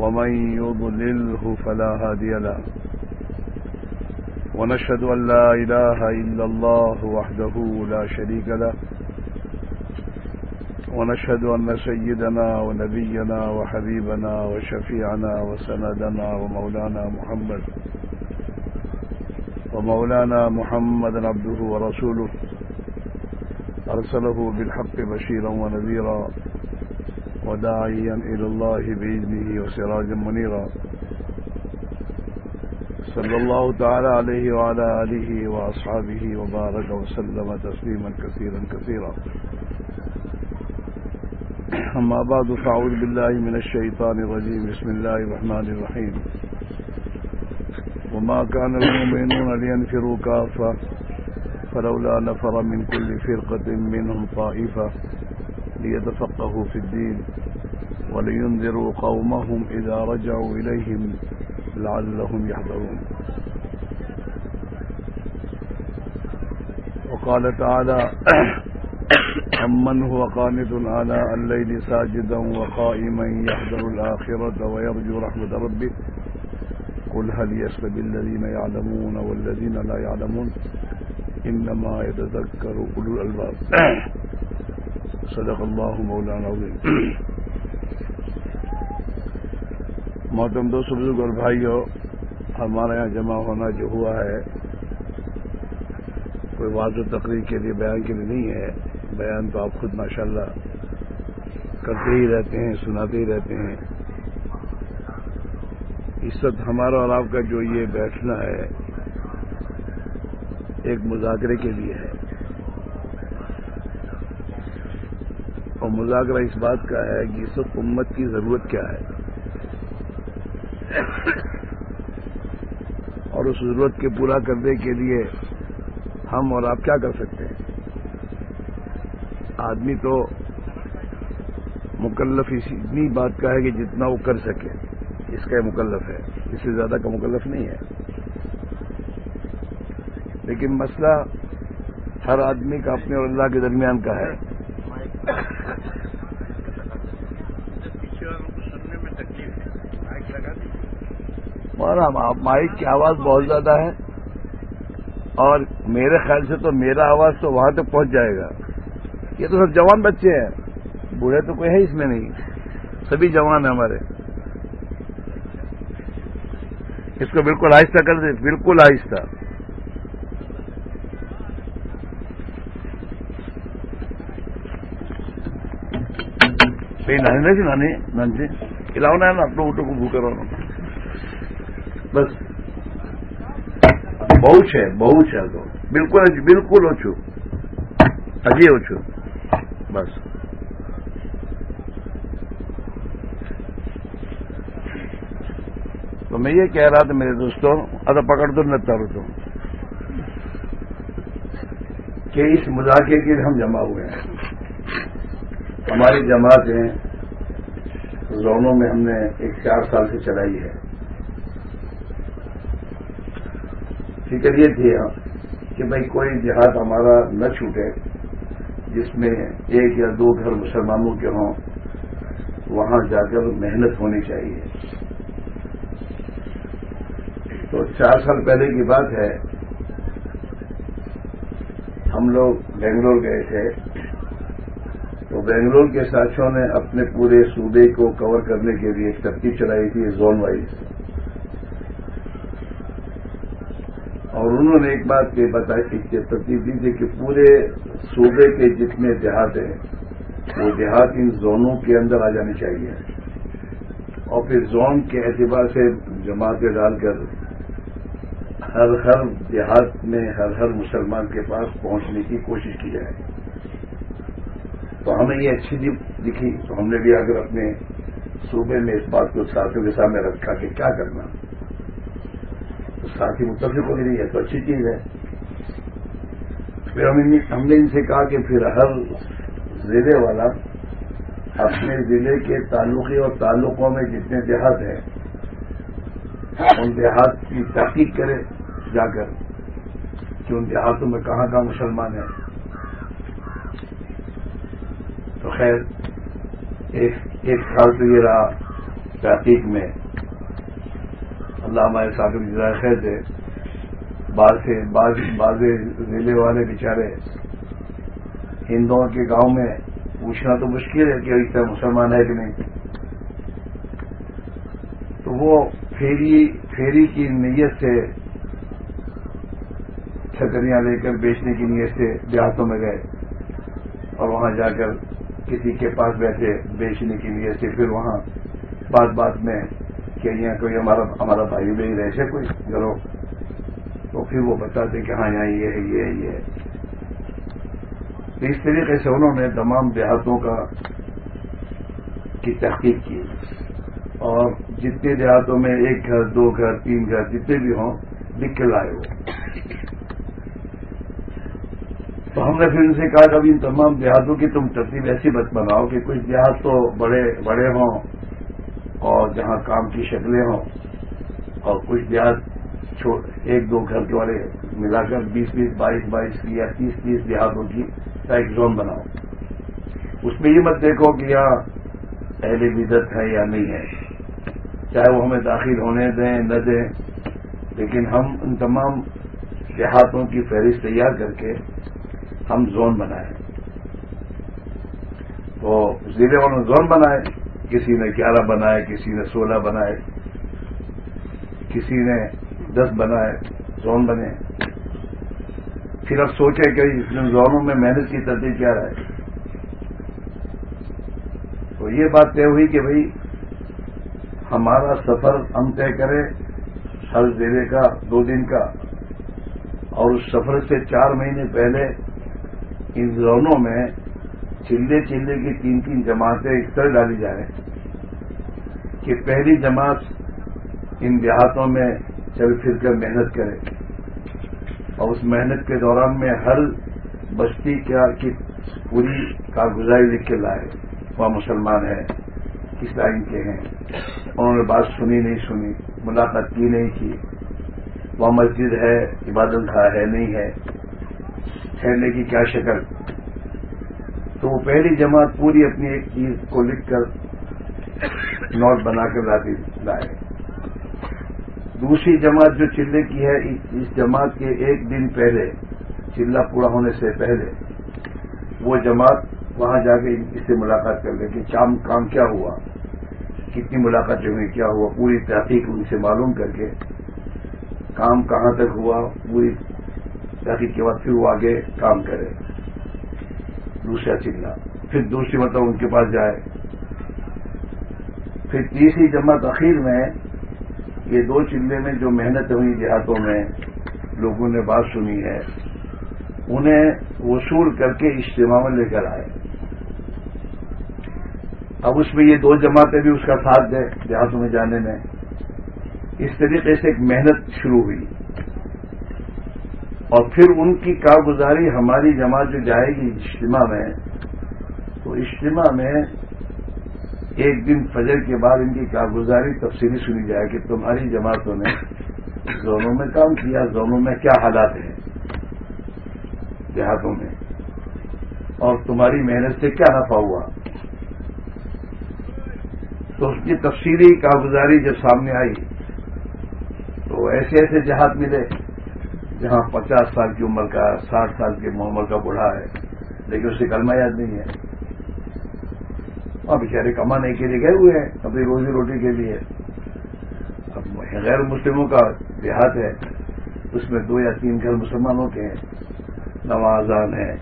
ومن يضلله فلا هادي له. ونشهد أن لا إله إلا الله وحده لا شريك له. ونشهد أن سيدنا ونبينا وحبيبنا وشفيعنا وسندنا ومولانا محمد. ومولانا محمد عبده ورسوله. أرسله بالحق بشيرا ونذيرا. وداعيا إلى الله بإذنه وسراجا منيرا. صلى الله تعالى عليه وعلى آله وأصحابه وبارك وسلم تسليما كثيرا كثيرا. أما بعد، فأعوذ بالله من الشيطان الرجيم. بسم الله الرحمن الرحيم. وما كان المؤمنون لينفروا كافة فلولا نفر من كل فرقة منهم طائفة. ليتفقهوا في الدين ولينذروا قومهم إذا رجعوا إليهم لعلهم يحذرون. وقال تعالى أمن هو قانت على الليل ساجدا وقائما يحذر الآخرة ويرجو رحمة ربه. قل هل يسبب الذين يعلمون والذين لا يعلمون؟ إنما يتذكر أولو الألباب. صدق اللہ مولانا عظیم محتم دو بزرگ اور بھائیوں ہمارے یہاں جمع ہونا جو ہوا ہے، کوئی واضح تقریر کے لیے، بیان کے لیے نہیں ہے۔ بیان تو آپ خود ماشاءاللہ کرتے ہی رہتے ہیں، سناتے ہی رہتے ہیں۔ اس وقت ہمارا اور آپ کا جو یہ بیٹھنا ہے، ایک مذاکرے کے لیے ہے۔ اور مذاکرہ اس بات کا ہے کہ اس وقت امت کی ضرورت کیا ہے اور اس ضرورت کے پورا کرنے کے لیے ہم اور آپ کیا کر سکتے ہیں؟ آدمی تو مکلف اتنی بات کا ہے کہ جتنا وہ کر سکے، اس کا مکلف ہے، اس سے زیادہ کا مکلف نہیں ہے۔ لیکن مسئلہ ہر آدمی کا اپنے اور اللہ کے درمیان کا ہے۔ مائک کی آواز بہت زیادہ ہے اور میرے خیال سے تو میرا آواز تو وہاں تک پہنچ جائے گا۔ یہ تو سب جوان بچے ہیں۔ بوڑھے تو کوئی ہے اس میں نہیں۔ سبھی جوان ہیں ہمارے۔ اس کو بالکل آہستہ کر دیں۔ بالکل آہستہ۔ نانی نہیں نانی نان سے کھلاؤ نا اپنے اوٹو کو بھوکے رہو بس بہت ہے بہت ہے تو بالکل بالکل اوچو اجی اوچو بس تو میں یہ کہہ رہا تھا میرے دوستوں اب پکڑ دو نہ تارو تو کہ اس مذاکرے کے لیے ہم جمع ہوئے ہیں ہماری جماعتیں زونوں میں ہم نے ایک چار سال سے چلائی ہے۔ فکر یہ تھی ہاں کہ بھائی کوئی دیہات ہمارا نہ چھوٹے، جس میں ایک یا دو گھر مسلمانوں کے ہوں، وہاں جا کر محنت ہونی چاہیے۔ تو چار سال پہلے کی بات ہے، ہم لوگ بنگلور گئے تھے۔ تو بنگلور کے ساتھیوں نے اپنے پورے صوبے کو کور کرنے کے لیے ایک ترکیب چلائی تھی زون وائز اور انہوں نے ایک بات یہ بتائی ترتیب دی تھی کہ پورے صوبے کے جتنے دیہات ہیں، وہ دیہات ان زونوں کے اندر آ جانی چاہیے۔ اور پھر زون کے اعتبار سے جماعتیں ڈال کر ہر ہر دیہات میں ہر ہر مسلمان کے پاس پہنچنے کی کوشش کی جائے۔ تو ہمیں یہ اچھی دکھی تو ہم نے بھی اگر اپنے صوبے میں اس بات کو ساتھیوں کے سامنے رکھا کہ کیا کرنا تو ساتھی متفق ہو گئی ہے تو اچھی چیز ہے۔ پھر ہم نے ان سے کہا کہ پھر ہر ضلع والا اپنے ضلع کے تعلقی اور تعلقوں میں جتنے دیہات ہیں، ان دیہات کی تحقیق کرے جا کر کہ ان دیہاتوں میں کہاں کہاں مسلمان ہیں۔ تو خیر ایک ایک سال تو یہ رہا تحقیق میں اللہ ہمارے ساتھ خیر تھے بعض سے، بعض ضلع والے بیچارے ہندوؤں کے گاؤں میں پوچھنا تو مشکل ہے کہ اتنا مسلمان ہے کہ نہیں۔ تو وہ پھیری پھیری کی نیت سے چھتریاں لے کر بیچنے کی نیت سے دیہاتوں میں گئے اور وہاں جا کر کسی کے پاس بیٹھے بیچنے کی نیت سے پھر وہاں بات بات میں کہ یہاں کوئی ہمارا ہمارا بھائی بھائی رہے، کوئی گرو تو پھر وہ بتاتے کہ ہاں یہاں یہ ہے یہ ہے یہ ہے۔ اس طریقے سے انہوں نے تمام دیہاتوں کا کی تحقیق کی۔ اور جتنے دیہاتوں میں ایک گھر، دو گھر، تین گھر، جتنے بھی ہوں، لکھ کے لائے وہ۔ تو ہم نے پھر ان سے کہا کہ ابھی ان تمام دیہاتوں کی تم ترتیب ایسی بت بناؤ کہ کچھ دیہات تو بڑے بڑے ہوں اور جہاں کام کی شکلیں ہوں اور کچھ دیہات ایک دو گھر کے والے ملا کر بیس بیس بائیس بائیس کی یا تیس تیس دیہاتوں کی ایک زون بناؤ۔ اس میں یہ مت دیکھو کہ یہاں اہل بدت ہے یا نہیں ہے۔ چاہے وہ ہمیں داخل ہونے دیں، نہ دیں، لیکن ہم ان تمام دیہاتوں کی فہرست تیار کر کے ہم زون بنائے تو ضلع والوں زون بنائے، کسی نے گیارہ بنائے، کسی نے سولہ بنائے، کسی نے دس بنائے، زون بنے۔ پھر اب سوچے کہ ان زونوں میں محنت کی ترتیب کیا رہے۔ تو یہ بات طے ہوئی کہ بھائی، ہمارا سفر ہم طے کریں ہر ضلع کا، دو دن کا۔ اور اس سفر سے چار مہینے پہلے ان زونوں میں چلے چلے کی تین تین جماعتیں اس طرح ڈالی جائیں کہ پہلی جماعت ان دیہاتوں میں چل پھر کر محنت کرے اور اس محنت کے دوران میں ہر بستی کیا کی پوری کارگزاری لکھ کے لائے وہ مسلمان ہے کس لائن کے ہیں؟ انہوں نے بات سنی نہیں سنی، ملاقات کی نہیں کی، وہ مسجد ہے، عبادت خواہ ہے، نہیں ہے۔ ٹھہرنے کی کیا شکل؟ تو وہ پہلی جماعت پوری اپنی ایک چیز کو لکھ کر نوٹ بنا کر لاتی لائے۔ دوسری جماعت جو چلے کی ہے، اس جماعت کے ایک دن پہلے، چلہ پورا ہونے سے پہلے، وہ جماعت وہاں جا کے اس سے ملاقات کر لے کہ چام کام کیا ہوا؟ کتنی ملاقات ہوئی، کیا ہوا؟ پوری تحقیق ان سے معلوم کر کے کام کہاں تک ہوا؟ پوری تحقیق کے بعد پھر وہ آگے کام کرے۔ دوسرا چلہ پھر دوسری مطلب ان کے پاس جائے۔ پھر تیسری جماعت اخیر میں یہ دو چلے میں جو محنت ہوئی دیہاتوں میں، لوگوں نے بات سنی ہے، انہیں وصول کر کے اجتماع میں لے کر آئے۔ اب اس میں یہ دو جماعتیں بھی اس کا ساتھ دیں دیہاتوں میں جانے میں۔ اس طریقے سے ایک محنت شروع ہوئی۔ اور پھر ان کی کارگزاری ہماری جماعت جو جائے گی اجتماع میں، تو اجتماع میں ایک دن فجر کے بعد ان کی کارگزاری تفصیلی سنی جائے کہ تمہاری جماعتوں نے زونوں میں کام کیا، زونوں میں کیا حالات ہیں دیہاتوں میں، اور تمہاری محنت سے کیا نفع ہوا۔ تو اس کی تفصیلی کارگزاری جب سامنے آئی، تو ایسے ایسے جہاد ملے۔ جہاں پچاس سال کی عمر کا، ساٹھ سال کی عمر کا بوڑھا ہے، لیکن اسے کلمہ یاد نہیں ہے۔ اور بیچارے کمانے کے لیے گئے ہوئے ہیں، اپنی روزی روٹی کے لیے۔ اب غیر مسلموں کا دیہات ہے، اس میں دو یا تین گھر مسلمانوں کے ہیں۔ نوازان ہے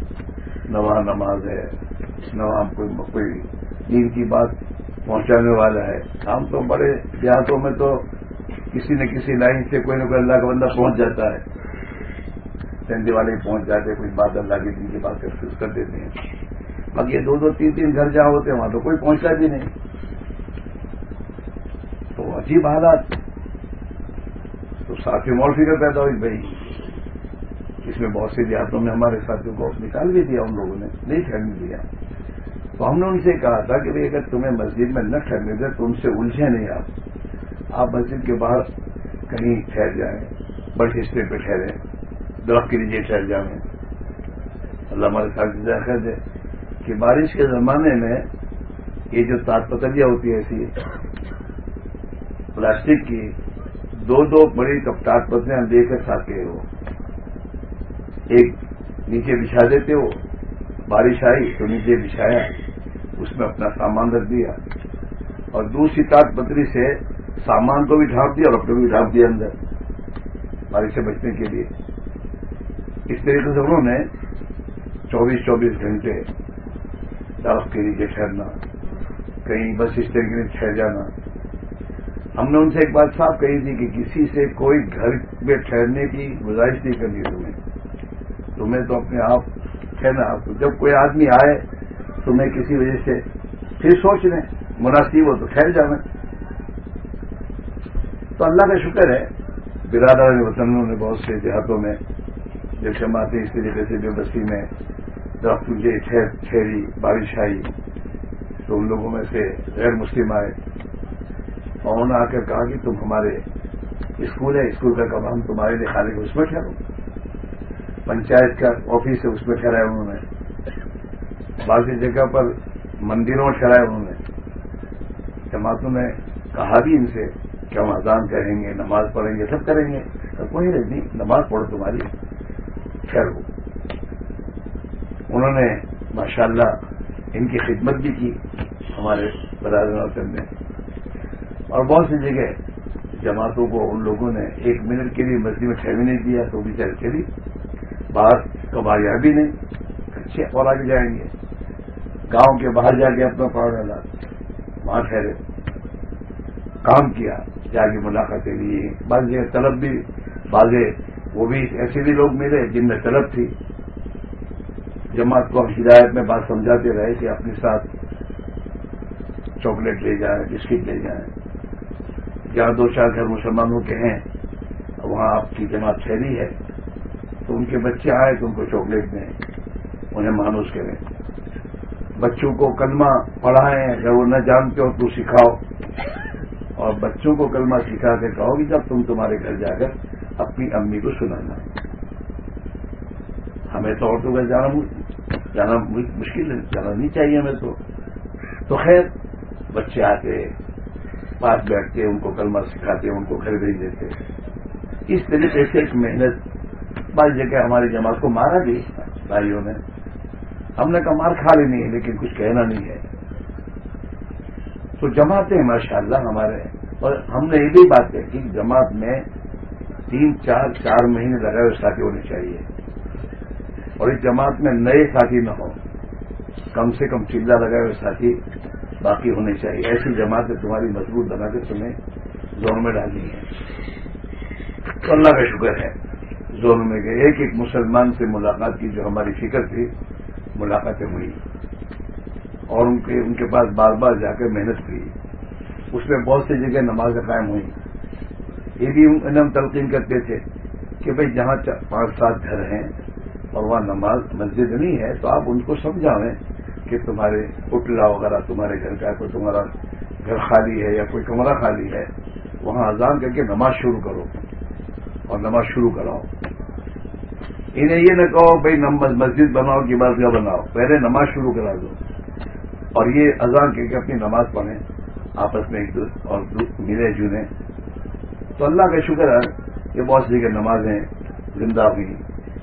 نواز نماز ہے نواز کوئی کوئی دین کی بات پہنچانے والا ہے۔ ہم تو بڑے دیہاتوں میں تو کسی نہ کسی لائن سے کوئی نہ کوئی اللہ کا بندہ پہنچ جاتا ہے۔ سندھی والے پہنچ جاتے کوئی بات اللہ کے دن کی بات کر دیتے ہیں۔ باقی یہ دو دو تین تین گھر جہاں ہوتے ہیں، وہاں تو کوئی پہنچتا بھی نہیں۔ تو عجیب حالات۔ تو ساتھی اور فکر پیدا ہوئی، بھائی، اس میں بہت سے دیہاتوں میں ہمارے ساتھیوں کو نکال بھی دیا، ان لوگوں نے نہیں ٹھہرنے دیا۔ تو ہم نے ان سے کہا تھا کہ بھائی، اگر تمہیں مسجد میں نہ ٹھہرنے دے تو ان سے الجھے نہیں آپ۔ آپ مسجد کے باہر کہیں ٹھہر جائیں، بڑے ہسٹری پہ ٹھہرے درخت کے لیجیے ٹھہر جائیں اللہ ہمارے ساتھ خیر دے کہ بارش کے زمانے میں یہ جو تاج پتلیاں ہوتی ہے ایسی، پلاسٹک کی دو دو بڑی تاج پتلیاں دے کر ساتھ وہ، ایک نیچے بچھا دیتے ہو بارش آئی تو نیچے بچھایا، اس میں اپنا سامان رکھ دیا۔ اور دوسری تاج پتری سے سامان کو بھی ڈھانپ دیا اور اپنے بھی ڈھانپ دیا اندر، بارش سے بچنے کے لیے۔ اس طریقے سے انہوں نے چوبیس چوبیس گھنٹے درخت کے نیچے ٹھہرنا، کہیں بس اس طریقے سے ٹھہر جانا۔ ہم نے ان سے ایک بات صاف کہی تھی کہ کسی سے کوئی گھر میں ٹھہرنے کی گزارش نہیں کرنی تمہیں۔ تمہیں تو اپنے آپ ٹھہرنا، جب کوئی آدمی آئے تمہیں کسی وجہ سے پھر سوچ لیں، مناسب ہو تو ٹھہر جانا۔ تو اللہ کا شکر ہے برادر وطنوں نے بہت سے دیہاتوں میں جب جماعتیں اس طریقے سے جو بستی میں درخت مجھے ٹھہری بارش آئی، تو ان لوگوں میں سے غیر مسلم آئے۔ اور انہوں نے آ کر کہا کہ تم ہمارے اسکول ہے اسکول کا کام ہم تمہارے لیے خالی اس میں ٹھہرو پنچایت کا آفس ہے، اس میں ٹھہرایا انہوں نے۔ بعض جگہ پر مندروں ٹھہرایا انہوں نے۔ جماعتوں نے کہا بھی ان سے کہ ہم اذان کریں گے، نماز پڑھیں گے، سب کریں گے۔ تو کوئی نہیں، نماز پڑھو تمہاری۔ خیر ہو۔ انہوں نے ماشاءاللہ ان کی خدمت بھی کی ہمارے برادر نے۔ اور بہت سی جگہ جماعتوں کو ان لوگوں نے ایک منٹ کے لیے مسجد میں ٹھہرنے نہیں دیا، تو بھی چل چلی۔ باہر کباڑیا بھی نہیں اچھے اور آگے جائیں گے۔ گاؤں کے باہر جا کے اپنا پڑھ ڈالا، وہاں ٹھہرے۔ کام کیا، جا کے ملاقاتیں لی۔ بعض جگہ طلب بھی بازے وہ بھی ایسے بھی لوگ ملے جن میں طلب تھی۔ جماعت کو ہم ہدایت میں بات سمجھاتے رہے کہ اپنے ساتھ چاکلیٹ لے جائیں، بسکٹ لے جائیں۔ جہاں دو چار گھر مسلمانوں کے ہیں، وہاں آپ کی جماعت ٹھہری ہے۔ تو ان کے بچے آئے تو ان کو چاکلیٹ دیں، انہیں مانوس کریں۔ بچوں کو کلمہ پڑھائیں، اگر وہ نہ جانتے ہو تو سکھاؤ۔ اور بچوں کو کلمہ سکھا کے کہو کہ جب تم تمہارے گھر جا کر اپنی امی کو سنانا ہمیں تو عورتوں کا جانا جانا مشکل ہے، جانا نہیں چاہیے ہمیں تو۔ تو خیر، بچے آتے، پاس بیٹھتے، ان کو کلمہ سکھاتے، ان کو گھر بھیج دیتے۔ اس طریقے سے ایک محنت، بعض جگہ ہماری جماعت کو مارا بھی، بھائیوں نے۔ ہم نے کہا مار کھا لینی ہے، لیکن کچھ کہنا نہیں ہے۔ تو جماعتیں ماشاء اللہ ہمارے، اور ہم نے یہ بھی بات کہی کہ جماعت میں تین چار چار مہینے لگائے ہوئے ساتھی ہونے چاہیے۔ اور اس جماعت میں نئے ساتھی نہ ہوں۔ کم سے کم چلہ لگائے ہوئے ساتھی باقی ہونے چاہیے۔ ایسی جماعتیں تمہاری مضبوط بنا کے تمہیں زون میں ڈالنی ہے۔ تو اللہ کا شکر ہے۔ زون میں گئے۔ ایک ایک مسلمان سے ملاقات کی جو ہماری فکر تھی، ملاقاتیں ہوئی۔ اور ان کے ان کے پاس بار بار جا کر محنت کی۔ اس میں بہت سی جگہ نمازیں قائم ہوئی یہ بھی ہم تلقین کرتے تھے کہ بھئی جہاں پانچ سات گھر ہیں اور وہاں نماز مسجد نہیں ہے، تو آپ ان کو سمجھاویں کہ تمہارے اٹلا وغیرہ، تمہارے گھر کا کوئی تمہارا گھر خالی ہے یا کوئی کمرہ خالی ہے، وہاں اذان کر کے نماز شروع کرو اور نماز شروع کراؤ۔ انہیں یہ نہ کہو بھائی مسجد بناؤ کہ بات کا بناؤ، پہلے نماز شروع کرا دو۔ اور یہ اذان کر کے اپنی نماز پڑھیں، آپس میں ایک اور ملے جلیں تو اللہ کا شکر ہے کہ بہت سی جگہ نمازیں زندہ ہوئی۔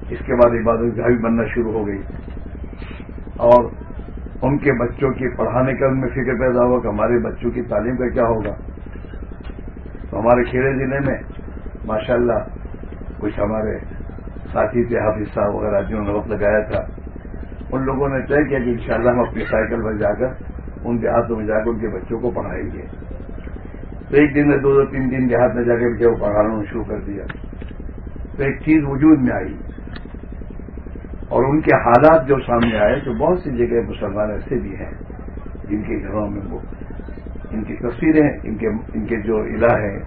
اس کے بعد عبادت گاہ بھی بننا شروع ہو گئی۔ اور ان کے بچوں کی پڑھانے کا ان میں فکر پیدا ہوا کہ ہمارے بچوں کی تعلیم کا کیا ہوگا۔ تو ہمارے کھیڑے ضلع میں ماشاءاللہ کچھ ہمارے ساتھی تھے، حافظ صاحب وغیرہ جنہوں نے وقت لگایا تھا۔ ان لوگوں نے طے کیا کہ انشاءاللہ ہم اپنی سائیکل پر جا کر ان دیہاتوں میں جا کر ان کے بچوں کو پڑھائیں گے۔ تو ایک دن میں دو دو تین دن دیہات میں جا کے وہ پڑھانا شروع کر دیا۔ تو ایک چیز وجود میں آئی۔ اور ان کے حالات جو سامنے آئے تو بہت سی جگہ مسلمان ایسے بھی ہیں، جن کے گھروں میں وہ، ان کی تصویریں، ان کے ان کے جو الہ ہیں،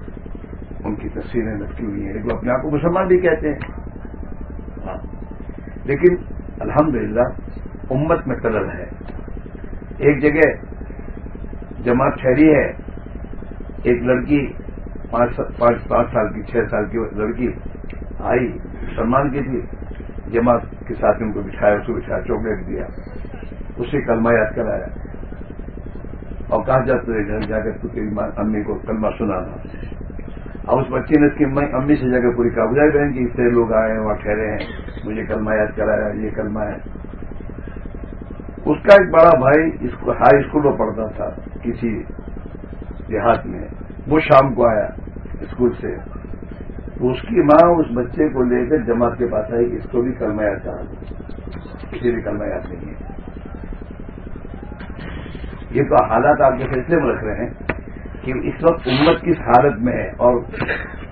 ان کی تصویریں لٹکی ہوئی ہیں۔ لیکن اپنے آپ کو مسلمان بھی کہتے ہیں۔ ہاں۔ لیکن الحمدللہ امت میں قدر ہے۔ ایک جگہ جماعت ٹھہری ہے۔ ایک لڑکی پانچ پانچ سال کی، چھ سال کی لڑکی آئی، سلمان کی تھی، جماعت کے ساتھ ان کو بٹھایا، اس کو بٹھایا، چاکلیٹ دیا اسے کلمہ یاد کرایا۔ اور کہا جاتا ہے گھر جا کر تو تیری امی کو کلمہ سنانا اب اس بچے نے اس کی امی سے جا کر پوری کابجائی بہن کی، اتنے لوگ آئے ہیں، وہاں ٹھہرے ہیں، مجھے کلمہ یاد کرایا، یہ کلمہ ہے۔ اس کا ایک بڑا بھائی ہائی اسکول میں پڑھتا تھا، کسی دیہات میں، وہ شام کو آیا اسکول سے۔ اس کی ماں اس بچے کو لے کر جماعت کے پاس آئی کہ اس کو بھی کلمہ یاد کرا کسی بھی کلمہ یاد نہیں ہے۔ یہ تو حالات آپ کے فیصلے میں رکھ رہے ہیں کہ اس وقت امت کس حالت میں ہے اور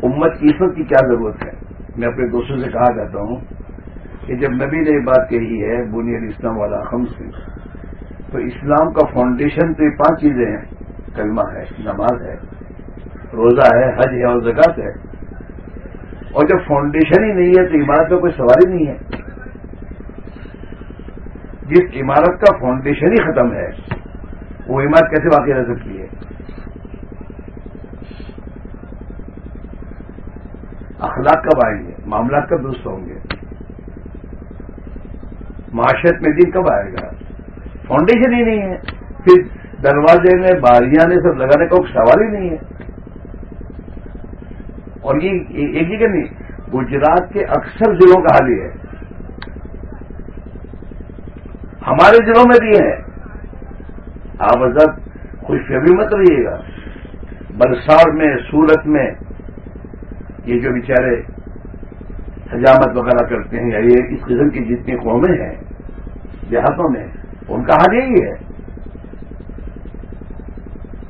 امت کی اس وقت کی کیا ضرورت ہے۔ میں اپنے دوستوں سے کہا کرتا ہوں کہ جب نبی نے یہ بات کہی ہے بنیاد اسلام والا ہم سے تو اسلام کا فاؤنڈیشن تو یہ پانچ چیزیں ہیں۔ کلمہ ہے، نماز ہے، روزہ ہے، حج ہے اور زکات ہے۔ اور جب فاؤنڈیشن ہی نہیں ہے تو عمارت میں کوئی سوال ہی نہیں ہے۔ جس عمارت کا فاؤنڈیشن ہی ختم ہے، وہ عمارت کیسے واقع رہ سکتی ہے؟ اخلاق کب آئیں گے معاملات کب درست ہوں گے؟ معاشرت میں دن کب آئے گا؟ فاؤنڈیشن ہی نہیں ہے۔ پھر دروازے میں باریاں نے سب لگانے کا سوال ہی نہیں ہے۔ اور یہ ایک جگہ نہیں، گجرات کے اکثر ضلعوں کا حال ہی ہے۔ ہمارے ضلعوں میں بھی ہے۔ آپ حضرت خوش فہمی مت رہیے گا۔ برسار میں، سورت میں یہ جو بیچارے حجامت وغیرہ کرتے ہیں یا یہ اس قسم کی جتنی قومیں ہیں، دیہاتوں میں، ان کا حال یہی ہے۔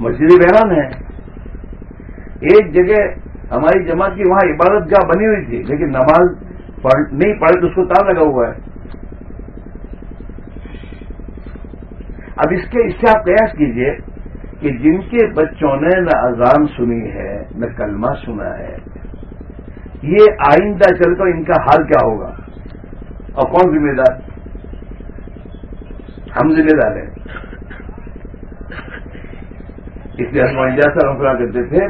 مسجد بحران ہے۔ ایک جگہ ہماری جماعت کی وہاں عبادت گاہ بنی ہوئی تھی، لیکن نماز پڑھ، نہیں پڑھے تو اس کو تار لگا ہوا ہے۔ اب اس کے، اس سے آپ قیاس کیجیے کہ جن کے بچوں نے نہ اذان سنی ہے، نہ کلمہ سنا ہے، یہ آئندہ چل کر ان کا حال کیا ہوگا؟ اور کون ذمہ دار؟ ہم ذمہ دار ہیں۔ اس لیے ہم جیسا روکا کرتے تھے،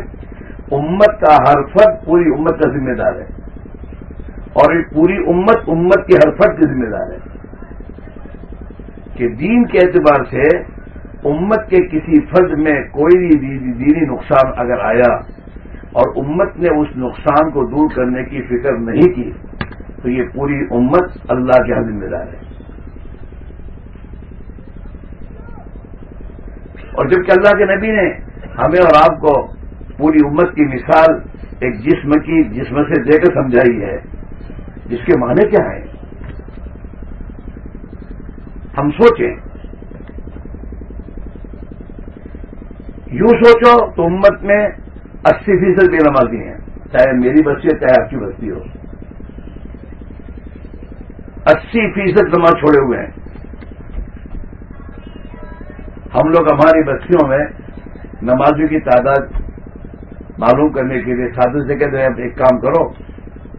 امت کا ہر فرد پوری امت کا ذمہ دار ہے۔ اور پوری امت امت کی ہر فرد کی ذمہ دار ہے۔ کہ دین کے اعتبار سے امت کے کسی فرد میں کوئی بھی دینی نقصان اگر آیا اور امت نے اس نقصان کو دور کرنے کی فکر نہیں کی، تو یہ پوری امت اللہ کے ہاں ذمہ دار ہے۔ اور جبکہ اللہ کے نبی نے ہمیں اور آپ کو پوری امت کی مثال ایک جسم کی جسم سے دے کر سمجھائی ہے، جس کے معنی کیا ہے ہم سوچیں۔ یوں سوچو تو امت میں اسی فیصد بے نمازی ہیں، چاہے میری بستی ہو، چاہے آپ کی بستی ہو۔ اسی فیصد نماز چھوڑے ہوئے ہیں۔ ہم لوگ ہماری بستیوں میں نمازیوں کی تعداد معلوم کرنے کے لیے ساتھ سے کہتے ہیں، ایک کام کرو،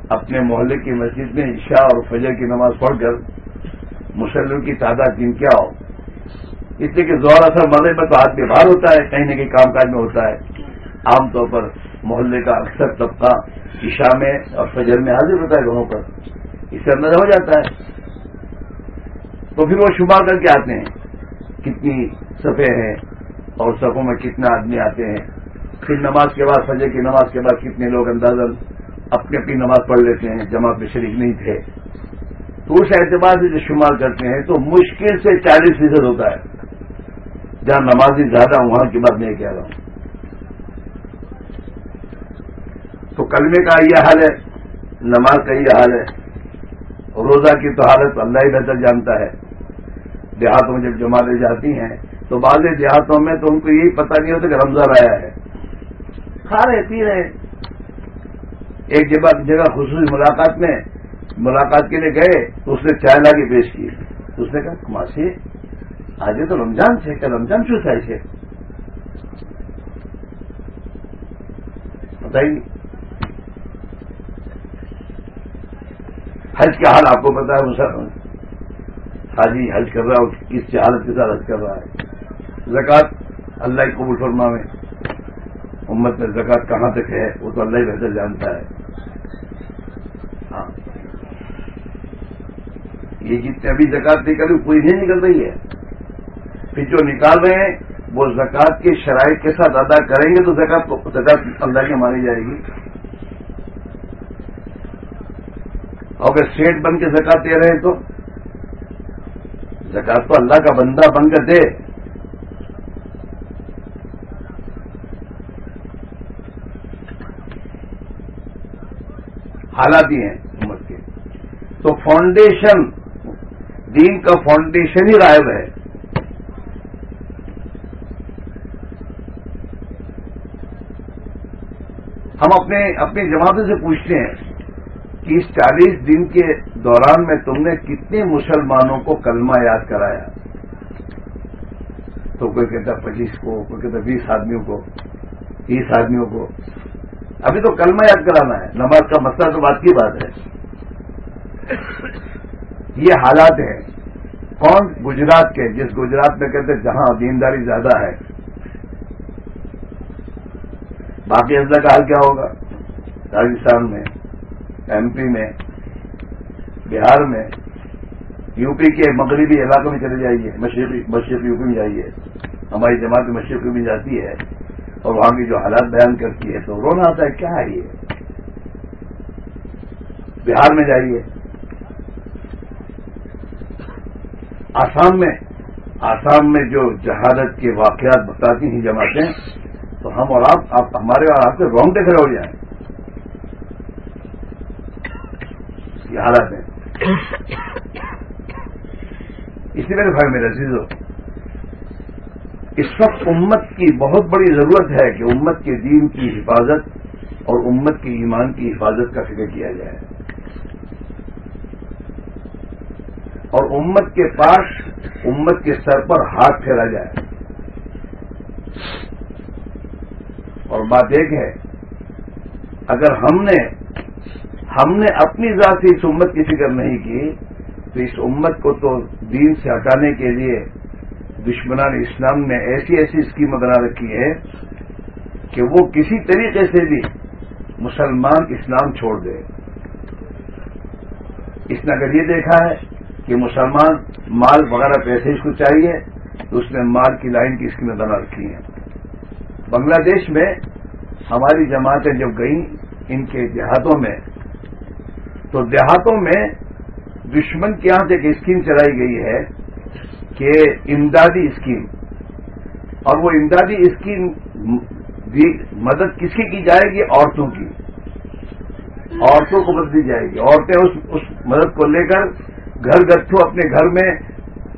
اپنے محلے کی مسجد میں عشاء اور فجر کی نماز پڑھ کر مسلم کی تعداد جن کیا ہو اس لیے کہ زور اثر مرے میں تو آدمی باہر ہوتا ہے، کہیں نہ کہیں کام کاج میں ہوتا ہے۔ عام طور پر محلے کا اکثر طبقہ عشاء میں اور فجر میں حاضر ہوتا ہے گھروں پر۔ اس سے اندازہ ہو جاتا ہے۔ تو پھر وہ شمار کر کے آتے ہیں۔ کتنی صفحے ہیں اور صفوں میں کتنے آدمی آتے ہیں۔ پھر نماز کے بعد فجر کی نماز کے بعد کتنے لوگ اندازہ اپنی اپنی نماز پڑھ لیتے ہیں، جماعت میں شریک نہیں تھے۔ تو اس اعتبار سے جو شمار کرتے ہیں، تو مشکل سے چالیس فیصد ہوتا ہے۔ جہاں نمازی زیادہ ہوں، وہاں کی بات نہیں کہہ رہا ہوں۔ تو کلمے کا یہ حال ہے، نماز کا یہ حال ہے۔ روزہ کی تو حالت اللہ ہی بہتر جانتا ہے۔ دیہاتوں میں جب جماعتیں جاتی ہیں تو بعض دیہاتوں میں تو ان کو یہی پتہ نہیں ہوتا کہ رمضان آیا ہے۔ کھا رہے پی رہے۔ ایک جگہ خصوصی ملاقات میں ملاقات کے لیے گئے تو اس نے چائے لا کے پیش کی۔ اس نے کہا کماسی آج تو رمضان سے کیا؟ رمضان چوسا ہے؟ بتائیے۔ حج کا حال آپ کو پتا ہے مسلمان۔ حاجی حج کر رہا ہے کس حالت کے ساتھ حج کر رہا ہے۔ زکات اللہ قبول فرما میں امت میں زکات کہاں تک ہے، وہ تو اللہ ہی بہتر جانتا ہے۔ ہاں۔ یہ جتنے ابھی زکات نہیں کر رہی پوری نہیں نکل رہی ہے۔ پھر جو نکال رہے ہیں، وہ زکات کے شرائط کے ساتھ ادا کریں گے تو زکات زکات اللہ کی مانی جائے گی۔ اگر سیٹ بن کے زکات دے رہے ہیں تو؟ زکات تو اللہ کا بندہ بن کر دے۔ حالات ہی ہیں امت کے۔ تو فاؤنڈیشن دین کا فاؤنڈیشن ہی رائب ہے۔ ہم اپنے اپنی جماعتوں سے پوچھتے ہیں۔ کہ اس چالیس دن کے دوران میں تم نے کتنے مسلمانوں کو کلمہ یاد کرایا؟ تو کوئی کہتا پچیس کو، کوئی کہتا بیس آدمیوں کو، تیس آدمیوں کو۔ ابھی تو کلمہ یاد کرانا ہے۔ نماز کا مسئلہ تو بات کی بات ہے۔ یہ حالات ہیں۔ کون گجرات کے، جس گجرات میں کہتے جہاں دینداری زیادہ ہے۔ باقی اضلاع کا حال کیا ہوگا؟ راجستھان میں۔ ایم پی میں بہار میں یو پی کے مغربی علاقوں میں چلے جائیے، مشرقی مشرق یو پی میں جائیے، ہماری جماعت مشرق میں جاتی ہے اور وہاں کی جو حالات بیان کرتی ہے تو رونا آتا ہے، کیا ہے یہ؟ بہار میں جائیے۔ آسام میں آسام میں جو جہادت کے واقعات بتاتی ہیں جماعتیں، تو ہم اور آپ ہمارے اور آپ سے رونگٹے کھڑے ہو جائیں۔ یہ حالت ہے۔ اسی میرے بھائی، میرے عزیزو، اس وقت امت کی بہت بڑی ضرورت ہے کہ امت کے دین کی حفاظت اور امت کے ایمان کی حفاظت کا فکر کیا جائے۔ اور امت کے پاس امت کے سر پر ہاتھ پھیرا جائے۔ اور بات ایک ہے، اگر ہم نے ہم نے اپنی ذات سے اس امت کی فکر نہیں کی، تو اس امت کو تو دین سے ہٹانے کے لیے دشمنان اسلام نے ایسی ایسی اسکیم بنا رکھی ہے کہ وہ کسی طریقے سے بھی مسلمان اسلام چھوڑ دے۔ اس نے اگر یہ دیکھا ہے کہ مسلمان مال وغیرہ پیسے اس کو چاہیے، تو اس نے مال کی لائن کی اسکیمیں بنا رکھی ہیں بنگلہ دیش میں ہماری جماعتیں جب گئیں، ان کے دیہاتوں میں تو دیہاتوں میں دشمن کے یہاں سے ایک اسکیم چلائی گئی ہے کہ امدادی اسکیم۔ اور وہ امدادی اسکیم مدد کس کی کی جائے گی؟ عورتوں کی۔ عورتوں کو مدد دی جائے گی۔ عورتیں اس اس مدد کو لے کر گھر گتھو اپنے گھر میں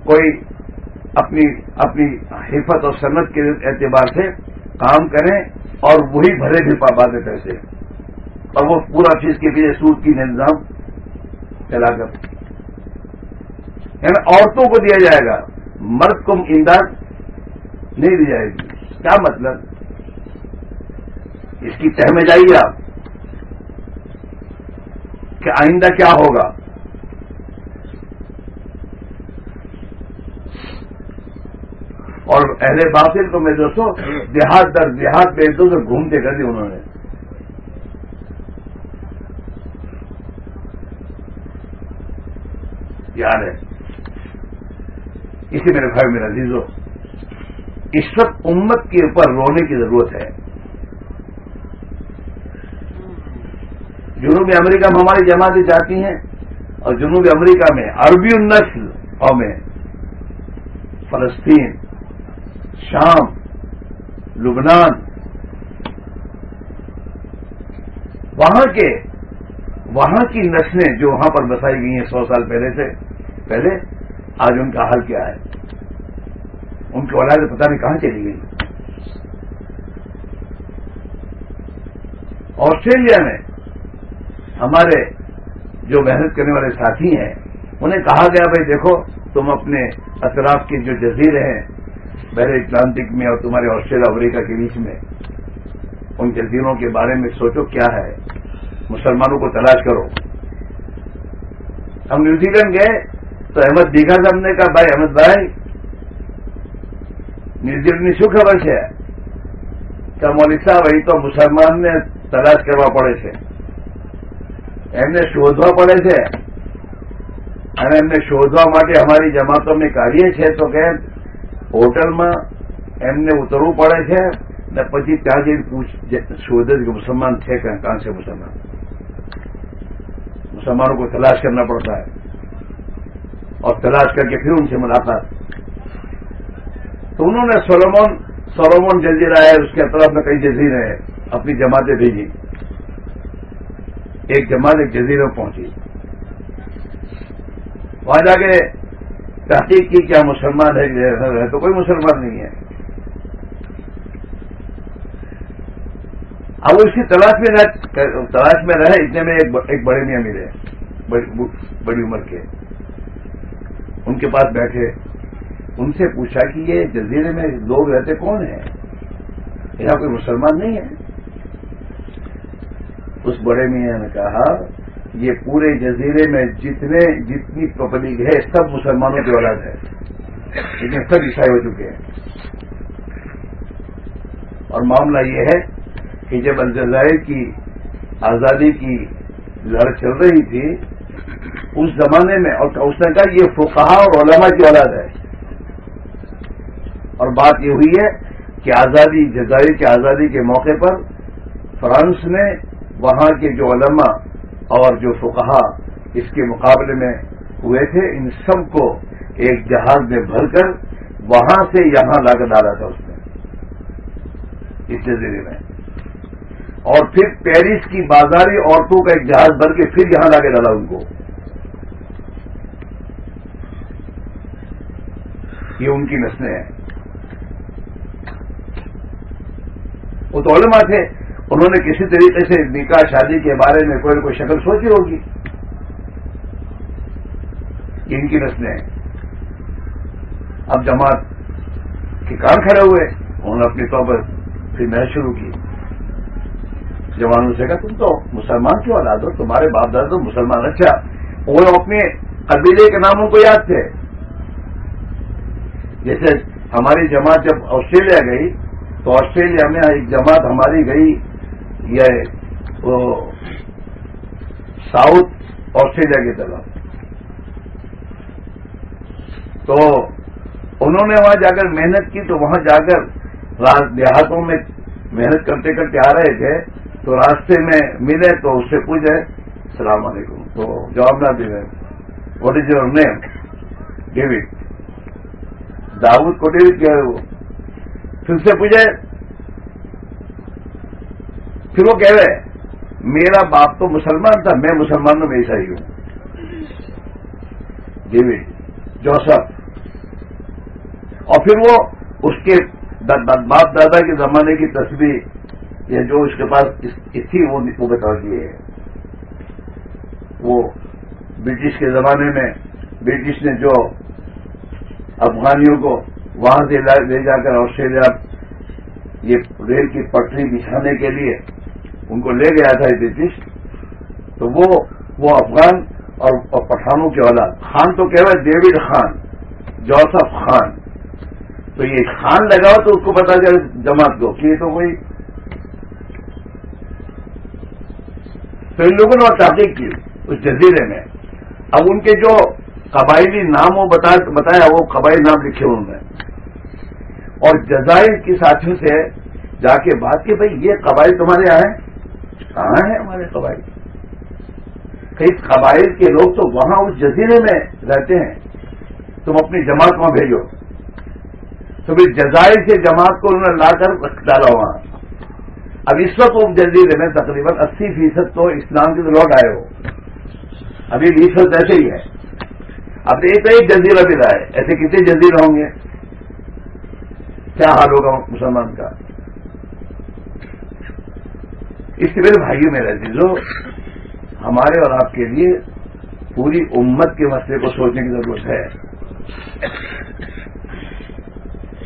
کوئی اپنی اپنی حفت اور صنعت کے اعتبار سے کام کریں اور وہی بھرے بھی پابند پیسے۔ اور وہ پورا چیز کے پیچھے سود کی نظام چلا کر۔ یعنی عورتوں کو دیا جائے گا۔ مرد کو امداد نہیں دی جائے گی۔ کیا مطلب؟ اس کی تہ میں جائیے آپ۔ کہ آئندہ کیا ہوگا؟ اور اہل باطل تو میں دوستوں دیہات در دیہات میں دو سے گھومتے کر دی انہوں نے۔ یاد ہے۔ اسی میرے بھائی میرا عزیزو، اس وقت امت کے اوپر رونے کی ضرورت ہے۔ جنوبی امریکہ میں ہماری جماعتیں جاتی ہیں اور جنوبی امریکہ میں عربی النسل قومیں، فلسطین، شام، لبنان، وہاں کے، وہاں کی نسلیں جو وہاں پر بسائی گئی ہیں سو سال پہلے سے پہلے آج ان کا حال کیا ہے؟ ان کی اولاد پتہ نہیں کہاں چلی گئی۔ آسٹریلیا میں ہمارے جو محنت کرنے والے ساتھی ہیں، انہیں کہا گیا، بھائی دیکھو، تم اپنے اطراف کے جو جزیرے ہیں بحر اٹلانٹک میں اور تمہارے آسٹریلیا، امریکہ کے بیچ میں ان ان جزیروں کے بارے میں سوچو کیا ہے۔ مسلمانوں کو تلاش کرو۔ ہم نیوزی لینڈ گئے તો અહેમદ ભેગા તમને કહા, ભાઈ, અહેમદભાઈ ન્યુઝીલેન્ડની શું ખબર છે? કે મોલી સાહેબ તો મુસલમાનને તલાશ કરવા પડે છે. એમને શોધવા પડે છે. અને એમને શોધવા માટે અમારી જમાતો અમે કાઢીએ છીએ તો કે હોટલમાં એમને ઉતરવું પડે છે ને પછી ત્યાં જઈને પૂછ શોધે કે મુસલમાન છે કે કાં છે મુસલમાન? મુસલમાનો કોઈ તલાશ કરના પડતા? હૈ اور تلاش کر کے پھر ان سے ملاقات تو انہوں نے سولومون سولومون جزیرہ ہے، اس کے اطراف میں کئی جزیرے ہیں، اپنی جماعتیں بھیجی۔ ایک جماعت ایک جزیرے میں پہنچی۔ وہاں جا کے تحقیق کی کیا مسلمان ہے تو کوئی مسلمان نہیں ہے۔ اب وہ اس کی تلاش میں تلاش میں رہے، اتنے میں ایک بڑے میاں ملے بڑی عمر کے۔ ان کے پاس بیٹھے، ان سے پوچھا کہ یہ جزیرے میں لوگ رہتے کون ہیں؟ یہاں کوئی مسلمان نہیں ہے۔ اس بڑے میاں نے کہا، یہ پورے جزیرے میں جتنے، جتنی پبلک ہے، سب مسلمانوں کی اولاد ہے۔ لیکن سب عیسائی ہو چکے ہیں۔ اور معاملہ یہ ہے کہ جب الجزائر کی آزادی کی لڑ چل رہی تھی اس زمانے میں، اور اس نے کہا یہ فقہ اور علماء کی اولاد ہے۔ اور بات یہ ہوئی ہے کہ آزادی، جزائر کی آزادی کے موقع پر فرانس نے وہاں کے جو علماء اور جو فقہا اس کے مقابلے میں ہوئے تھے، ان سب کو ایک جہاز میں بھر کر وہاں سے یہاں لا کر ڈالا تھا اس نے۔ اس جزیرے میں۔ اور پھر پیرس کی بازاری عورتوں کا ایک جہاز بھر کے پھر یہاں لا کے ڈالا ان کو۔ یہ ان کی نسلیں ہیں۔ وہ تو علماء تھے، انہوں نے کسی طریقے سے نکاح شادی کے بارے میں کوئی نہ کوئی شکل سوچی ہوگی۔ ان کی نسلیں اب جماعت کے کار کھڑے ہوئے، انہوں نے اپنی طور پر پھر محنت شروع کی۔ جوانوں سے کہا، تم تو مسلمان کیوں اولاد ہو؟ تمہارے باپ دادا تو مسلمان اچھا وہ اپنے قبیلے کے ناموں کو یاد تھے۔ جیسے ہماری جماعت جب آسٹریلیا گئی، تو آسٹریلیا میں ایک جماعت ہماری گئی، یہ ساؤتھ آسٹریلیا کی طرف۔ تو انہوں نے وہاں جا کر محنت کی، تو وہاں جا کر دیہاتوں میں محنت کرتے کرتے آ رہے تھے، تو راستے میں ملے تو اس سے پوچھے، السلام علیکم. تو جواب نہ دے what is your name David Dawood کو ڈیوڈ کیا ہے وہ۔ پھر سے پوچھے، پھر وہ کہہ رہے میرا باپ تو مسلمان تھا، میں مسلمانوں میں عیسائی ہوں۔ جی ڈیوڈ جوسف۔ اور پھر وہ اس کے باپ دادا کے زمانے کی تصویر، یا جو اس کے پاس تھی، وہ بتا دیے وہ برٹش کے زمانے میں، برٹش نے جو افغانیوں کو وہاں سے لے جا کر آسٹریلیا یہ ریل کی پٹری بچھانے کے لیے ان کو لے گیا تھا برٹش، تو وہ وہ افغان اور پٹھانوں کے اولاد۔ خان تو کہہ رہے ڈیوڈ خان جوسف خان۔ تو یہ خان لگاؤ تو اس کو پتا چلے جماعت کو کہ یہ تو کوئی تو ان لوگوں نے وہ تحقیق کی اس جزیرے میں۔ اب ان کے جو قبائلی نام وہ بتایا، وہ قبائلی نام لکھے انہوں نے اور جزائر کی ساتھیوں سے جا کے بات کی، بھائی، یہ قبائل تمہارے یہاں ہیں؟ کہاں ہیں ہمارے قبائل؟ کئی قبائل کے لوگ تو وہاں اس جزیرے میں رہتے ہیں۔ تم اپنی جماعت وہاں بھیجو۔ تو پھر جزائر سے جماعت کو انہوں نے لا کر ڈالا وہاں۔ اب اس وقت وہ جزیرے میں تقریباً اسی فیصد تو اسلام کے لوٹ آئے ہو۔ ابھی بیس فیصد ایسے ہی ہے۔ اب ایک تو ایک جزیرہ بھی رہا ہے۔ ایسے کتنے جزیرے ہوں گے؟ کیا حال ہوگا مسلمان کا؟ اس کے میرے بھائیوں میں رہتی جو ہمارے اور آپ کے لیے پوری امت کے مسئلے کو سوچنے کی ضرورت ہے۔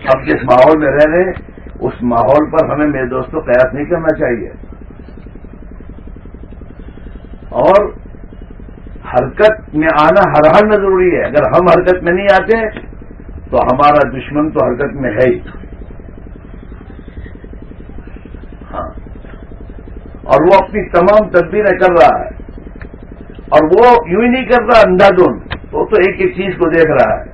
اب جس ماحول میں رہ رہے ہیں، اس ماحول پر ہمیں میرے دوستوں قیاس نہیں کرنا چاہیے۔ اور حرکت میں آنا ہر ہر میں ضروری ہے۔ اگر ہم حرکت میں نہیں آتے، تو ہمارا دشمن تو حرکت میں ہے ہی۔ ہاں۔ اور وہ اپنی تمام تدبیریں کر رہا ہے۔ اور وہ یوں ہی نہیں کر رہا اندھا وہ تو ایک ایک چیز کو دیکھ رہا ہے۔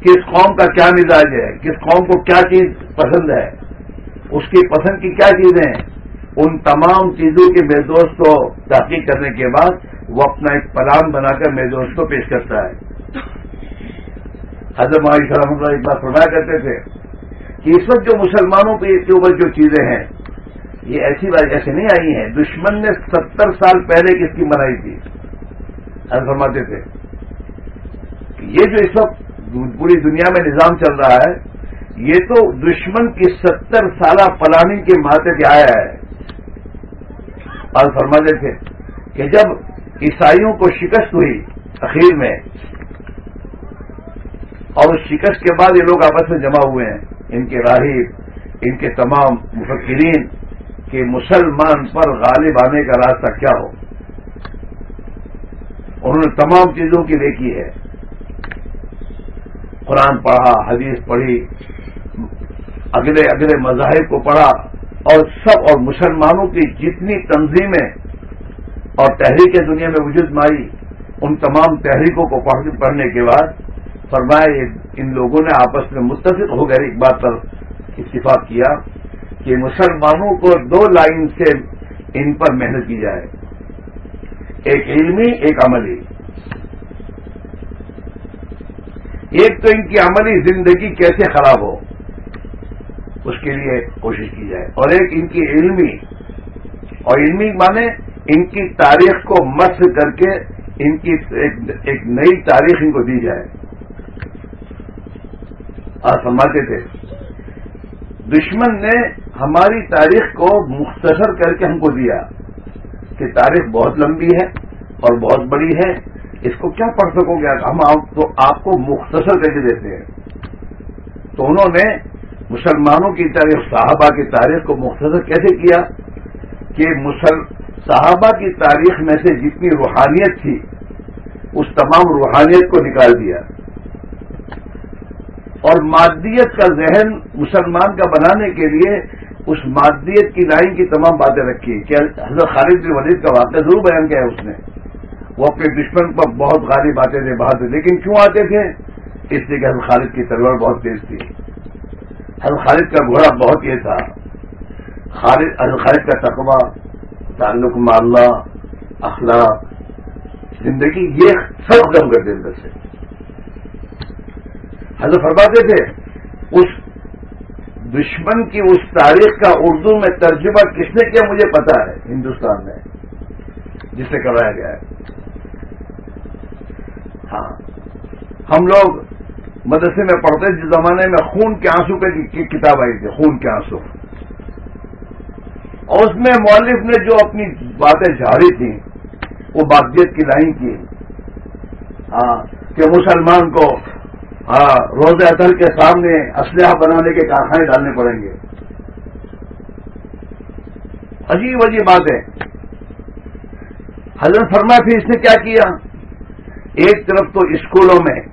کس قوم کا کیا مزاج ہے؟ کس قوم کو کیا چیز پسند ہے؟ اس کی پسند کی کیا چیزیں ہیں؟ ان تمام چیزوں کے میرے دوست کو تحقیق کرنے کے بعد وہ اپنا ایک پلان بنا کر میرے دوست کو پیش کرتا ہے۔ حضرت مہاش رحمۃ اللہ ایک بار فرمایا کرتے تھے کہ اس وقت جو مسلمانوں کے اوپر جو چیزیں ہیں، یہ ایسی بات ایسے نہیں آئی ہیں۔ دشمن نے ستر سال پہلے کس کی بنائی تھی؟ حضرت فرماتے تھے کہ یہ جو اس وقت پوری دنیا میں نظام چل رہا ہے، یہ تو دشمن کی ستر سالہ پلاننگ کے ماتے آیا ہے۔ اور فرماتے تھے کہ جب عیسائیوں کو شکست ہوئی اخیر میں، اور اس شکست کے بعد یہ لوگ آپس میں جمع ہوئے ہیں، ان کے راہب، ان کے تمام مفکرین، کہ مسلمان پر غالب آنے کا راستہ کیا ہو۔ انہوں نے تمام چیزوں کی دیکھی ہے۔ قرآن پڑھا، حدیث پڑھی، اگلے اگلے مذاہب کو پڑھا۔ اور سب اور مسلمانوں کی جتنی تنظیمیں اور تحریکیں دنیا میں وجود میں آئی ان تمام تحریکوں کو پڑھنے کے بعد فرمایا، ان لوگوں نے آپس میں متفق ہو گئے ایک بات پر اتفاق کیا کہ مسلمانوں کو دو لائن سے ان پر محنت کی جائے۔ ایک علمی، ایک عملی۔ ایک تو ان کی عملی زندگی کیسے خراب ہو؟ اس کے لیے کوشش کی جائے۔ اور ایک ان کی علمی، اور علمی مانے ان کی تاریخ کو مس کر کے ان کی ایک نئی تاریخ ان کو دی جائے۔ آپ سمجھتے تھے؟ دشمن نے ہماری تاریخ کو مختصر کر کے ہم کو دیا کہ تاریخ بہت لمبی ہے اور بہت بڑی ہے۔ اس کو کیا پڑھ سکو گے؟ ہم آپ کو مختصر کر کے دیتے ہیں۔ تو انہوں نے مسلمانوں کی تاریخ صحابہ کی تاریخ کو مختصر کیسے کیا کہ مسل صحابہ کی تاریخ میں سے جتنی روحانیت تھی، اس تمام روحانیت کو نکال دیا۔ اور مادیت کا ذہن مسلمان کا بنانے کے لیے اس مادیت کی لائن کی تمام باتیں رکھی۔ کہ حضرت خالد بن ولید کا واقعہ ضرور بیان کیا ہے اس نے۔ وہ اپنے دشمن پر بہت غالب آتے تھے بہادر، لیکن کیوں آتے تھے؟ اس لیے کہ حضرت خالد کی تلوار بہت تیز تھی۔ خالد کا گھوڑا بہت یہ تھا۔ خالد حضرت خالد کا تقوی، تعلق ماللہ اخلاق، زندگی یہ سب دم کرتے اندر سے۔ حضرت فرماتے تھے، اس دشمن کی اس تاریخ کا اردو میں ترجمہ کس نے کیا مجھے پتا ہے، ہندوستان میں، جس سے کرایا گیا ہے۔ ہاں ہم لوگ مدرسے میں پڑھتے جس زمانے میں خون کے آنسو کی کتاب آئی تھی، خون کے آنسو۔ اور اس میں مولف نے جو اپنی باتیں جھاڑی تھیں، وہ بادیت کی لائن کی۔ ہاں کہ مسلمان کو ہاں روز اطل کے سامنے اسلحہ بنانے کے کارخانے ڈالنے پڑیں گے۔ عجیب عجیب بات ہے حضرت فرما پھر اس نے کیا کیا؟ ایک طرف تو اسکولوں میں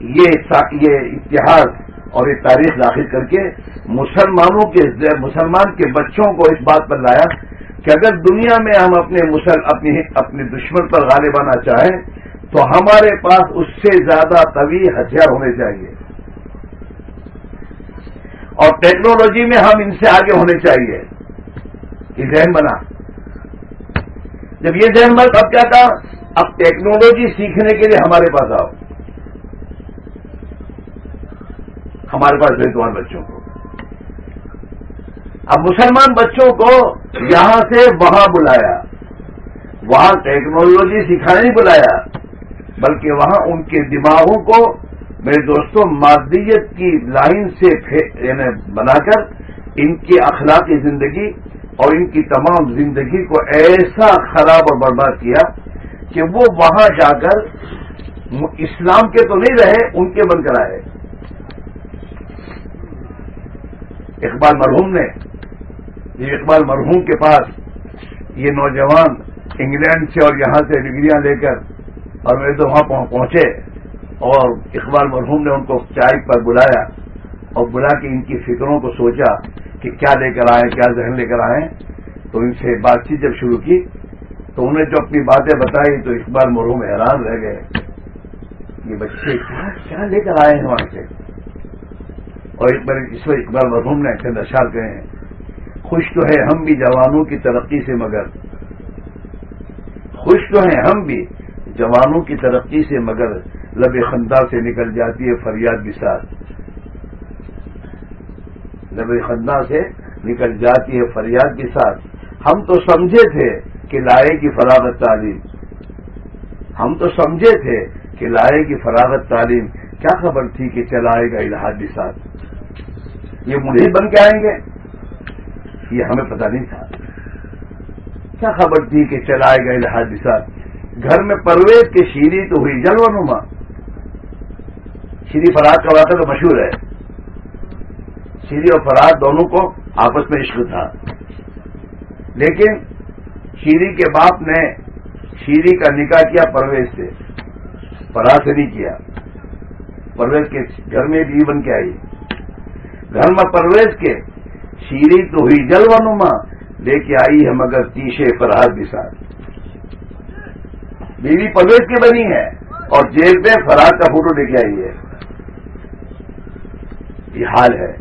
یہ اتحاد اور یہ تاریخ داخل کر کے مسلمانوں کے مسلمان کے بچوں کو اس بات پر لایا کہ اگر دنیا میں ہم اپنے مسل، اپنی اپنے دشمن پر غالب آنا چاہیں تو ہمارے پاس اس سے زیادہ طویل ہتھیار ہونے چاہیے۔ اور ٹیکنالوجی میں ہم ان سے آگے ہونے چاہیے۔ یہ ذہن بنا۔ جب یہ ذہن بنا اب کیا کہا؟ اب ٹیکنالوجی سیکھنے کے لیے ہمارے پاس آؤ۔ ہمارے پاس بھیج بچوں کو۔ اب مسلمان بچوں کو یہاں سے وہاں بلایا۔ وہاں ٹیکنالوجی سکھانے نہیں بلایا، بلکہ وہاں ان کے دماغوں کو میرے دوستوں مادیت کی لائن سے یعنی بنا کر ان کی اخلاقی زندگی اور ان کی تمام زندگی کو ایسا خراب اور برباد کیا کہ وہ وہاں جا کر اسلام کے تو نہیں رہے، ان کے بن کر آئے اقبال مرحوم نے، یہ اقبال مرحوم کے پاس یہ نوجوان انگلینڈ سے اور یہاں سے ڈگریاں لے کر اور میرے تو وہاں پہنچے اور اقبال مرحوم نے ان کو چائے پر بلایا اور بلا کے ان کی فکروں کو سوچا کہ کیا لے کر آئے کیا ذہن لے کر آئے تو ان سے بات چیت جب شروع کی تو انہیں جو اپنی باتیں بتائی تو اقبال مرحوم حیران رہ گئے یہ بچے کیا کیا لے کر آئے ہیں وہاں سے؟ اور ایک بار اس وقت اقبال مرحوم نے چند اشار کہے ہیں، خوش تو ہے ہم بھی جوانوں کی ترقی سے مگر۔ خوش تو ہیں ہم بھی جوانوں کی ترقی سے مگر، لب خندہ سے نکل جاتی ہے فریاد بھی ساتھ۔ لب خندہ سے نکل جاتی ہے فریاد بھی ساتھ۔ ہم تو سمجھے تھے کہ لائے کی فراغت تعلیم۔ ہم تو سمجھے تھے کہ لائے کی فراغت تعلیم۔ کیا خبر تھی کہ چلائے گا الحاد بھی ساتھ؟ یہ مجھے بن کے آئیں گے؟ یہ ہمیں پتہ نہیں تھا۔ کیا خبر تھی کہ چلائے گئے الحادثات گھر میں پرویز کی شیری تو ہوئی جلو نما۔ شیری فراد کا واقعہ تو مشہور ہے۔ شیری اور فراد دونوں کو آپس میں عشق تھا۔ لیکن شیری کے باپ نے شیری کا نکاح کیا پرویز سے۔ فراد سے نہیں کیا۔ پرویز کے گھر میں بھی بن کے آئی۔ گھر میں پرویز کے شیری تو ہوئی جلو نما لے کے آئی ہے مگر تیشے فرحت بھی ساتھ بیوی پرویز کی بنی ہے اور جیل پہ فرحت کا فوٹو لے کے آئی ہے۔ یہ حال ہے۔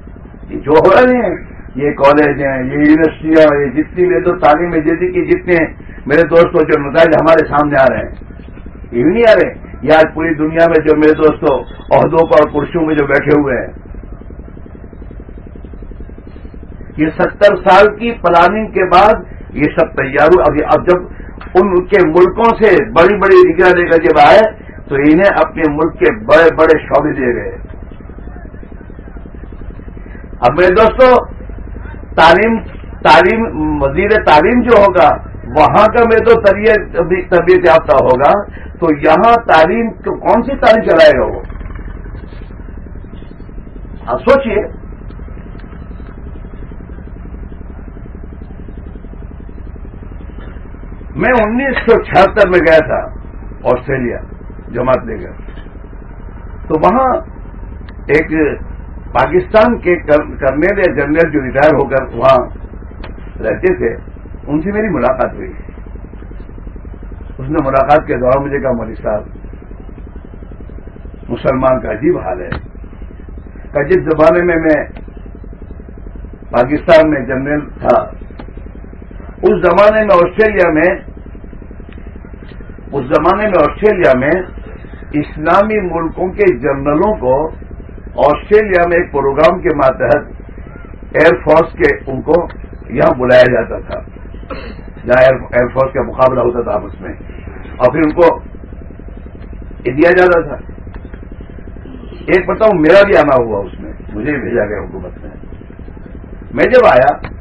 یہ جو ہو رہے ہیں، یہ کالج ہیں، یہ یونیورسٹیاں یہ جتنی میرے تو تعلیم جیسی کی جتنے میرے دوستوں جو نتائج ہمارے سامنے آ رہے ہیں، یہ بھی نہیں آ رہے۔ یہ آج پوری دنیا میں جو میرے دوستوں، عہدوں پر اور کرسیوں میں جو بیٹھے ہوئے ہیں یہ ستر سال کی پلاننگ کے بعد یہ سب تیار اب اب جب ان کے ملکوں سے بڑی بڑی ڈگریاں لے کر جب آئے، تو انہیں اپنے ملک کے بڑے بڑے شعبے دیے گئے۔ اب میرے دوستوں تعلیم تعلیم وزیر تعلیم جو ہوگا، وہاں کا میرے تو طبیعت یافتہ ہوگا، تو یہاں تعلیم کون سی تعلیم چلائے گا وہ؟ آپ سوچئے میں انیس سو چھہتر میں گیا تھا، آسٹریلیا، جماعت لے کر۔ تو وہاں ایک پاکستان کے کرنیل یا جنرل جو ریٹائر ہو کر وہاں رہتے تھے، ان سے میری ملاقات ہوئی۔ اس نے ملاقات کے دوران مجھے کہا مودی صاحب، مسلمان کا عجیب حال ہے۔ کہ جس زمانے میں میں پاکستان میں جنرل تھا اس زمانے میں آسٹریلیا میں، اس زمانے میں آسٹریلیا میں اسلامی ملکوں کے جنرلوں کو آسٹریلیا میں ایک پروگرام کے ماتحت ایئر فورس کے ان کو یہاں بلایا جاتا تھا۔ جہاں ایئر فورس کا مقابلہ ہوتا تھا آپس میں۔ اور پھر ان کو دیا جاتا تھا۔ ایک بتاؤں، میرا بھی آنا ہوا اس میں۔ مجھے بھیجا گیا حکومت میں۔ میں جب آیا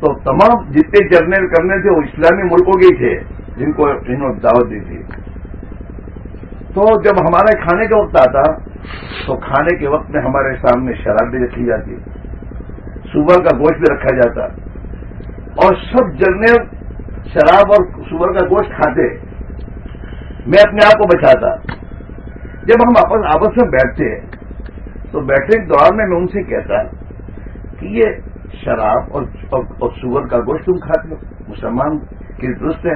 تو تمام جتنے جرنل کرنے تھے، وہ اسلامی ملکوں کے تھے، جن کو انہوں نے دعوت دی تھی۔ تو جب ہمارے کھانے کا وقت آتا، تو کھانے کے وقت میں ہمارے سامنے شراب بھی رکھی جاتی صبح کا گوشت بھی رکھا جاتا۔ اور سب جرنل شراب اور صبح کا گوشت کھاتے۔ میں اپنے آپ کو بچاتا۔ جب ہم آپس آپس میں بیٹھتے، تو بیٹھنے کے دوران میں میں ان سے کہتا کہ یہ شراب اور سور کا گوشت تم کھاتے ہو۔ مسلمان کی درست ہے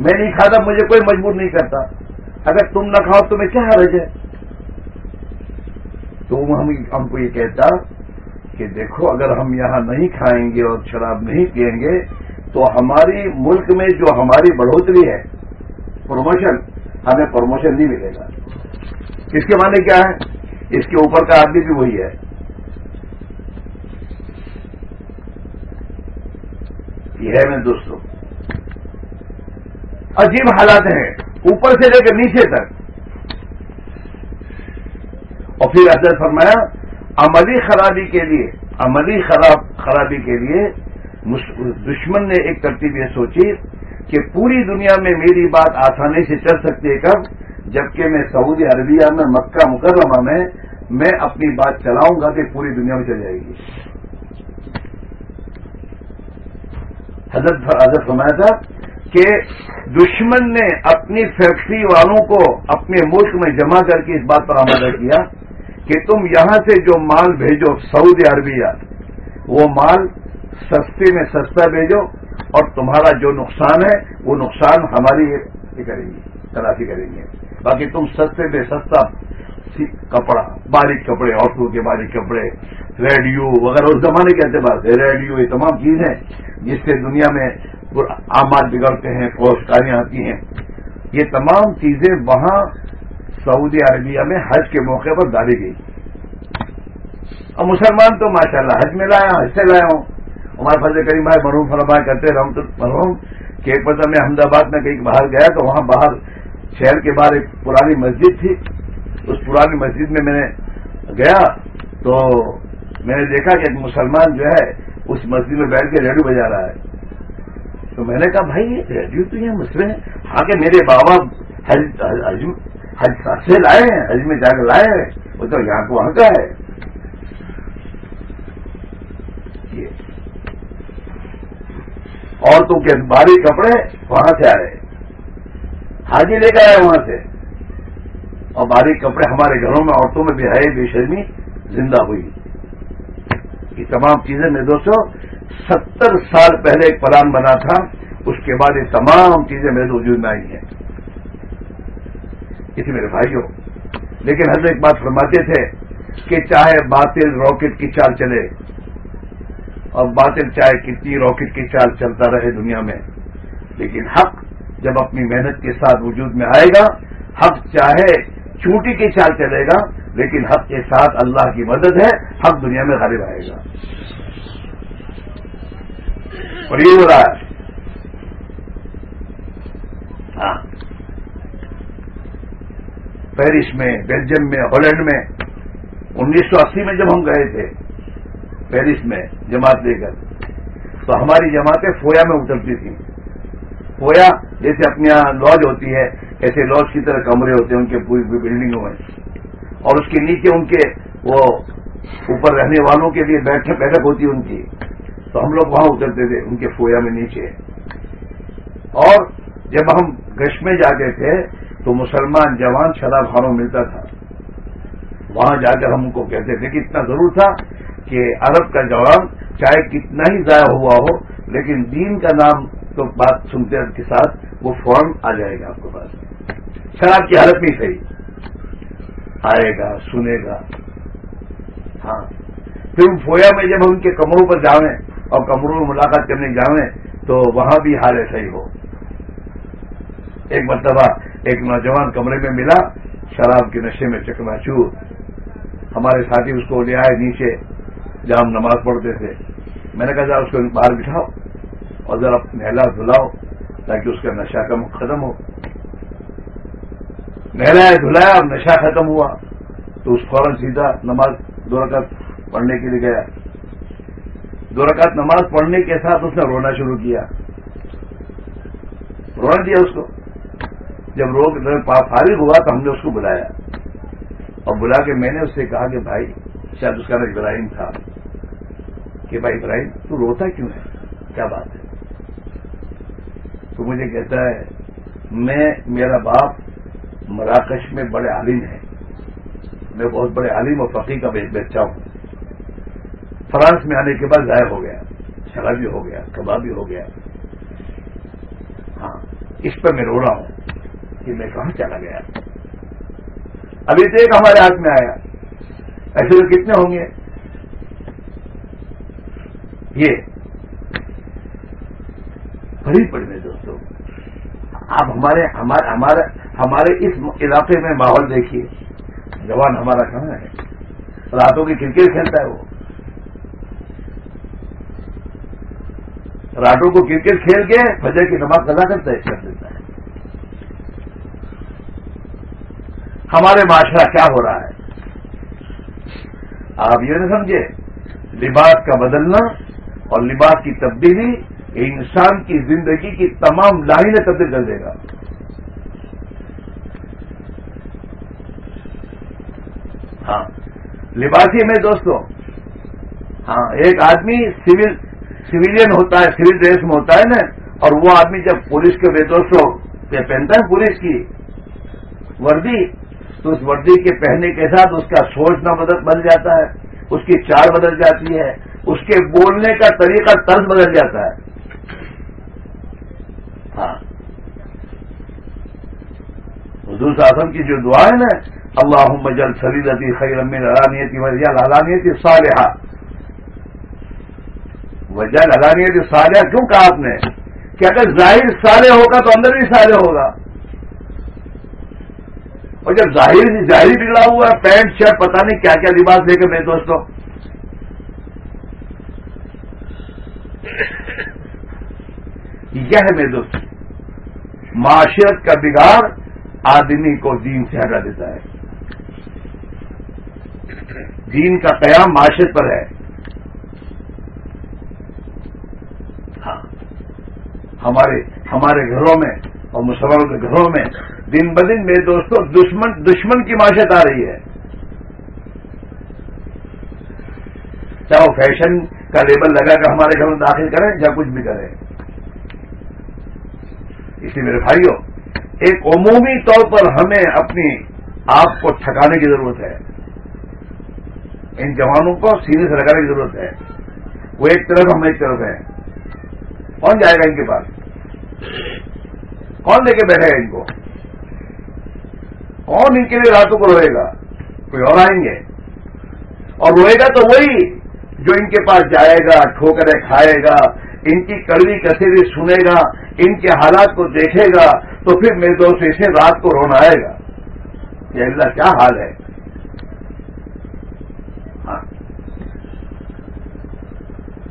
میں نہیں کھاتا، مجھے کوئی مجبور نہیں کرتا۔ اگر تم نہ کھاؤ تو میں کیا حرج ہے؟ تو ہم کو یہ کہتا کہ دیکھو، اگر ہم یہاں نہیں کھائیں گے اور شراب نہیں پئیں گے، تو ہماری ملک میں جو ہماری بڑھوتری ہے، پروموشن، ہمیں پروموشن نہیں ملے گا۔ اس کے معنی کیا ہے؟ اس کے اوپر کا آدمی بھی وہی ہے۔ یہ ہے میرے دوستوں عجیب حالات ہیں. اوپر سے لے کر نیچے تک. اور پھر اثر فرمایا، عملی خرابی کے لیے، عملی خراب، خرابی کے لیے دشمن نے ایک ترتیب یہ سوچی کہ پوری دنیا میں میری بات آسانی سے چل سکتی ہے کب؟ جبکہ میں سعودی عربیہ میں، مکہ مکرمہ میں میں اپنی بات چلاؤں گا کہ پوری دنیا میں چل جائے گی۔ حضرت حضرت فرمایا تھا کہ دشمن نے اپنی فیکٹری والوں کو اپنے ملک میں جمع کر کے اس بات پر آمادہ کیا کہ تم یہاں سے جو مال بھیجو، سعودی عربیہ، وہ مال سستے میں سستا بھیجو اور تمہارا جو نقصان ہے، وہ نقصان ہماری کریں گے تلافی کریں گے باقی تم سستے میں سستا کپڑا، باریک کپڑے، عورتوں کے باریک کپڑے، ریڈیو وغیرہ، اس زمانے کے اعتبار سے ریڈیو یہ تمام چیزیں جس سے دنیا میں آماد بگڑتے ہیں پوسٹکاریاں آتی ہیں۔ یہ تمام چیزیں وہاں سعودی عربیہ میں حج کے موقع پر ڈالی گئی۔ اور مسلمان تو ماشاءاللہ حج میں لایا، حج سے لایا ہوں۔ ہمارے فضل کریم بھائی مرحوم فرمایا کرتے رہا تو مرحوم، کہ ایک پتہ میں احمد آباد میں کہیں باہر گیا تو وہاں باہر شہر کے باہر ایک پرانی مسجد تھی۔ اس پرانی مسجد میں میں نے گیا تو میں نے دیکھا کہ ایک مسلمان جو ہے اس مسجد میں بیٹھ کے ریڈیو بجا رہا ہے۔ تو میں نے کہا، بھائی ریڈیو تو یہ مسئلے ہیں۔ ہاں کہ میرے بابا حج سے لائے ہیں، حج میں جا کے لائے ہیں۔ وہ تو یہاں کو وہاں کا ہے۔ عورتوں کے بھاری کپڑے وہاں سے آئے حاجی لے کر آئے وہاں سے۔ اور باریک کپڑے ہمارے گھروں میں عورتوں میں بھی آئے بے شرمی زندہ ہوئی۔ یہ تمام چیزیں میرے دوستوں ستر سال پہلے ایک پلان بنا تھا، اس کے بعد یہ تمام چیزیں میرے وجود میں آئی ہیں۔ اسی میرے بھائیوں۔ لیکن حضرت ایک بات فرماتے تھے کہ چاہے باطل راکٹ کی چال چلے، اور باطل چاہے کتنی راکٹ کی چال چلتا رہے دنیا میں، لیکن حق جب اپنی محنت کے ساتھ وجود میں آئے گا، حق چاہے چوٹی کی چال چلے گا، لیکن حق کے ساتھ اللہ کی مدد ہے، حق دنیا میں غالب آئے گا۔ اور یہ ہو رہا ہے۔ ہاں۔ پیرس میں، بیلجیم میں ہالینڈ میں۔ انیس سو اسی میں جب ہم گئے تھے، پیرس میں جماعت لے کر، تو ہماری جماعتیں فویا میں اترتی تھیں۔ فویا جیسے اپنے یہاں لاج ہوتی ہے، ایسے لاج کی طرح کمرے ہوتے ہیں، ان کے پوری بلڈنگوں میں اور اس کے نیچے ان کے وہ اوپر رہنے والوں کے لیے بیٹھک بیٹھک ہوتی ہے ان کی۔ تو ہم لوگ وہاں اترتے تھے، ان کے فویا میں نیچے۔ اور جب ہم گش میں جاتے تھے، تو مسلمان جوان شراب خانوں ملتا تھا۔ وہاں جا کر ہم ان کو کہتے تھے کہ اتنا ضرور تھا کہ عرب کا جواب چاہے کتنا ہی ضائع ہوا ہو، لیکن دین کا نام تو بات سنتے کے ساتھ، وہ فورم آ جائے گا آپ کے پاس۔ شراب کی حالت نہیں صحیح۔ آئے گا، سنے گا۔ ہاں۔ پھر فویا میں جب ہم ان کے کمروں پر جاویں اور کمروں میں ملاقات کرنے جاویں، تو وہاں بھی حال ایسا ہی ہو۔ ایک مرتبہ ایک نوجوان کمرے میں ملا، شراب کے نشے میں چکنا چور۔ ہمارے ساتھی اس کو لے آئے نیچے، جہاں ہم نماز پڑھتے تھے۔ میں نے کہا ذرا اس کو باہر بٹھاؤ۔ اور ذرا نہلا دھلاؤ تاکہ اس کا نشہ کم ختم ہو۔ نہلایا دھلایا اور نشہ ختم ہوا تو اس فوراً سیدھا نماز دو رکعت پڑھنے کے لیے گیا۔ دو رکعت نماز پڑھنے کے ساتھ اس نے رونا شروع کیا۔ رونا دیا اس کو۔ جب روگ فارغ ہوا تو ہم نے اس کو بلایا۔ اور بلا کے میں نے اس سے کہا کہ بھائی، شاید اس کا نام ابراہیم تھا۔ کہ بھائی ابراہیم، تو روتا کیوں ہے؟ کیا بات ہے؟ تو مجھے کہتا ہے، میں، میرا باپ مراکش میں بڑے عالم ہے میں بہت بڑے عالم اور فقی کا بچہ ہوں۔ فرانس میں آنے کے بعد ضائع ہو گیا شرابی ہو گیا کبابی ہو گیا۔ ہاں اس پر میں رو رہا ہوں کہ میں کہاں چلا گیا۔ ابھی تو ایک ہمارے ہاتھ میں آیا۔ ایسے تو کتنے ہوں گے؟ یہ بڑی پڑ میں دوستوں آپ ہمارے ہمارے ہمارے اس علاقے میں ماحول دیکھیے۔ جوان ہمارا کہاں ہے؟ راتوں کی کرکٹ کھیلتا ہے وہ۔ راتوں کو کرکٹ کھیل کے فجر کی نماز ادا کرتا ہے، کر دیتا ہے۔ ہمارے معاشرہ کیا ہو رہا ہے؟ آپ یہ نہ سمجھے لباس کا بدلنا اور لباس کی تبدیلی انسان کی زندگی کی تمام لائنیں تبدیل کر دے گا۔ ہاں۔ لباسی میں دوستوں ہاں ایک آدمی سول، سویلین ہوتا ہے، سول ڈریس میں ہوتا ہے نا، اور وہ آدمی جب پولیس کے ویدوشوں پہ پہنتا ہے پولیس کی وردی، تو اس وردی کے پہننے کے ساتھ اس کا سوچ نہ بدل جاتا ہے، اس کی چار بدل جاتی ہے، اس کے بولنے کا طریقہ طرز بدل جاتا ہے۔ حضور آسم کی جو دعا ہے نا اللہ مجل سلیلتی خیر من علانیتی وجل علانیتی صالحہ وجل علانیتی صالحہ کیوں کہا آپ نے؟ کہ اگر ظاہر صالح ہوگا تو اندر بھی صالح ہوگا۔ اور جب ظاہر ظاہری بگڑا ہوا ہے، پینٹ، شرٹ، پتہ نہیں کیا کیا لباس لے کے میرے دوستوں یہ ہے میرے دوست۔ معاشرت کا بگاڑ آدمی کو دین سے ہٹا دیتا ہے۔ دین کا قیام معاشرت پر ہے۔ ہاں۔ ہمارے ہمارے گھروں میں اور مسلمانوں کے گھروں میں دن بدن میرے دوستوں دشمن دشمن کی معاشت آ رہی ہے۔ چاہے وہ فیشن کا لیبل لگا کر ہمارے گھر میں داخل کریں یا کچھ بھی کریں۔ اس لیے میرے بھائیوں، ایک عمومی طور پر ہمیں اپنی آپ کو ٹھکانے کی ضرورت ہے۔ ان جوانوں کو سینے سے لگانے کی ضرورت ہے۔ وہ ایک طرف ہم ایک طرف ہیں۔ کون جائے گا ان کے پاس؟ کون لے کے بیٹھے گا ان کو؟ کون ان کے لیے راتوں کو روئے گا؟ کوئی اور آئیں گے۔ اور روئے گا تو وہی جو ان کے پاس جائے گا ٹھوکرے کھائے گا، ان کی کڑوی کثیری سنے گا ان کے حالات کو دیکھے گا تو پھر میرے دوست اسے رات کو رونا آئے گا۔ یہ اللہ کیا حال ہے؟ ہاں۔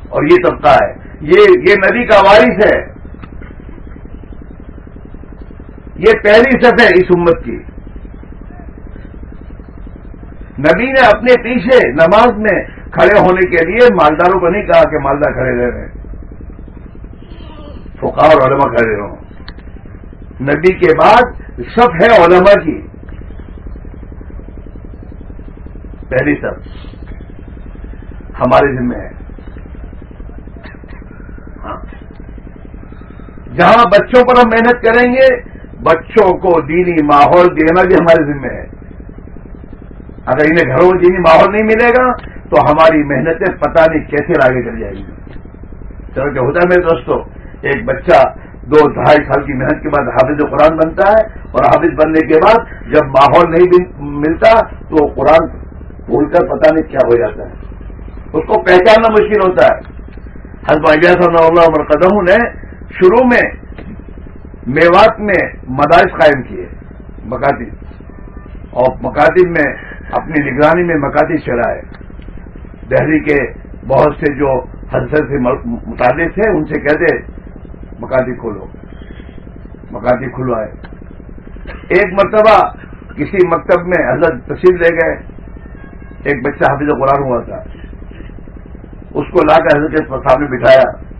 اور یہ طبقہ ہے۔ یہ یہ ندی کا وارث ہے۔ یہ پہلی سطح ہے اس امت کی۔ نبی نے اپنے پیچھے نماز میں کھڑے ہونے کے لیے مالداروں کو نہیں کہا کہ مالدار کھڑے رہے فقہ اور علماء کھڑے رہو نبی کے بعد سب ہے علماء کی۔ پہلی سب ہمارے ذمہ ہے۔ ہاں۔ جہاں بچوں پر ہم محنت کریں گے، بچوں کو دینی ماحول دینا بھی ہمارے ذمہ ہے۔ اگر انہیں گھروں میں دینی ماحول نہیں ملے گا، تو ہماری محنتیں پتہ نہیں کیسے آگے چل جائیں گی۔ چلو کہ ہوتا ہے میرے دوستوں ایک بچہ دو ڈھائی سال کی محنت کے بعد حافظ قرآن بنتا ہے اور حافظ بننے کے بعد جب ماحول نہیں ملتا تو قرآن بھول کر پتہ نہیں کیا ہو جاتا ہے۔ اس کو پہچاننا مشکل ہوتا ہے۔ حضرت صلی اللہ عمر قدم نے شروع میں میوات میں مدارس قائم کیے، مکاتب۔ اور مکاتب میں اپنی نگرانی میں مکاتی چلائے۔ دہلی کے بہت سے جو حضرت سے متعلق تھے، ان سے کہتے مکاتی کھولو۔ مکاتی کھلوائے ایک مرتبہ کسی مکتب میں حضرت تشریف لے گئے۔ ایک بچہ حافظ قرآن ہوا تھا۔ اس کو لا کر حضرت کے سامنے بٹھایا۔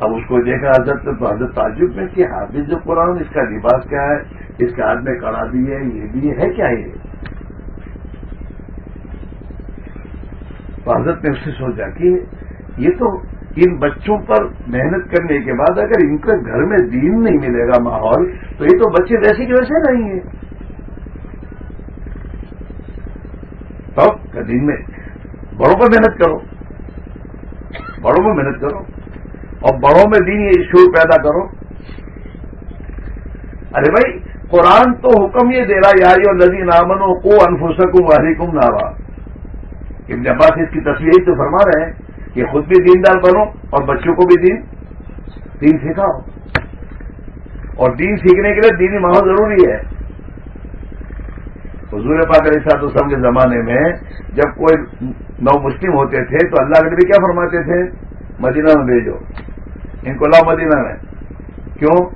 اب اس کو دیکھا حضرت، تو حضرت تعجب میں کہ حافظ قرآن، اس کا لباس کیا ہے؟ اس کے ہاتھ میں کڑا بھی ہے، یہ بھی ہے، کیا یہ تو حضرت نے اس سے سوچا کہ یہ تو ان بچوں پر محنت کرنے کے بعد اگر ان کے گھر میں دین نہیں ملے گا ماحول، تو یہ تو بچے ویسے کی ویسے نہیں ہیں۔ تو دین میں بڑوں پر محنت کرو۔ بڑوں میں محنت کرو۔ اور بڑوں میں دین یہ شور پیدا کرو۔ ارے بھائی، قرآن تو حکم یہ دے رہا یاری اور ندی نامنوں کو انفسکم واحکم نارا۔ ابن عباس اس کی تصویر تو فرما رہے ہیں۔ کہ خود بھی دیندار بنو اور بچوں کو بھی دین دین سکھاؤ۔ اور دین سیکھنے کے لیے دینی ماحول ضروری ہے۔ حضور پاک علیہ صاحب السلام کے زمانے میں جب کوئی نو مسلم ہوتے تھے تو اللہ کے نبی کیا فرماتے تھے؟ مدینہ میں بھیجو۔ ان کو لاؤ مدینہ میں۔ کیوں؟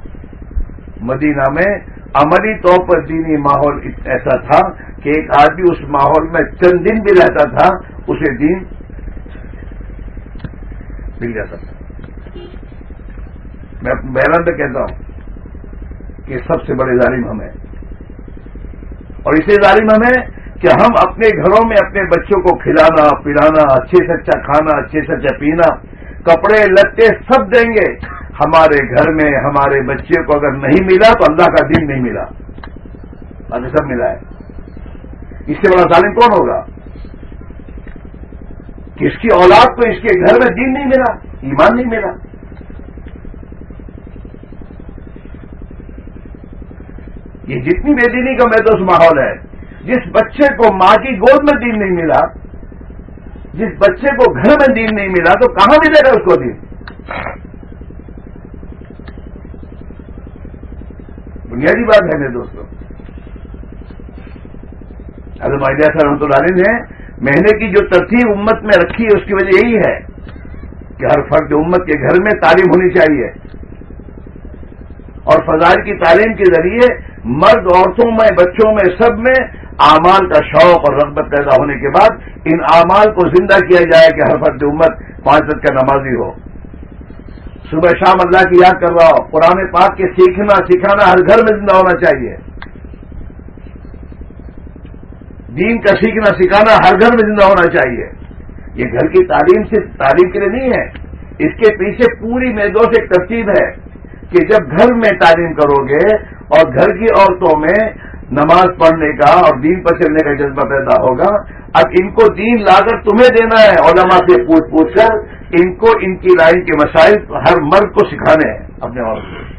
مدینہ میں عملی طور پر دینی ماحول ایسا تھا کہ ایک آدمی اس ماحول میں چند دن بھی رہتا تھا، اسے دین مل جاتا۔ تھا میں بہران تو کہتا ہوں کہ سب سے بڑے ظالم ہم ہیں۔ اور اسے ظالم ہم ہیں کہ ہم اپنے گھروں میں اپنے بچوں کو کھلانا، پلانا، اچھے سے اچھا کھانا، اچھے سے اچھا پینا، کپڑے، لتے سب دیں گے۔ ہمارے گھر میں ہمارے بچے کو اگر نہیں ملا تو اللہ کا دین نہیں ملا۔ ہمیں سب ملا ہے۔ اس سے بڑا ظالم کون ہوگا؟ کہ اس کی اولاد کو اس کے گھر میں دین نہیں ملا، ایمان نہیں ملا۔ یہ جتنی بے دینی کا محدود ماحول ہے، جس بچے کو ماں کی گود میں دین نہیں ملا، جس بچے کو گھر میں دین نہیں ملا، تو کہاں ملے گا اس کو دین؟ بنیادی بات ہے میرے دوستوں مائدیا صاحب رحمۃ اللہ نے مہینے کی جو ترتیب امت میں رکھی ہے، اس کی وجہ یہی ہے کہ ہر فرد امت کے گھر میں تعلیم ہونی چاہیے۔ اور فضائل کی تعلیم کے ذریعے مرد، عورتوں میں، بچوں میں، سب میں اعمال کا شوق اور رغبت پیدا ہونے کے بعد ان اعمال کو زندہ کیا جائے کہ ہر فرد امت پانچ دن کا نمازی ہو۔ صبح شام اللہ کی یاد کر رہا ہو قرآن پاک کے سیکھنا، سکھانا ہر گھر میں زندہ ہونا چاہیے۔ دین کا سیکھنا سکھانا ہر گھر میں زندہ ہونا چاہیے۔ یہ گھر کی تعلیم سے تعلیم کے لیے نہیں ہے، اس کے پیچھے پوری میدوں سے ایک ترتیب ہے کہ جب گھر میں تعلیم کرو گے اور گھر کی عورتوں میں نماز پڑھنے کا اور دین پر چلنے کا جذبہ پیدا ہوگا، اب ان کو دین لا کر تمہیں دینا ہے، علماء سے پوچھ پوچھ کر ان کو ان کی لائن کے مسائل ہر مرد کو سکھانے ہیں اپنے عورت کو۔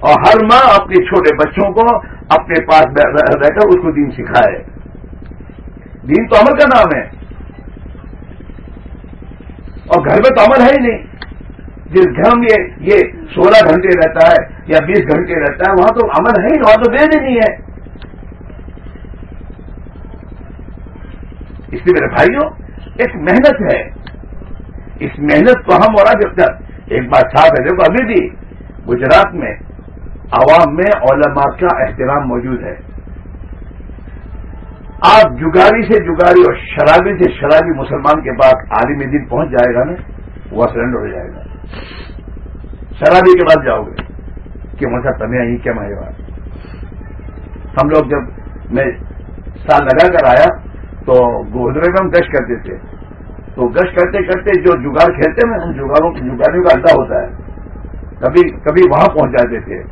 اور ہر ماں اپنے چھوٹے بچوں کو اپنے پاس رہ کر اس کو دین سکھائے۔ دین تو عمل کا نام ہے۔ اور گھر میں تو عمل ہے ہی نہیں۔ جس گھر میں یہ سولہ گھنٹے رہتا ہے یا بیس گھنٹے رہتا ہے، وہاں تو عمل ہے ہی وہاں تو دے نہیں ہے۔ اس لیے میرے بھائیوں، ایک محنت ہے۔ اس محنت کو ہم اور اب ایک بات صاف ہے۔ دیکھو، ابھی بھی گجرات میں عوام میں علماء کا احترام موجود ہے۔ آپ جگاری سے جگاری اور شرابی سے شرابی مسلمان کے بعد عالمی دن پہنچ جائے گا نا، وہ سرنڈر ہو جائے گا۔ شرابی کے بعد جاؤ گے کہ مجھے تمہیں ہی کیا ماہی بات؟ ہم لوگ جب میں سال لگا کر آیا تو گودرے میں ہم گشت کرتے تھے۔ تو گشت کرتے کرتے جو جگاڑ کھیلتے ہیں، ان جگاڑوں جگاڑیوں کا اڈا ہوتا ہے۔ کبھی کبھی وہاں پہنچ جاتے تھے۔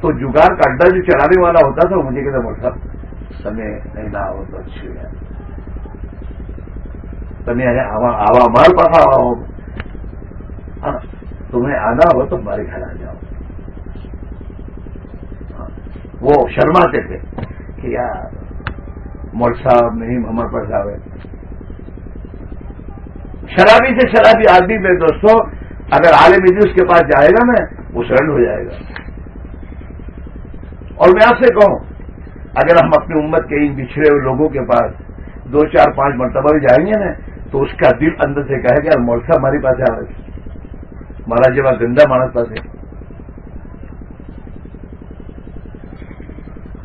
تو جگاڑ کا اڈا جو چلانے والا ہوتا تھا، وہ مجھے کہتے مطلب تمہیں نہ ہو تو اچھی ہے تمہیں آوا مار پڑا ہو ہاں، تمہیں آنا ہو تو ہمارے گھر آ جاؤ وہ شرماتے تھے کہ یار مول صاحب نہیں محمد پر صاحب ہے شرابی سے شرابی آدمی میں دوستوں اگر عالم جی اس کے پاس جائے گا نا وہ سرنڈ ہو جائے گا اور میں آپ سے کہوں اگر ہم اپنی امت کے ان بچھڑے ہوئے لوگوں کے پاس دو چار پانچ مرتبہ بھی جائیں گے نا، تو اس کا دل اندر سے کہے گا مول صاحب ہماری پاس آ رہے جی مہاراج جب گندا مانس پاس ہے۔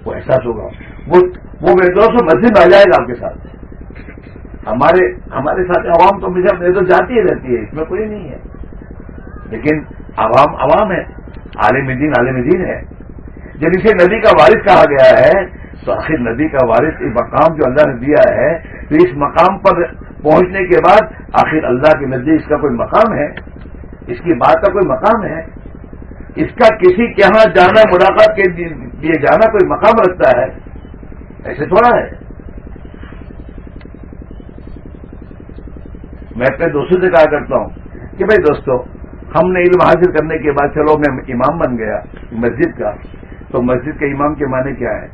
وہ احساس ہوگا۔ وہ وہ مسجد آ جائے گا آپ کے ساتھ۔ ہمارے ہمارے ساتھ عوام تو مجھے میرے جاتی ہی رہتی ہے، اس میں کوئی نہیں ہے۔ لیکن عوام عوام ہے۔ عالم دین عالم دین ہے۔ جب اسے ندی کا وارث کہا گیا ہے، تو آخر ندی کا وارث یہ مقام جو اللہ نے دیا ہے، تو اس مقام پر پہنچنے کے بعد آخر اللہ کے ندی اس کا کوئی مقام ہے؟ اس کی بات کا کوئی مقام ہے؟ اس کا کسی کے یہاں جانا، ملاقات کے لیے جانا کوئی مقام رکھتا ہے؟ ایسے تھوڑا ہے۔ میں اپنے دوستوں سے کہا کرتا ہوں کہ بھائی دوستو، ہم نے علم حاصل کرنے کے بعد چلو میں امام بن گیا، مسجد کا۔ تو مسجد کے امام کے معنی کیا ہے؟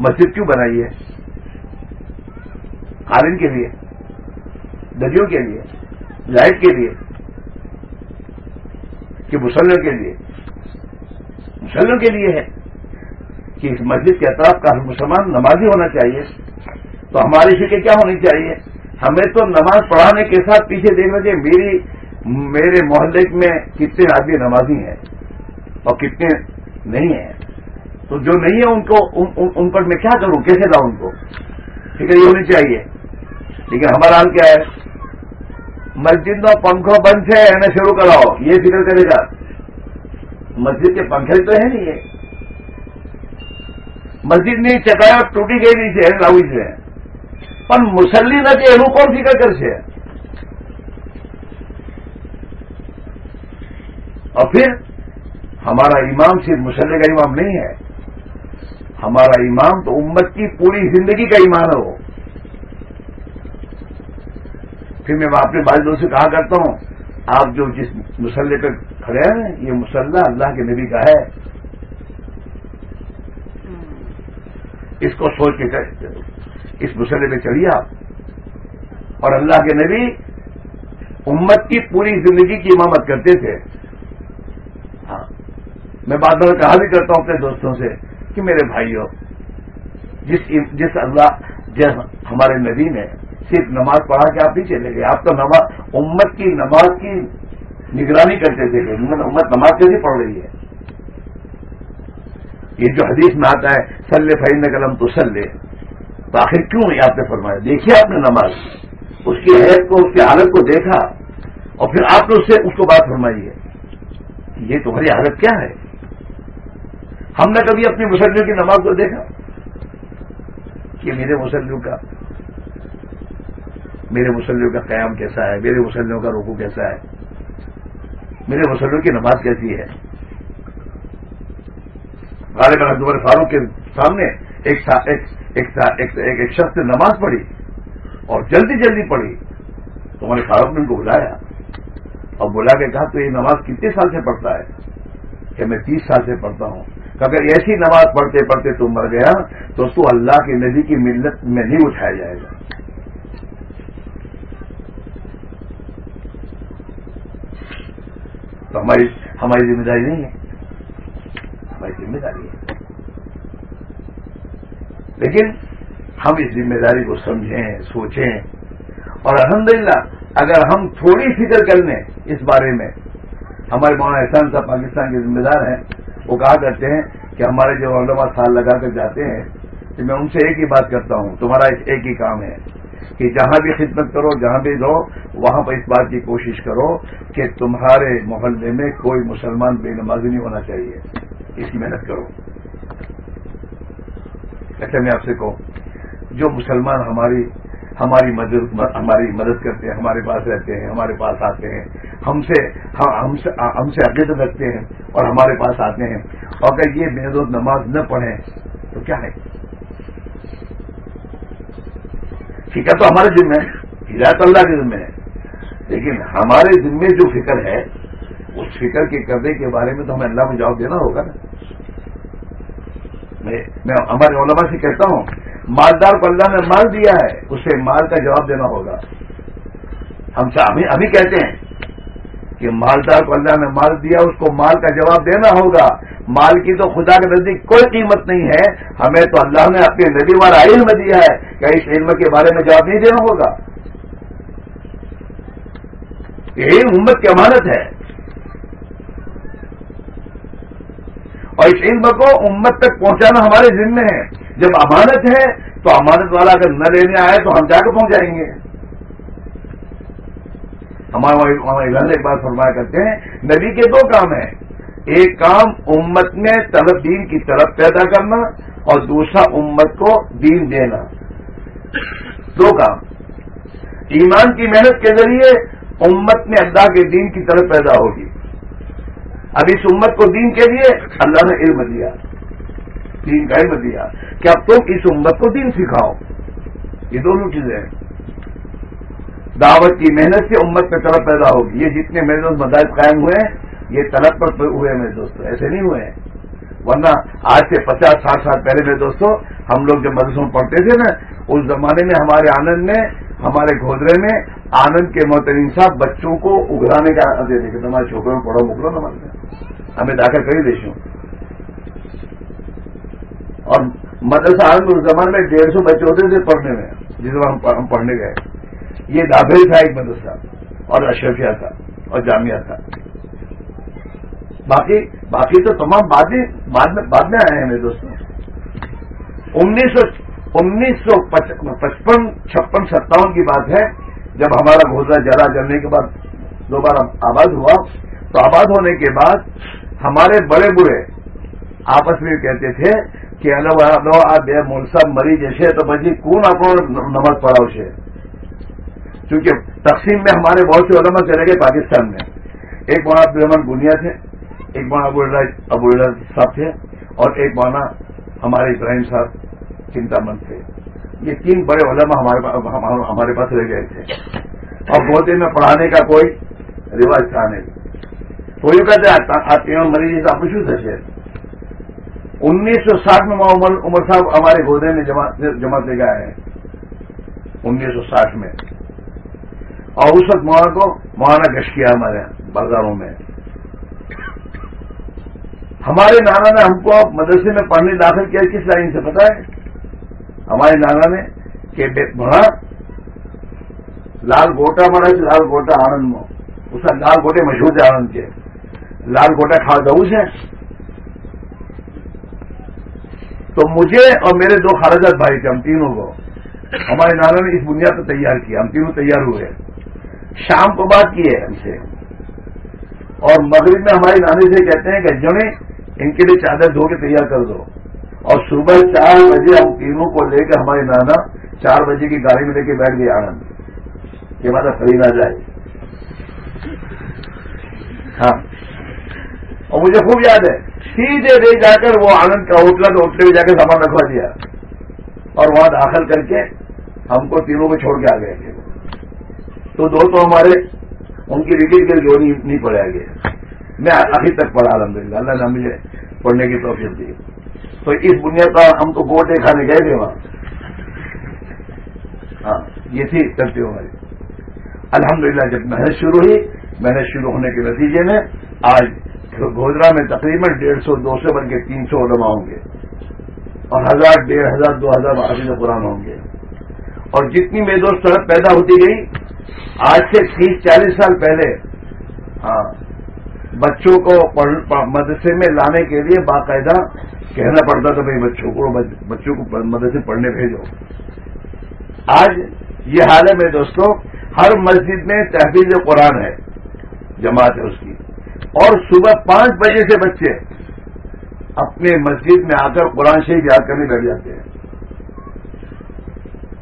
مسجد کیوں بنائی ہے؟ قالین کے لیے درجوں کے لیے لائٹ کے لیے، کہ مسلم کے لیے؟ مسلم کے لیے ہے کہ اس مسجد کے اطراف کا مسلمان نمازی ہونا چاہیے۔ تو ہماری فکر کیا ہونی چاہیے؟ ہمیں تو نماز پڑھانے کے ساتھ پیچھے دیکھنا چاہیے میری، میرے محلے میں کتنے آدمی نمازی ہیں اور کتنے نہیں ہیں تو جو نہیں ہے ان کو ان پر میں کیا کروں کیسے لاؤں ان کو فکر یہ ہونی چاہیے لیکن ہمارا حال کیا ہے مسجد میں پنکھوں بند سے شروع کراؤ یہ فکر کرے گا مسجد کے پنکھے تو ہے نہیں ہے مسجد نہیں ચકાયા તૂટી ગયેલી છે લાવી છે પણ મુસલ્લી નથી એનું કોણ ફિકર કરશે اور پھر ہمارا امام صرف مسلح کا امام نہیں ہے۔ ہمارا امام تو امت کی پوری زندگی کا ایمان ہے وہ۔ پھر میں اپنے بھائی دوست سے کہا کرتا ہوں، آپ جو جس مسلح پہ کھڑے ہیں، یہ مسلح اللہ کے نبی کا ہے۔ اس کو سوچ کے اس مسئلے میں چلیے آپ۔ اور اللہ کے نبی امت کی پوری زندگی کی امامت کرتے تھے۔ میں بعد میں کہا بھی کرتا ہوں اپنے دوستوں سے کہ میرے بھائیوں جس جس اللہ، جس ہمارے نبی نے صرف نماز پڑھا کے آپ نہیں چلے گئے، آپ تو نماز امت کی نماز کی نگرانی کرتے تھے امت نماز کیسے پڑھ رہی ہے۔ یہ جو حدیث میں آتا ہے سلے فین قلم تو سلے تو آخر کیوں یہ آپ نے فرمایا؟ دیکھیے آپ نے نماز، اس کی حیرت کو، اس کی حالت کو دیکھا، اور پھر آپ نے اس سے، اس کو بات فرمائی ہے۔ یہ تمہاری حالت کیا ہے؟ ہم نے کبھی اپنی مسلموں کی نماز کو دیکھا؟ کہ میرے مسلموں کا میرے مسلموں کا قیام کیسا ہے؟ میرے مسلموں کا روکو کیسا ہے؟ میرے مسلموں کی نماز کیسی ہے؟ غالباً عبدالبر فاروق کے سامنے ایک ایک شخص نے نماز پڑھی اور جلدی جلدی پڑھی۔ تو ہمارے فاروق نے ان کو بلایا اور بلا کے کہا تو یہ نماز کتنے سال سے پڑھتا ہے؟ کہ میں تیس سال سے پڑھتا ہوں۔ کہ اگر ایسی نماز پڑھتے پڑھتے تو مر گیا، تو اس کو اللہ کی ندی کی ملت میں نہیں اٹھایا جائے گا۔ تو ہماری ہماری ذمہ داری نہیں ہے۔ ہماری ذمہ داری ہے۔ لیکن ہم اس ذمہ داری کو سمجھیں، سوچیں۔ اور الحمدللہ، اگر ہم تھوڑی فکر کر لیں اس بارے میں، ہمارے مولانا احسان صاحب پاکستان کے ذمہ دار ہیں۔ وہ کہا کرتے ہیں کہ ہمارے جو علماء سال لگا کر جاتے ہیں، کہ میں ان سے ایک ہی بات کرتا ہوں، تمہارا ایک ہی کام ہے کہ جہاں بھی خدمت کرو، جہاں بھی رہو، وہاں پر اس بات کی کوشش کرو کہ تمہارے محلے میں کوئی مسلمان بے نمازی نہیں ہونا چاہیے۔ اس کی محنت کرو۔ ایسے میں آپ سے کہوں، جو مسلمان ہماری ہماری مدد ہماری مدد کرتے ہیں، ہمارے پاس رہتے ہیں، ہمارے پاس آتے ہیں۔ ہم سے ہم سے ہم سے عقیدت رکھتے ہیں اور ہمارے پاس آتے ہیں۔ اور اگر یہ محدود نماز نہ پڑھیں تو کیا ہے؟ فکر تو ہمارے ذمہ ہے۔ ہدایت اللہ کے ذمہ ہے۔ لیکن ہمارے ذمے جو فکر ہے، اس فکر کے کرنے کے بارے میں تو ہمیں اللہ میں جواب دینا ہوگا نا۔ میں ہمارے علماء سے کہتا ہوں مالدار کو اللہ نے مال دیا ہے، اسے مال کا جواب دینا ہوگا۔ ہم سے ابھی کہتے ہیں کہ مالدار کو اللہ نے مال دیا، اس کو مال کا جواب دینا ہوگا۔ مال کی تو خدا کے نزدیک کوئی قیمت نہیں ہے۔ ہمیں تو اللہ نے اپنے ندی والا علم دیا ہے کہ اس علم کے بارے میں جواب نہیں دینا ہوگا۔ یہ امت کی امانت ہے۔ اور اس علم کو امت تک پہنچانا ہمارے ذمے ہے۔ جب امانت ہے تو امانت والا اگر نہ لینے آئے تو ہم جا کے پہنچ جائیں گے۔ ہمارے ایک بات فرمایا کرتے ہیں، نبی کے دو کام ہیں۔ ایک کام امت میں طلب دین کی طرف پیدا کرنا اور دوسرا امت کو دین دینا۔ دو کام۔ ایمان کی محنت کے ذریعے امت میں اللہ کے دین کی طرف پیدا ہوگی۔ اب اس امت کو دین کے لیے اللہ نے علم دیا۔ دین کا علم دیا۔ کہ اب تم اس امت کو دین سکھاؤ۔ یہ دونوں چیزیں ہیں۔ دعوت کی محنت سے امت میں طلب پیدا ہوگی۔ یہ جتنے میرے دوست مداحت قائم ہوئے ہیں، یہ طلب پر ہوئے ہیں میرے دوستوں ایسے نہیں ہوئے ہیں۔ ورنہ آج سے پچاس ساٹھ سال پہلے میرے دوستوں ہم لوگ جب مدرسوں پڑھتے تھے نا، اس زمانے میں ہمارے آنند میں ہمارے گودرے میں آنند کے محترین صاحب بچوں کو اگرانے کا دیتے کہ تمہارے چھوکروں میں پڑھو مکلو نماز۔ ہمیں داخل کری دیشوں اور مدرسہ آنند اس زمانے میں ڈیڑھ سو بچے ہوتے تھے پڑھنے میں جس وقت ہم پڑھنے گئے۔ یہ داخل تھا ایک مدرسہ، اور اشرفیہ تھا، اور جامعہ تھا۔ باقی باقی تو تمام بعد میں آئے ہیں میرے دوستوں۔ انیس سو انیس سو پچپن، چھپن، ستاون کی بات ہے۔ جب ہمارا گھوسا جلا جلنے کے بعد دوبارہ آباد ہوا، تو آباد ہونے کے بعد ہمارے بڑے بڑے آپس میں کہتے تھے کہ بے ملسا مری جیسے تو بجی کون آپ نماز پڑا اسے کیونکہ تقسیم میں ہمارے بہت سے علماء چلے گئے پاکستان میں۔ ایک مولانا عبد الرحمان تھے، ایک مولانا ابو اللہ ابو اللہ صاحب تھے، اور ایک مولانا ہمارے ابراہیم صاحب چنتا مند تھے۔ یہ تین بڑے علماء ہمارے ہمارے پاس رہ گئے تھے۔ اور گودے میں پڑھانے کا کوئی رواج تھا نہیں۔ تو یہ کہتے ہیں مریض آپ پوچھو تھے انیس سو ساٹھ میں عمر عمر صاحب ہمارے گودے میں جمع لے گئے ہیں۔ انیس سو ساٹھ میں۔ اور اس وقت مولانا کو مولانا گش کیا ہمارے بازاروں میں۔ ہمارے نانا نے ہم کو مدرسے میں پڑھنے داخل کیا، کس لائن سے پتا ہے؟ ہمارے نانا نے کہ بڑا لال گوٹا مڑا سے لال گوٹا آنند میں اس کا لال گوٹے مشہور تھے آنند کے۔ لال گوٹا کھا گؤ سے تو مجھے اور میرے دو خارجات بھائی تھے، ہم تینوں کو۔ ہمارے نانا نے اس بنیاد کو تیار کیا، ہم تینوں تیار ہوئے۔ شام کو بات کی ہے ہم سے۔ اور مغرب میں ہماری نانی سے کہتے ہیں کہ جنے ان کے لیے چادر دھو کے تیار کر دو۔ اور صبح چار بجے ہم تینوں کو لے کے ہمارے نانا چار بجے کی گاڑی میں لے کے بیٹھ گئے آنند۔ کہ مانا خرید نہ جائے۔ ہاں۔ اور مجھے خوب یاد ہے، سیدھے دے جا کر وہ آنند کا ہوٹل تو ہوٹل میں جا کے سامان رکھوا دیا۔ اور وہاں داخل کر کے ہم کو تینوں کو چھوڑ کے آ گئے۔ تھے تو دو تو ہمارے، ان کی وکٹ کے جو نہیں پڑے آگے۔ میں ابھی تک پڑھا الحمد للہ اللہ نے مجھے پڑھنے کی توفیق دی۔ تو اس بنیاد پر ہم تو گوٹے کھانے گئے تھے وہاں۔ ہاں یہ تھی کرتے ہماری۔ الحمد للہ جب محنت شروع ہوئی، محنت شروع ہونے کے نتیجے میں آج گودرا میں تقریباً ڈیڑھ سو، دو سو بن کے تین سو علماء ہوں گے۔ اور ہزار، ڈیڑھ ہزار، دو ہزار حافظ قرآن ہوں گے۔ اور جتنی میرے دوست سڑک پیدا ہوتی گئی، آج سے تیس، چالیس سال پہلے ہاں بچوں کو مدرسے میں لانے کے لیے باقاعدہ کہنا پڑتا تھا، بھائی، بچوں کو بچوں کو مدرسے پڑھنے بھیجو۔ آج یہ حال ہے میرے دوستوں، ہر مسجد میں تحفیظ قرآن ہے، جماعت ہے اس کی۔ اور صبح پانچ بجے سے بچے اپنے مسجد میں آ کر قرآن شریف یاد کرنے بیٹھ جاتے ہیں۔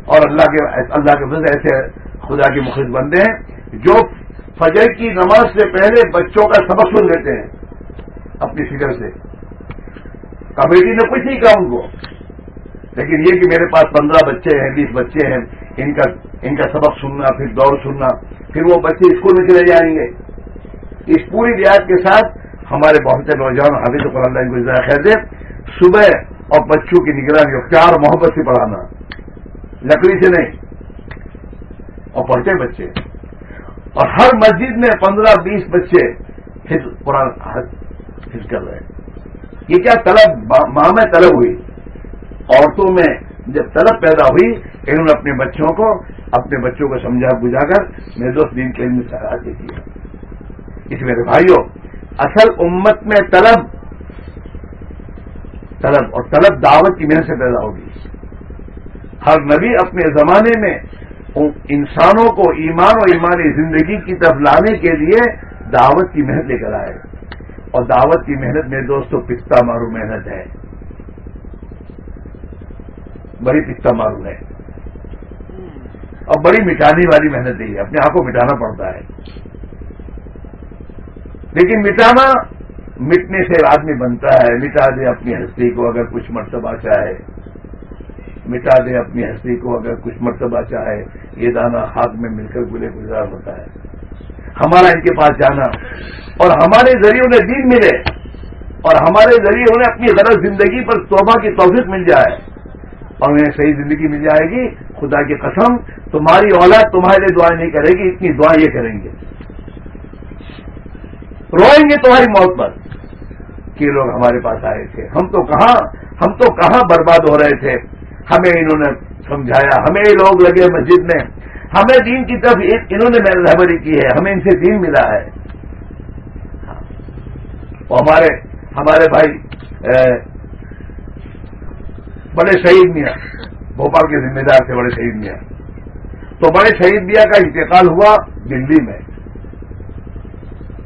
اور اللہ کے اللہ کے فضل ایسے خدا کے مخص بندے ہیں جو فجر کی نماز سے پہلے بچوں کا سبق سن لیتے ہیں اپنی فکر سے۔ کمیٹی نے کچھ نہیں کہا ان کو۔ لیکن یہ کہ میرے پاس پندرہ بچے ہیں، بیس بچے ہیں، ان کا ان کا سبق سننا، پھر دور سننا، پھر وہ بچے اسکول میں چلے جائیں گے۔ اس پوری ریاض کے ساتھ ہمارے بہت سے نوجوان حافظ اللہ کو ذرا خیر دے۔ صبح اور بچوں کی نگرانی اور پیار محبت سے پڑھانا۔ لکڑی سے نہیں، اور پڑھتے بچے۔ اور ہر مسجد میں پندرہ بیس بچے قرآن حفظ کر رہے ہیں۔ یہ کیا طلب ماں میں طلب ہوئی؟ عورتوں میں جب طلب پیدا ہوئی، انہوں نے اپنے بچوں کو، اپنے بچوں کو سمجھا بجھا کر، میرے دوست دین کے علم سے آگے کیا اس میرے بھائیوں اصل امت میں طلب طلب، اور طلب دعوت کی محنت سے پیدا ہوگی۔ ہر نبی اپنے زمانے میں انسانوں کو ایمان اور ایمانی زندگی کی طرف لانے کے لیے دعوت کی محنت لے کر آئے۔ اور دعوت کی محنت میں دوستوں پستہ مارو محنت ہے۔ بڑی پستہ مارو ہے۔ اور بڑی مٹانے والی محنت ہے اپنے آپ کو مٹانا پڑتا ہے۔ لیکن مٹانا مٹنے سے آدمی بنتا ہے، مٹا دے اپنی ہستی کو اگر کچھ مرتبہ چاہے۔ مٹا دے اپنی ہستی کو اگر کچھ مرتبہ چاہے، یہ دانا ہاتھ میں مل کر گلے گزار ہوتا ہے۔ ہمارا ان کے پاس جانا۔ اور ہمارے ذریعے انہیں دین ملے۔ اور ہمارے ذریعے انہیں اپنی غلط زندگی پر توبہ کی توفیق مل جائے۔ اور انہیں صحیح زندگی مل جائے گی۔ خدا کی قسم، تمہاری اولاد تمہارے لیے دعائیں نہیں کرے گی، اتنی دعائیں یہ کریں گے۔ روئیں گے تمہاری موت پر۔ کہ لوگ ہمارے پاس آئے تھے۔ ہم تو کہاں ہم تو کہاں برباد ہو رہے تھے۔ ہمیں انہوں نے سمجھایا۔ ہمیں لوگ لگے مسجد میں۔ ہمیں دین کی طرف انہوں نے رہبری کی ہے۔ ہمیں ان سے دین ملا ہے۔ ہاں۔ ہمارے ہمارے بھائی بڑے شہید میاں۔ بھوپال کے ذمہ دار تھے بڑے شہید میاں۔ تو بڑے شہید میاں کا انتقال ہوا دلی میں۔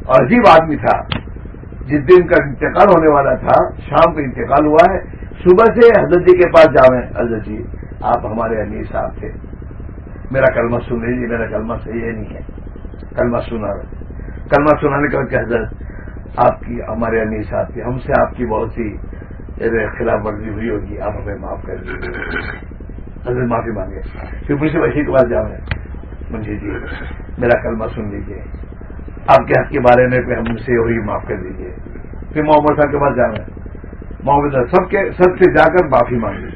اور عجیب آدمی تھا۔ جس دن کا انتقال ہونے والا تھا، شام کو انتقال ہوا ہے۔ صبح سے حضرت جی کے پاس جاویں حضرت جی آپ ہمارے امیر صاحب تھے۔ میرا کلمہ سن لیجیے میرا کلمہ صحیح ہے، نہیں ہے۔ کلمہ سنا۔ کلمہ سنانے کا کہ حضرت، آپ کی، ہمارے انی صاحب تھی ہم سے آپ کی بہت سی خلاف ورزی ہوئی ہوگی، آپ ہمیں معاف کر دیجیے حضرت معافی مانگے۔ پھر مجھ سے وسیع کے بعد جاؤں مجھے جی میرا کلمہ سن لیجیے آپ کے حق کے بارے میں ہم سے ہوئی معاف کر دیجیے پھر محمد صاحب کے پاس جاؤں محمد صاحب، سب کے سب سے جا کر معافی مانگی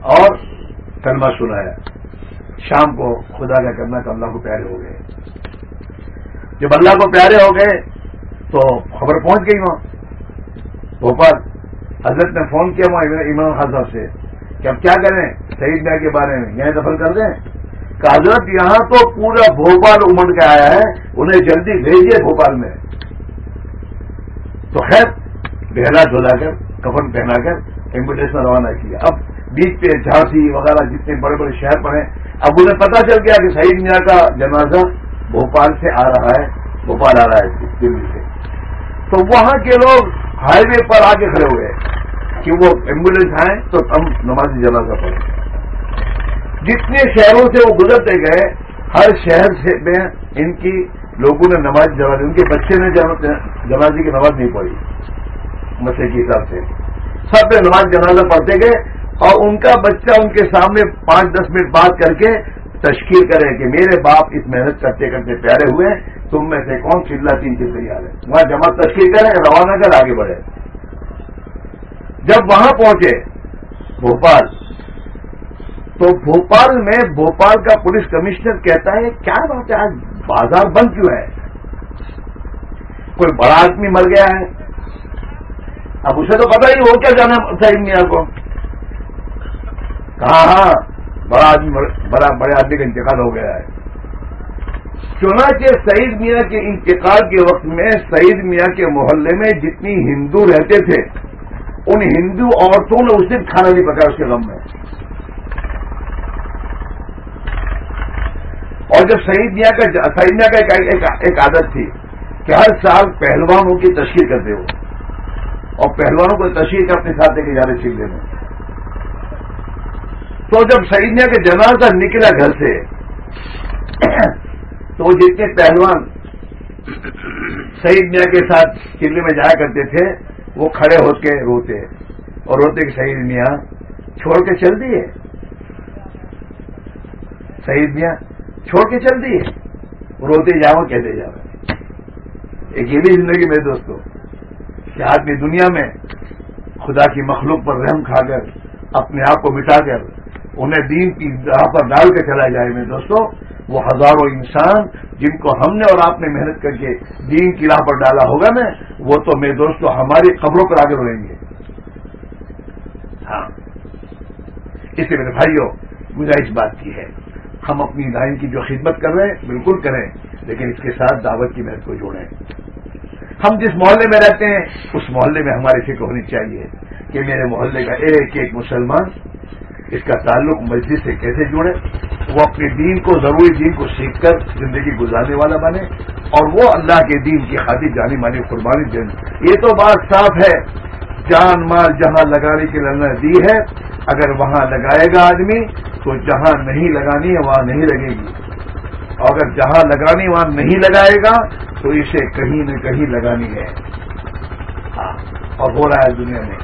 اور کلمہ سنایا شام کو خدا کا کرنا تو اللہ کو پیارے ہو گئے۔ جب اللہ کو پیارے ہو گئے تو خبر پہنچ گئی وہاں۔ بھوپال، حضرت نے فون کیا وہاں امام خان صاحب سے کہ اب کیا کریں؟ شہید میاں کے بارے میں یہیں دفن کر دیں؟ حضرت یہاں تو پورا بھوپال امڑ کے آیا ہے، انہیں جلدی بھیجیے بھوپال میں۔ تو خیر، بہلا دھلا کر، کفن پہنا کر ایمبولینس میں روانہ کیا۔ اب بیچ پہ جھانسی وغیرہ جتنے بڑے بڑے شہر پڑے اب انہیں پتا چل گیا کہ شہید میاں کا جنازہ بھوپال سے آ رہا ہے، بھوپال آ رہا ہے دلی سے۔ تو وہاں کے لوگ ہائی وے پر آگے کھڑے ہوئے کہ وہ ایمبولینس آئے تو ہم نمازی جنازہ پڑھیں۔ جتنے شہروں سے وہ گزرتے گئے، ہر شہر سے میں ان کی لوگوں نے نماز جنازی ان کے بچے نے جنازی کی نماز نہیں پڑھی مسئلے کے حساب سے۔ سب نے نماز جنازہ پڑھتے گئے اور ان کا بچہ ان کے سامنے پانچ دس منٹ بات کر کے تشکیل کرے کہ میرے باپ اس محنت کرتے کرتے پیارے ہوئے، تم میں سے کون چلا تین چیز تیار ہے؟ وہاں جماعت تشکیل کریں روانہ کر آگے بڑھے۔ جب وہاں پہنچے، بھوپال تو بھوپال میں بھوپال کا پولیس کمشنر کہتا ہے، کیا بات ہے؟ آج بازار بند کیوں ہے؟ کوئی بڑا آدمی مر گیا ہے۔ اب اسے تو پتا ہی وہ کیا جانا صحیح میاں کو؟ کہا ہاں بڑا آدمی بڑا، بڑے آدمی کا انتقال ہو گیا ہے۔ چنانچہ سعید میاں کے انتقال کے وقت میں سعید میاں کے محلے میں جتنی ہندو رہتے تھے، ان ہندو عورتوں نے اس دن کھانا نہیں پکایا، اس کے غم میں۔ اور جب سعید میاں کا سعید میاں کا ایک عادت تھی کہ ہر سال پہلوانوں کی تشکیل کرتے ہو اور پہلوانوں کو تشکیل کا اپنے ساتھ لے کے جا رہے سلے میں تو جب سعید میاں کے جنازہ نکلا گھر سے، تو جتنے پہلوان سعید میاں کے ساتھ قلعے میں جایا کرتے تھے، وہ کھڑے ہو کے روتے اور روتے کہ سعید میاں چھوڑ کے چل دیے۔ سعید میاں چھوڑ کے چل دیے۔ روتے جاؤ کہتے جاؤ ایک یہ بھی زندگی میں دوستوں، کہ آدمی دنیا میں خدا کی مخلوق پر رحم کھا کر اپنے آپ کو مٹا کر انہیں دین کی راہ پر ڈال کے چلا جائے۔ میں دوستوں، وہ ہزاروں انسان جن کو ہم نے اور آپ نے محنت کر کے دین کی راہ پر ڈالا ہوگا نا، وہ تو میرے دوستوں ہماری قبروں پر آگے رہیں گے۔ ہاں۔ اس لیے میرے بھائیوں، مجھے اس بات کی ہے۔ ہم اپنی لائن کی جو خدمت کر رہے ہیں، بالکل کریں، لیکن اس کے ساتھ دعوت کی محنت کو جوڑیں۔ ہم جس محلے میں رہتے ہیں، اس محلے میں ہماری فکر ہونی چاہیے کہ میرے محلے کا ایک ایک مسلمان اس کا تعلق مسجد سے کیسے جڑے وہ اپنے دین کو، ضروری دین کو سیکھ کر زندگی گزارنے والا بنے، اور وہ اللہ کے دین کی خاطر جانی مانی قربانی دیں یہ تو بات صاف ہے، جان مال جہاں لگانے کی لڑنا دی ہے اگر وہاں لگائے گا آدمی تو جہاں نہیں لگانی ہے وہاں نہیں لگے گی۔ اور اگر جہاں لگانی وہاں نہیں لگائے گا تو اسے کہیں نہ کہیں لگانی ہے۔ ہاں، اور ہو رہا ہے دنیا میں۔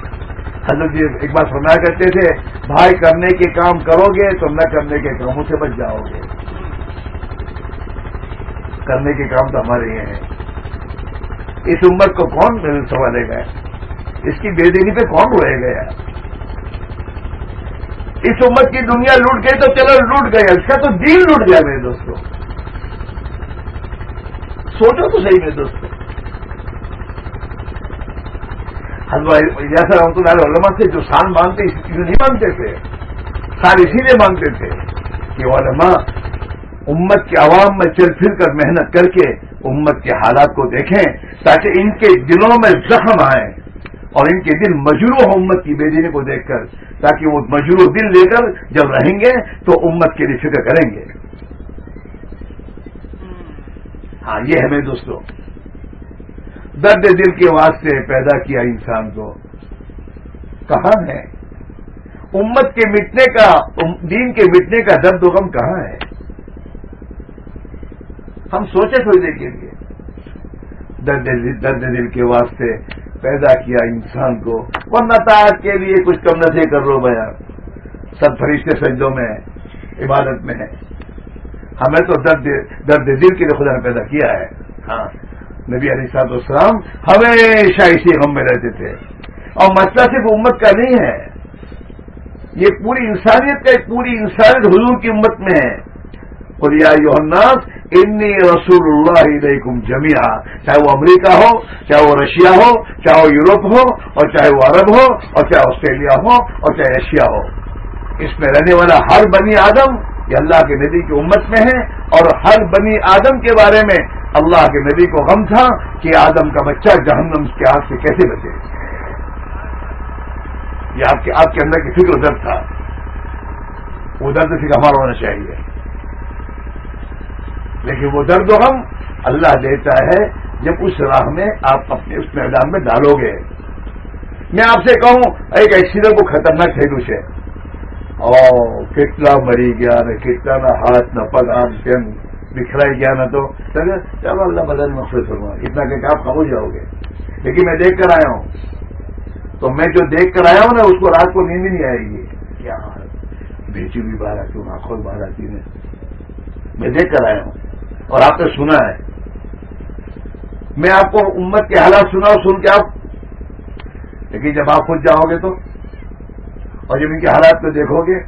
حضرت جی ایک بار فرمایا کرتے تھے، بھائی، کرنے کے کام کرو گے تو نہ کرنے کے کاموں سے بچ جاؤ گے۔ کرنے کے کام تو ہمارے یہ ہیں۔ اس امت کو کون سنبھالے گا؟ اس کی بے دینی پہ کون روئے گیا اس امت کی دنیا لوٹ گئی تو چلو لوٹ گیا اس کا تو دل لوٹ گیا میرے دوستوں سوچو تو صحیح میرے دوستوں جیسا رحمت اللہ علماء سے جو شان مانگتے نہیں مانگتے تھے۔ سار اسی لیے مانگتے تھے کہ علماء امت کے عوام میں چل پھر کر محنت کر کے امت کے حالات کو دیکھیں تاکہ ان کے دلوں میں زخم آئے۔ اور ان کے دل مجرو ہو امت کی بے دینی کو دیکھ کر، تاکہ وہ مجرو دل لے کر جب رہیں گے تو امت کے لیے فکر کریں گے۔ ہاں یہ ہے میرے دوستوں درد دل کے واسطے پیدا کیا انسان کو۔ کہاں ہے؟ امت کے مٹنے کا دین کے مٹنے کا درد و غم کہاں ہے؟ ہم سوچے تھوڑی دیر کے لیے۔ درد دل کے واسطے پیدا کیا انسان کو وہ نتاج کے لیے کچھ کم نہ کر لو بھیا سب فرشتے سجدوں میں عبادت میں ہے ہمیں تو درد درد دل کے لیے خدا نے پیدا کیا ہے۔ ہاں۔ نبی علی صاحب السلام ہمیشہ اسی غم میں رہتے تھے۔ اور مسئلہ صرف امت کا نہیں ہے، یہ پوری انسانیت کا پوری انسانیت حضور کی امت میں ہے۔ اور یوناس انی رسول اللہ علیکم جمیا چاہے وہ امریکہ ہو، چاہے وہ رشیا ہو، چاہے وہ یورپ ہو، اور چاہے وہ عرب ہو، اور چاہے آسٹریلیا ہو، اور چاہے ایشیا ہو۔ اس میں رہنے والا ہر بنی آدم یہ اللہ کے نبی کی امت میں ہے، اور ہر بنی آدم کے بارے میں اللہ کے نبی کو غم تھا کہ آدم کا بچہ جہنم کے ہاتھ سے کیسے بچے۔ یہ آپ کے آپ کے اندر کی فکر درد تھا۔ وہ درد فکر ہمارا ہونا چاہیے۔ لیکن وہ درد و غم اللہ دیتا ہے جب اس راہ میں آپ اپنے اس میدان میں ڈالو گے۔ میں آپ سے کہوں، ایک ایکسیڈنٹ کو خطرناک ہے اسے اور کتنا مری گیا نہ، کتنا نہ ہاتھ، نہ پگ آم پین بکھرائی گیا نہ تو۔ چلو اللہ بدل میں خوش ہوگا اتنا کہ آپ خاموش جاؤ گے۔ لیکن میں دیکھ کر آیا ہوں۔ تو میں جو دیکھ کر آیا ہوں نا، اس کو رات کو نیند نہیں آئے گی۔ کیا بیچی بھی باہر آتی ہوں آنکھوں باہر آتی میں دیکھ کر آیا ہوں۔ اور آپ نے سنا ہے۔ میں آپ کو امت کے حالات سنا سن کے آپ۔ لیکن جب آپ خود جاؤ گے تو۔ اور جب ان کے حالات کو دیکھو گے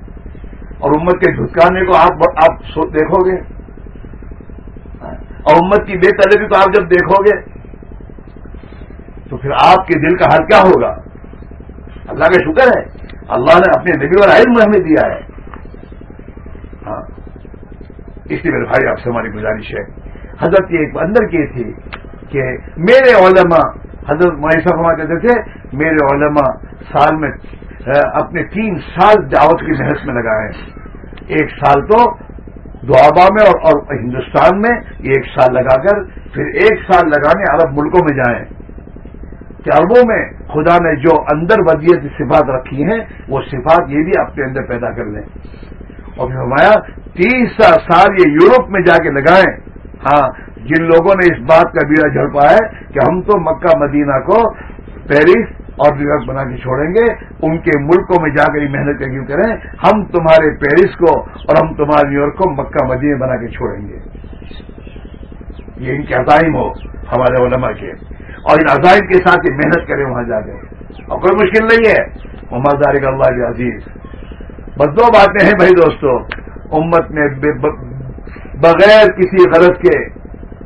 اور امت کے جھٹکانے کو آپ آپ دیکھو گے۔ اور امت کی بے طلبی کو آپ جب دیکھو گے، تو پھر آپ کے دل کا حال کیا ہوگا؟ اللہ کا شکر ہے۔ اللہ نے اپنے نبی اور علم ہمیں دیا ہے۔ اس لیے میرے بھائی، آپ سے ہماری گزارش ہے۔ حضرت کی ایک اندر کی تھی کہ میرے علماء، حضرت معیشہ فرما کہتے تھے، میرے علماء سال میں اپنے تین سال دعوت کی محنت میں لگائے ایک سال تو دعابا میں اور اور ہندوستان میں ایک سال لگا کر، پھر ایک سال لگانے عرب ملکوں میں جائیں۔ کہ عربوں میں خدا نے جو اندر ودیت صفات رکھی ہیں، وہ صفات یہ بھی اپنے اندر پیدا کر لیں۔ اور پھر ہمارا تیس سال یہ یورپ میں جا کے لگائیں۔ ہاں جن لوگوں نے اس بات کا بیڑا جھڑپا ہے کہ ہم تو مکہ، مدینہ کو پیرس اور نیویارک بنا کے چھوڑیں گے، ان کے ملکوں میں جا کر محنت کیوں کریں؟ ہم تمہارے پیرس کو اور ہم تمہارے نیو یارک کو مکہ، مدینہ بنا کے چھوڑیں گے۔ یہ ان کے عزائم ہو، ہمارے علماء کے۔ اور ان عزائم کے ساتھ یہ محنت کریں، وہاں جا کے اور کوئی مشکل نہیں ہے۔ محمد دارک اللہ کے عزیز بس دو باتیں ہیں بھائی دوستو، امت میں بغیر کسی غرض کے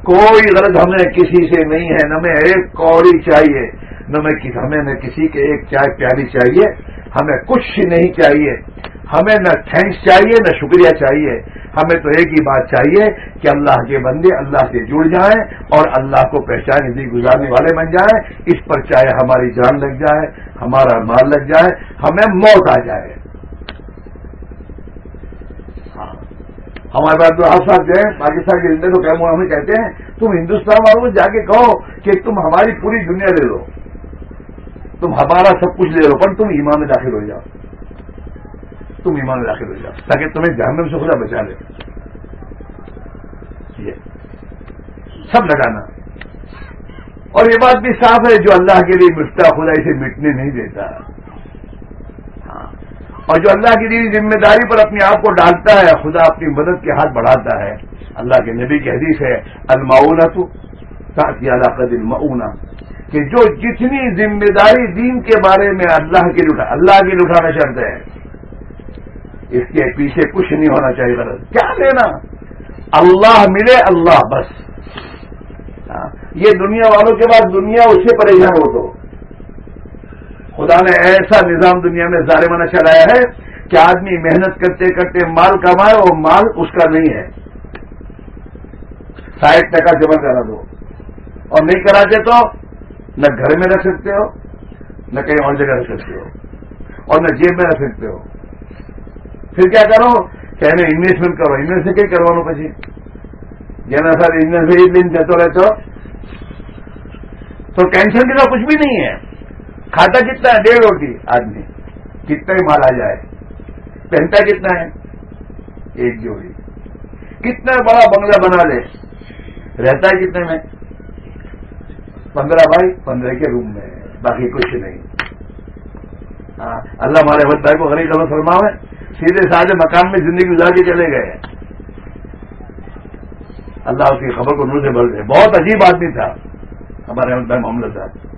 کوئی غرض ہمیں کسی سے نہیں ہے، نہ میں ایک کوڑی چاہیے، نہ میں ہمیں نہ کسی کے ایک چائے پیاری چاہیے، ہمیں کچھ نہیں چاہیے، ہمیں نہ تھینکس چاہیے، نہ شکریہ چاہیے۔ ہمیں تو ایک ہی بات چاہیے کہ اللہ کے بندے اللہ سے جڑ جائیں اور اللہ کو پہچانے دی گزارنے والے بن جائیں۔ اس پر چاہے ہماری جان لگ جائے، ہمارا مال لگ جائے، ہمیں موت آ جائے۔ ہمارے پاس جو آپ جو ہے پاکستان کے زندگی تو ہمیں کہتے ہیں، تم ہندوستان والوں کو جا کے کہو کہ تم ہماری پوری دنیا لے لو۔ تم ہمارا سب کچھ لے لو، پر تم ایمان میں داخل ہو جاؤ۔ تم ایمان میں داخل ہو جاؤ، تاکہ تمہیں جہنم سے خدا بچا لے۔ سب لگانا۔ اور یہ بات بھی صاف ہے جو اللہ کے لیے مٹتا خدا اسے مٹنے نہیں دیتا۔ اور جو اللہ کی لیے ذمہ داری پر اپنے آپ کو ڈالتا ہے، خدا اپنی مدد کے ہاتھ بڑھاتا ہے۔ اللہ کے نبی کی حدیث ہے المعونہ تو ساتھ علاقہ دل کہ جو جتنی ذمہ داری دین کے بارے میں اللہ کی لٹا اللہ کی لٹانا چاہتے ہیں اس کے پیچھے کچھ نہیں ہونا چاہیے۔ غلط۔ کیا لینا؟ اللہ ملے اللہ بس۔ ہاں، یہ دنیا والوں کے بعد دنیا اس سے پریشان ہو تو۔ خدا نے ایسا نظام دنیا میں ظالمانہ چلایا ہے کہ آدمی محنت کرتے کرتے مال کمائے اور مال اس کا نہیں ہے۔ ساٹھ ٹکا جمع کرا دو۔ اور نہیں کراتے تو نہ گھر میں رکھ سکتے ہو، نہ کہیں اور جگہ رکھ سکتے ہو، اور نہ جیب میں رکھ سکتے ہو۔ پھر کیا کرو؟ کہ انویسٹمنٹ کرو۔ انویسٹ کہیں کروا پچی جنا سر انویسٹ دن جاتا رہتا تو ٹینشن کا کچھ بھی نہیں ہے۔ کھاتا کتنا ہے؟ ڈیڑھ روٹی۔ آدمی، کتنا ہی مال آ جائے۔ پہنتا کتنا ہے؟ ایک جوڑی۔ کتنا بڑا بنگلہ بنا لے۔ رہتا ہے کتنے میں؟ پندرہ بھائی پندرہ کے روم میں۔ باقی کچھ نہیں۔ ہاں اللہ ہمارے احمد بھائی کو غریب غلط فرماؤ ہے سیدھے سادے مکان میں زندگی گزار کے چلے گئے۔ اللہ اس کی خبر کو نور سے بھر دے۔ بہت عجیب آدمی تھا۔ ہمارے احمد بھائی محمد صاحب۔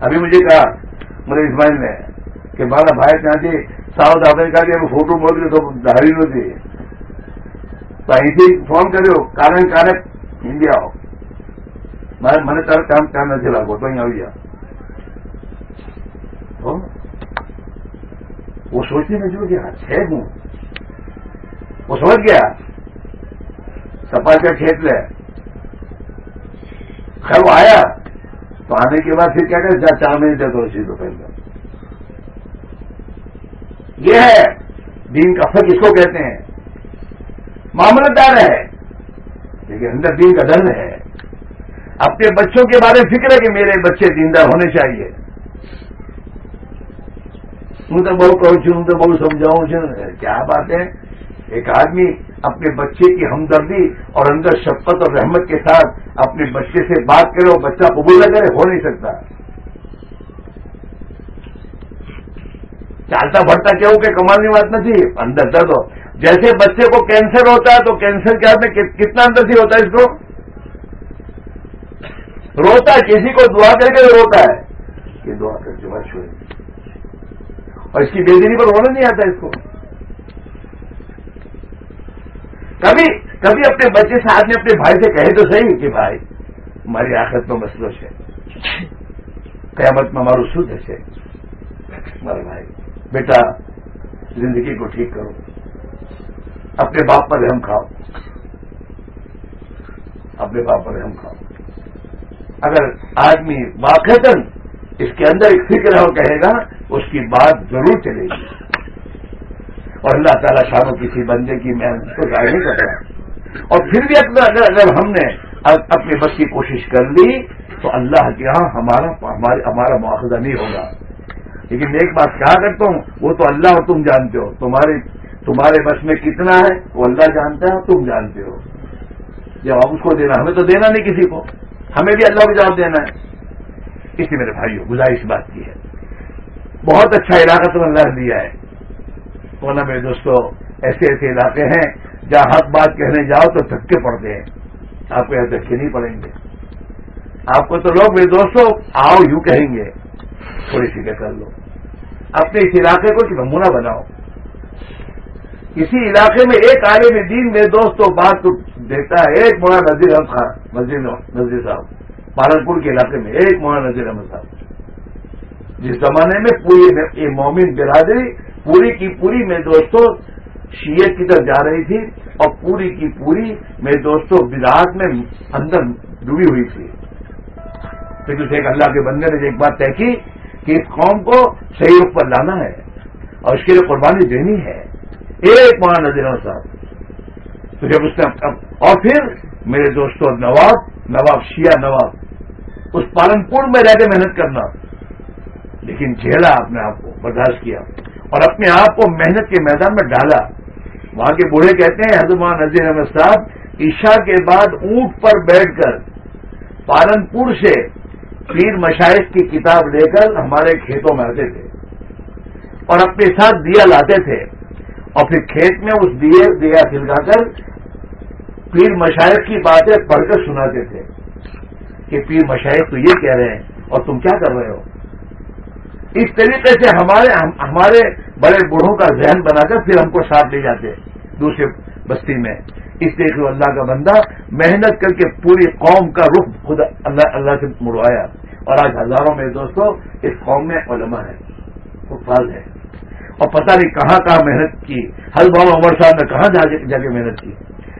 ابھی مجھے کہا مجھے اسماعیل نے کہ بارہ بھائی کہاں تھی ساؤتھ افریقہ کی فوٹو موڑ کے تو دہاڑی ہوتی અહીંથી ફોન કર્યો કારણ કારક ઇન્ડિયા આવો મારે મને તારે કામ કામ નથી લાગો તો અહીં આવી જાઓ تو آنے کے بعد پھر کیا کہتے چار مہینے دے اسی روپئے میں یہ ہے دین کا فرق، اس کو کہتے ہیں۔ معاملہ دار ہے، لیکن اندر دین کا دن ہے۔ اپنے بچوں کے بارے فکر ہے کہ میرے بچے دیندار ہونے چاہیے۔ ہوں تو بہت کہوں ہوں تو بہت سمجھاؤں کیا بات ہے؟ ایک آدمی اپنے بچے کی ہمدردی اور اندر شفقت اور رحمت کے ساتھ اپنے بچے سے بات کرے اور بچہ قبول نہ کرے، ہو نہیں سکتا۔ چالتا بڑھتا کیوں کہ کمانے بات نہ تھی؟ اندر درد ہو۔ جیسے بچے کو کینسر ہوتا ہے تو کینسر کے ہاتھ میں کتنا اندر سے ہوتا ہے اس کو؟ روتا ہے، کسی کو دعا کر کے روتا ہے۔ یہ دعا کر کے بات چھوڑے اور اس کی بےدینی پر رونا نہیں آتا اس کو۔ کبھی کبھی اپنے بچے سے آدمی اپنے بھائی سے کہے تو صحیح کہ بھائی، ہماری آخرت میں مسلو ہے قیامت میں ہمارا شدھ ہے ہمارے بھائی، بیٹا، زندگی کو ٹھیک کرو۔ اپنے باپ پر رحم کھاؤ۔ اپنے باپ پر رحم کھاؤ۔ اگر آدمی واقع اس کے اندر ایک فکر ہو کہے گا، اس کی بات ضرور چلے گی۔ اور اللہ تعالیٰ شانوں کسی بندے کی میں اس کو ظاہر نہیں کر رہا اور پھر بھی اپنا اگر اگر ہم نے اپنے بس کی کوشش کر لی، تو اللہ کے یہاں ہمارا ہمارا مواخذہ نہیں ہوگا۔ لیکن میں ایک بات کیا کرتا ہوں، وہ تو اللہ اور تم جانتے ہو۔ تمہارے تمہارے بس میں کتنا ہے، وہ اللہ جانتا ہے تم جانتے ہو۔ جواب اس کو دینا، ہمیں تو دینا نہیں کسی کو۔ ہمیں بھی اللہ کو جواب دینا ہے۔ اس لیے میرے بھائیو، گزارش بات کی ہے۔ بہت اچھا علاقہ تم اللہ نے دیا ہے۔ کونا میں دوستو، ایسے ایسے علاقے ہیں جہاں حق بات کہنے جاؤ تو دھکے پڑتے ہیں۔ آپ کو یہاں دھکے نہیں پڑیں گے۔ آپ کو تو لوگ میرے دوستو، آؤ یوں کہیں گے، تھوڑی سی کر لو۔ اپنے اس علاقے کو ایک نمونہ بناؤ۔ اسی علاقے میں ایک عالم دین میرے دوستوں بات تو دیتا ہے، ایک مولانا نذیر احمد خان، مسجد صاحب پالنپور کے علاقے میں ایک مولانا نظیر احمد صاحب۔ جس زمانے میں پوری یہ مومن برادری پوری کی پوری میں دوستوں شیعہ کی طرف جا رہی تھی اور پوری کی پوری میرے دوستوں بدعات میں اندر ڈوبی ہوئی تھی۔ لیکن اسے ایک اللہ کے بندے نے ایک بات طے کی کہ اس قوم کو صحیح روپ پر لانا ہے اور اس کے لیے قربانی دینی ہے۔ ایک مولانا نظر صاحب، تو جب اس نے اور پھر میرے دوستوں نواب نواب شیعہ نواب، اس پالن پور میں رہ کے محنت کرنا۔ لیکن جھیلا آپ نے آپ کو برداشت کیا اور اپنے آپ کو محنت کے میدان میں ڈالا۔ وہاں کے بوڑھے کہتے ہیں حضمان نظیر احمد صاحب، عشاء کے بعد اونٹ پر بیٹھ کر پالنپور سے پیر مشائق کی کتاب لے کر ہمارے کھیتوں میں آتے تھے اور اپنے ساتھ دیا لاتے تھے۔ اور پھر کھیت میں اس دیے، دیا سلگا کر پیر مشائق کی باتیں پڑھ کر سناتے تھے کہ پیر مشائق تو یہ کہہ رہے ہیں، اور تم کیا کر رہے ہو؟ اس طریقے سے ہمارے ہمارے بڑے بوڑھوں کا ذہن بنا کر پھر ہم کو ساتھ لے جاتے دوسرے بستی میں۔ اس طریقے اللہ کا بندہ محنت کر کے پوری قوم کا رخ خود اللہ اللہ سے مڑوایا۔ اور آج ہزاروں میں دوستوں اس قوم میں علماء ہے فال ہے اور پتہ نہیں کہاں کہاں محنت کی۔ ہر بابا عمر صاحب نے کہاں جا کے جا کے محنت کی؟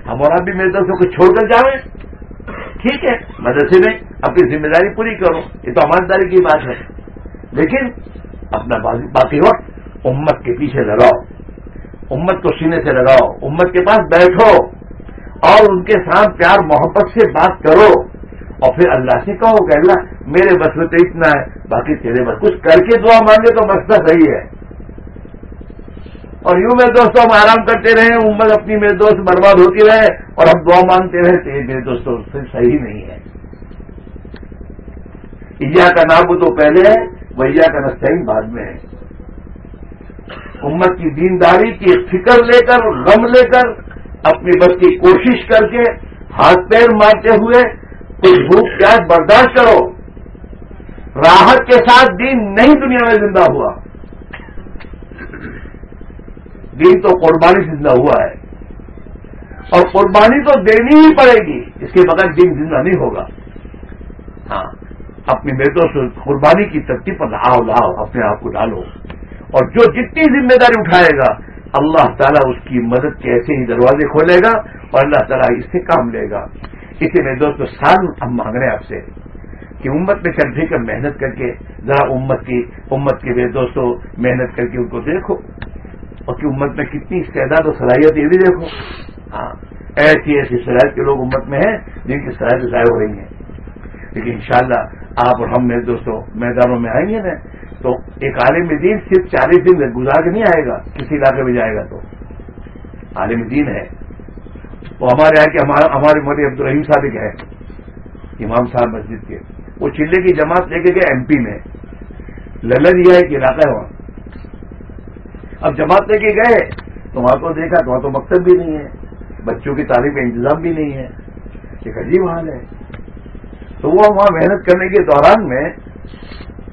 ہمارا بھی میرے دوستوں کو چھوڑ کر جاویں۔ ٹھیک ہے، مدرسے میں اپنی ذمہ داری پوری کرو۔ یہ تو امانداری کی بات ہے۔ لیکن اپنا باقی وقت امت کے پیچھے لگاؤ۔ امت کو سینے سے لگاؤ۔ امت کے پاس بیٹھو اور ان کے ساتھ پیار محبت سے بات کرو۔ اور پھر اللہ سے کہو کہ اللہ، میرے بس میں تو اتنا ہے، باقی تیرے بس۔ کچھ کر کے دعا مانگے تو مسئلہ صحیح ہے۔ اور یوں میرے دوستوں، ہم آرام کرتے رہے، امت اپنی میرے دوست برباد ہوتی رہے اور ہم دعا مانگتے رہے تو یہ میرے دوستوں صحیح نہیں ہے۔ ایجا کا نام تو پہلے ہے ویا کا نسطین بعد میں ہے۔ امت کی دینداری کی فکر لے کر غم لے کر اپنی بس کی کوشش کر کے ہاتھ پیر مارتے ہوئے کچھ بھوک پیاس برداشت کرو۔ راحت کے ساتھ دین نہیں دنیا میں زندہ ہوا۔ دین تو قربانی زندہ ہوا ہے۔ اور قربانی تو دینی ہی پڑے گی۔ اس کے بغیر دین زندہ نہیں ہوگا۔ اپنی بیٹوں سے قربانی کی ترتیب پر لاؤ لاؤ، اپنے آپ کو ڈالو۔ اور جو جتنی ذمہ داری اٹھائے گا، اللہ تعالیٰ اس کی مدد کے ایسے ہی دروازے کھولے گا اور اللہ تعالیٰ اس سے کام لے گا۔ اسی میں دوستوں سال ہم مانگ رہے ہیں آپ سے کہ امت میں چل بھی کر محنت کر کے ذرا امت کی، امت کے بے دوستوں محنت کر کے ان کو دیکھو اور کہ امت میں کتنی استعداد و صلاحیت یہ بھی دیکھو۔ ہاں ایسی ایسی صلاحیت کے لوگ امت میں ہیں جن کی صلاحیت ضائع ہو رہی ہیں۔ لیکن انشاءاللہ آپ اور ہم میرے دوستوں میدانوں میں آئیں گے نا، تو ایک عالم دین صرف چالیس دن گزار کے نہیں آئے گا، کسی علاقے میں جائے گا تو۔ عالم دین ہے۔ وہ ہمارے یہاں کے ہمارے مودی عبد الرحیم صادق ہے امام صاحب مسجد کے۔ وہ چلے کی جماعت لے کے گئے ایم پی میں۔ للریا ایک علاقہ ہے وہاں۔ اب جماعت لے کے گئے، تو وہاں کو دیکھا، تو وہاں تو مقصد بھی نہیں ہے۔ بچوں کی تعلیم کا انتظام بھی نہیں ہے۔ ایک عجیب حال ہے۔ تو وہ وہاں محنت کرنے کے دوران میں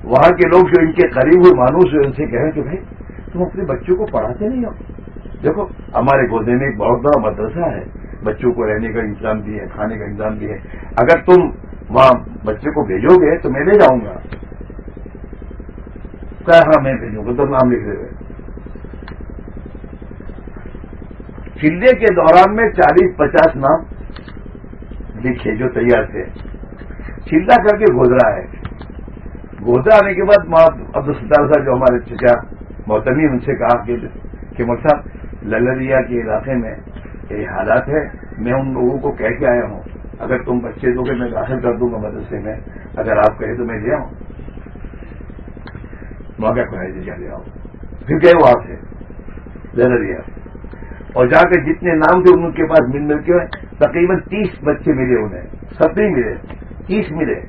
وہاں کے لوگ جو ان کے قریب ہوئے، مانوس ہوئے، ان سے کہیں کہ بھائی، تم اپنے بچوں کو پڑھاتے نہیں ہو؟ دیکھو، ہمارے گودے میں ایک بہت بڑا مدرسہ ہے۔ بچوں کو رہنے کا انتظام بھی ہے، کھانے کا انتظام بھی ہے۔ اگر تم وہاں بچے کو بھیجو گے تو میں لے جاؤں گا۔ کیا ہاں میں بھیجوں گا تو نام لکھ دے گئے چلے کے دوران میں چالیس پچاس نام لکھے، جو تیار تھے۔ چلتا کر کے گودرا ہے۔ گودرا آنے کے بعد عبد الستار صاحب جو ہمارے چچا محتمی ان سے کہا کہ صاحب، للریا کے علاقے میں یہ حالات ہے میں ان لوگوں کو کہہ کے آیا ہوں۔ اگر تم بچے دو گے، میں داخل کر دوں گا مدرسے میں۔ اگر آپ کہیں تو میں لے آؤں۔ موقع کو ہے لے آؤ۔ پھر گئے وہاں سے للریا۔ اور جا کے جتنے نام تھے، ان کے پاس مل مل کے تقریباً تیس بچے ملے انہیں ستری ملے۔ تیس ملے۔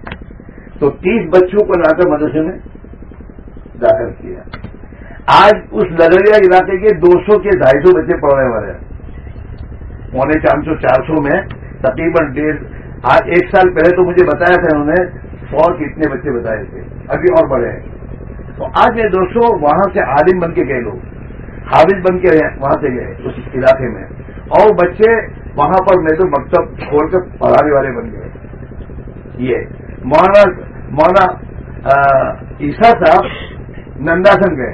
تو تیس بچوں کو لا کر مدرسے میں داخل کیا۔ آج اس لگڑیا علاقے کے دو سو کے ڈھائی سو بچے پڑھنے والے ہیں۔ پونے چار سو چار سو میں تقریباً ڈیڑھ، آج ایک سال پہلے تو مجھے بتایا تھا انہوں نے سو کتنے بچے بتائے تھے۔ ابھی اور بڑے ہیں۔ تو آج یہ دوستوں وہاں سے عالم بن کے گئے لوگ۔ حافظ بن کے وہاں سے گئے اس علاقے میں۔ اور بچے وہاں پر میں تو مکتب کھول کر پڑھانے والے بن گئے۔ یہ. مولانا مولانا عیسا صاحب ننداسن گئے.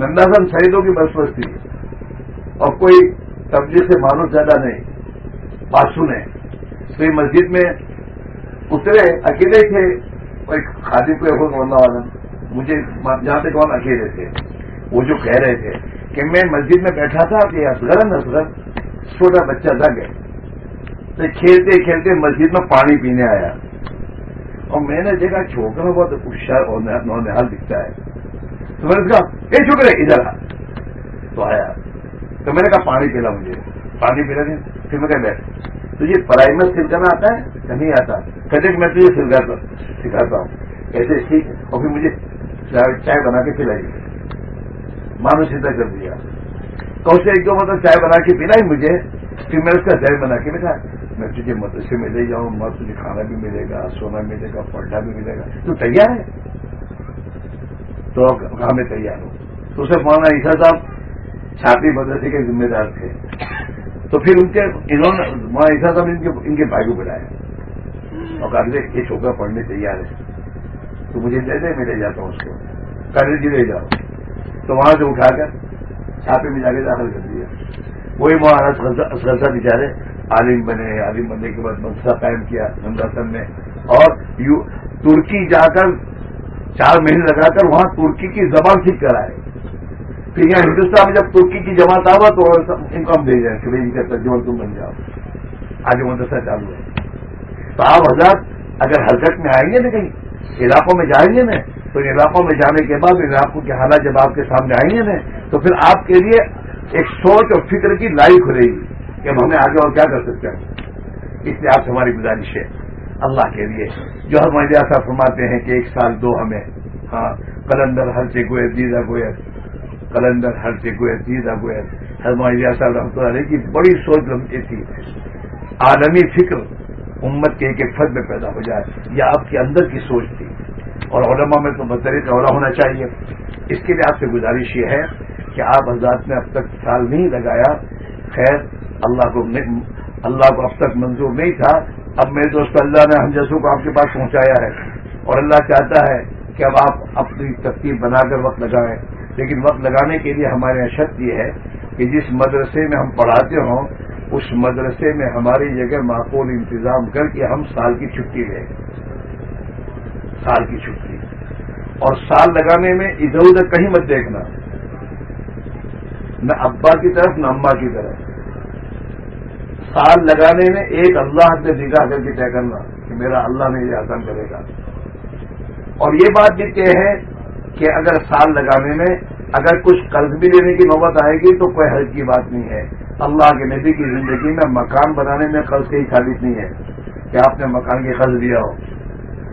ننداسن شہیدوں کی بس بس تھی اور کوئی تبدیل سے مانو زیادہ نہیں. بات سنے تو یہ مسجد میں اترے، اکیلے تھے کوئی خادی کو ہونا والا مجھے جہاں تک کون اکیلے تھے. وہ جو کہہ رہے تھے کہ میں مسجد میں بیٹھا تھا کہ اصغر اصغر چھوٹا بچہ لگ گئے کھیلتے کھیلتے مسجد میں پانی پینے آیا۔ اور میں نے دیکھا چھوکرا بہت ہوشیار اور نحال دکھتا ہے۔ تو میں نے کہا یہ چھوکرے، ادھر آ۔ تو آیا۔ تو میں نے کہا، پانی پلا مجھے۔ پانی پلا دیں پھر میں کہ بیٹھ۔ تجھے پرائمر سلکنا آتا ہے؟ نہیں آتا۔ کہتے کہ میں تجھے سلکاتا سکھاتا ہوں ایسے ٹھیک ہے۔ اور پھر مجھے چائے بنا کے پلائی۔ مانو سیدھا کر دیا۔ تو اسے ایک دو مطلب چائے بنا کے پلائی مجھے۔ پھر میں اس کا ذہن بنا کے بٹھا میں تجھے مدرسے میں لے جاؤں، ماں تجھے کھانا بھی ملے گا، سونا ملے گا، پڑھنا بھی ملے گا۔ تو تیار ہے؟ تو ہمیں تیار ہو تو اسے مولانا عیسا صاحب چھاپی مدرسے کے ذمہ دار تھے۔ تو پھر ان کے، انہوں نے، مولانا عیسا صاحب ان کے بھائی کو بلایا۔ اور کہا یہ چھوکرا پڑھنے تیار ہے۔ تو مجھے دے دے میں لے جاتا ہوں اس کو۔ کل جی لے جاؤ۔ تو وہاں سے اٹھا کر چھاپے میں جا کے داخل کر دیا۔ وہی مولانا اصغر بچارے عالم بنے، عالم بننے کے بعد مدرسہ قائم کیا ہندوستان میں۔ اور ترکی جا کر چار مہینے لگا کر وہاں ترکی کی زبان سیکھ کر آئے پھر یہاں ہندوستان میں جب ترکی کی جماعت آوا تو ان کو ہم دے جائیں کہ ان کا ترجمہ تم بن جاؤ۔ آگے مدرسہ چالو ہے۔ تو آپ حضرات اگر حرکت میں آئیں گے نا کہیں علاقوں میں جائیں گے نا، تو علاقوں میں جانے کے بعد علاقوں کے حالات جب آپ کے سامنے آئیں گے نا، تو پھر آپ کے لیے ایک سوچ اور فکر کی لائی کھلے گی۔ کہ ہم ہمیں آگے اور کیا کر سکتے ہیں؟ اس لیے آپ سے ہماری گزارش ہے، اللہ کے لیے۔ جو ہم ایسا فرماتے ہیں کہ ایک سال دو ہمیں۔ ہاں کلندر ہر سے گوئے دیدا گوئر کلندر ہر سے گوئر دیدا گوئر ہر صاحب رحمۃ اللہ علیہ کی بڑی سوچ لمبی تھی۔ عالمی فکر امت کے ایک ایک فرد میں پیدا ہو جائے یہ آپ کے اندر کی سوچ تھی۔ اور علماء میں تو بطری اولا ہونا چاہیے۔ اس کے لیے آپ سے گزارش یہ ہے کہ آپ حضرات نے اب تک سال نہیں لگایا۔ خیر، اللہ کو اللہ کو اب تک منظور نہیں تھا۔ اب میرے دوست اللہ نے ہم جیسوں کو آپ کے پاس پہنچایا ہے۔ اور اللہ چاہتا ہے کہ اب آپ اپنی ترتیب بنا کر وقت لگائیں۔ لیکن وقت لگانے کے لیے ہمارے یہاں شرط یہ ہے کہ جس مدرسے میں ہم پڑھاتے ہوں، اس مدرسے میں ہماری جگہ معقول انتظام کر کے ہم سال کی چھٹی لیں۔ سال کی چھٹی۔ اور سال لگانے میں ادھر ادھر کہیں مت دیکھنا۔ نہ ابا کی طرف، نہ اما کی طرف۔ سال لگانے میں ایک اللہ سے نگاہ کر کے طے کرنا کہ میرا اللہ نے یہ آسان کرے گا۔ اور یہ بات بھی طے ہے کہ اگر سال لگانے میں اگر کچھ قرض بھی لینے کی نوبت آئے گی تو کوئی حرض کی بات نہیں ہے۔ اللہ کے نبی کی زندگی میں مکان بنانے میں قرض کی ثابت نہیں ہے کہ آپ نے مکان کی قرض لیا ہو۔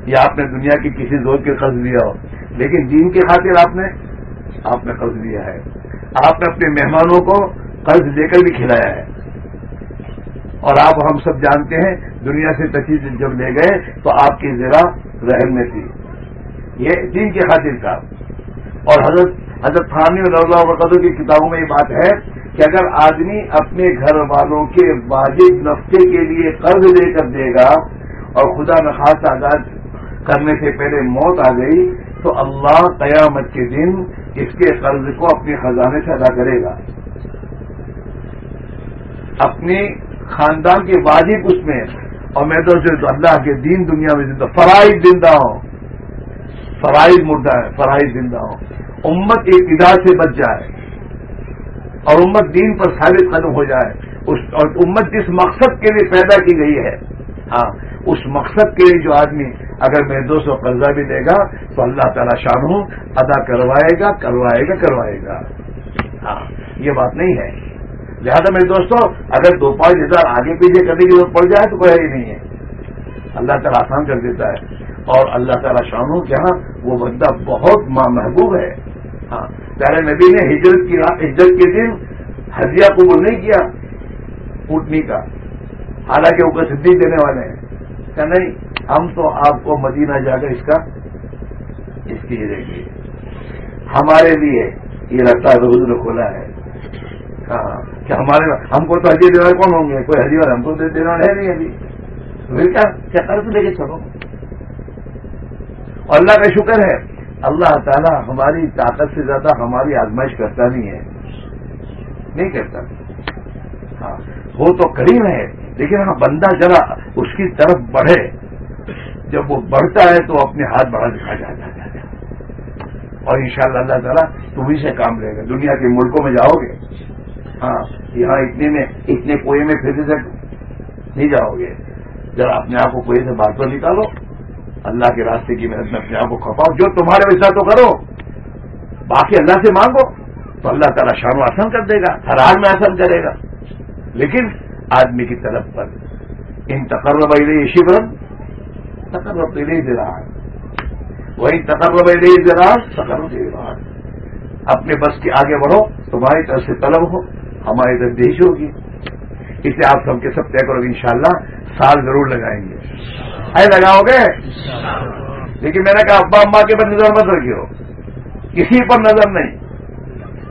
یا آپ نے دنیا کی کسی زور کے قرض لیا ہو۔ لیکن دین کی خاطر آپ نے آپ نے قرض لیا ہے۔ آپ نے اپنے مہمانوں کو قرض لے کر بھی کھلایا ہے۔ اور آپ ہم سب جانتے ہیں، دنیا سے تشریف جب لے گئے تو آپ کی ذرا رحم میں تھی۔ یہ دین کی خاطر کا اور حضرت حضرت خانی اللہ وقتوں کی کتابوں میں یہ بات ہے کہ اگر آدمی اپنے گھر والوں کے واجب نفے کے لیے قرض لے کر دے گا اور خدا نخواست آزاد کرنے سے پہلے موت آ گئی تو اللہ قیامت کے دن اس کے قرض کو اپنے خزانے سے ادا کرے گا۔ اپنے خاندان کے واجب اس میں۔ اور میں تو صرف اللہ کے دین دنیا میں زندہ فرائض زندہ ہوں، فرائض مردہ ہے فرائض زندہ ہوں۔ امت ابتدا سے بچ جائے اور امت دین پر ثابت قدم ہو جائے۔ اور امت جس مقصد کے لیے پیدا کی گئی ہے ہاں اس مقصد کے لیے جو آدمی اگر میرے دوست قرضہ بھی دے گا تو اللہ تعالیٰ شان ہوں ادا کروائے گا کروائے گا کروائے گا۔ ہاں یہ بات نہیں ہے۔ لہذا میرے دوستوں اگر دو پانچ ہزار آگے پیچھے کرنے کی ضرورت پڑ جائے تو کوئی ہی نہیں ہے۔ اللہ تعالیٰ آسان کر دیتا ہے۔ اور اللہ تعالیٰ شانوں کے ہاں وہ بندہ بہت ماں محبوب ہے۔ ہاں پیارے نبی نے ہجرت کی ہجرت کے دن ہزیا قبول نہیں کیا اٹھنی کا۔ حالانکہ وہ صدیق دینے والے ہیں۔ کہ نہیں، ہم تو آپ کو مدینہ جا کر اس کا اس کی دیں گے ہمارے لیے یہ لگتا ہے حضور کھولا ہے۔ ہاں کہ ہمارے ہم کو تو حجی دینے والے کون ہوں گے؟ کوئی حجی ہم کو دینے والے ہے نہیں ابھی۔ پھر کیا؟ قرض لے کے چلو؟ اور اللہ کا شکر ہے، اللہ تعالیٰ ہماری طاقت سے زیادہ ہماری آزمائش کرتا نہیں ہے۔ نہیں کرتا۔ ہاں وہ تو کریم ہے۔ لیکن ہاں بندہ ذرا اس کی طرف بڑھے۔ جب وہ بڑھتا ہے تو اپنے ہاتھ بڑھا دکھا جاتا ہے اور انشاءاللہ اللہ تعالیٰ تمہیں سے کام لے گا۔ دنیا کے ملکوں میں جاؤ گے۔ ہاں یہاں اتنے میں، اتنے کوئے میں پھر سے نہیں جاؤ گے۔ ذرا اپنے آپ کو کوئے سے بات پر نکالو۔ اللہ کے راستے کی محنت میں اپنے آپ کو کھپاؤ۔ جو تمہارے ویسا تو کرو۔ باقی اللہ سے مانگو۔ تو اللہ تعالیٰ شان و آسان کر دے گا، ہر حال میں آسان کرے گا۔ لیکن آدمی کی طرف پر۔ ان تقرب علیہ شبرن تقرب علیہ زراعت وہی تقرب علیہ زراعت تقرب زراعت اپنے بس کے آگے بڑھو، تمہاری طرف سے طلب ہو، ہماری طرف دیش ہوگی۔ اسے آپ سب کے سب طے کرو ان سال ضرور لگائیں گے۔ لگاؤ گے؟ لیکن میں نے کہا، ابا اما کے پر نظر مت رکھیو۔ کسی پر نظر نہیں۔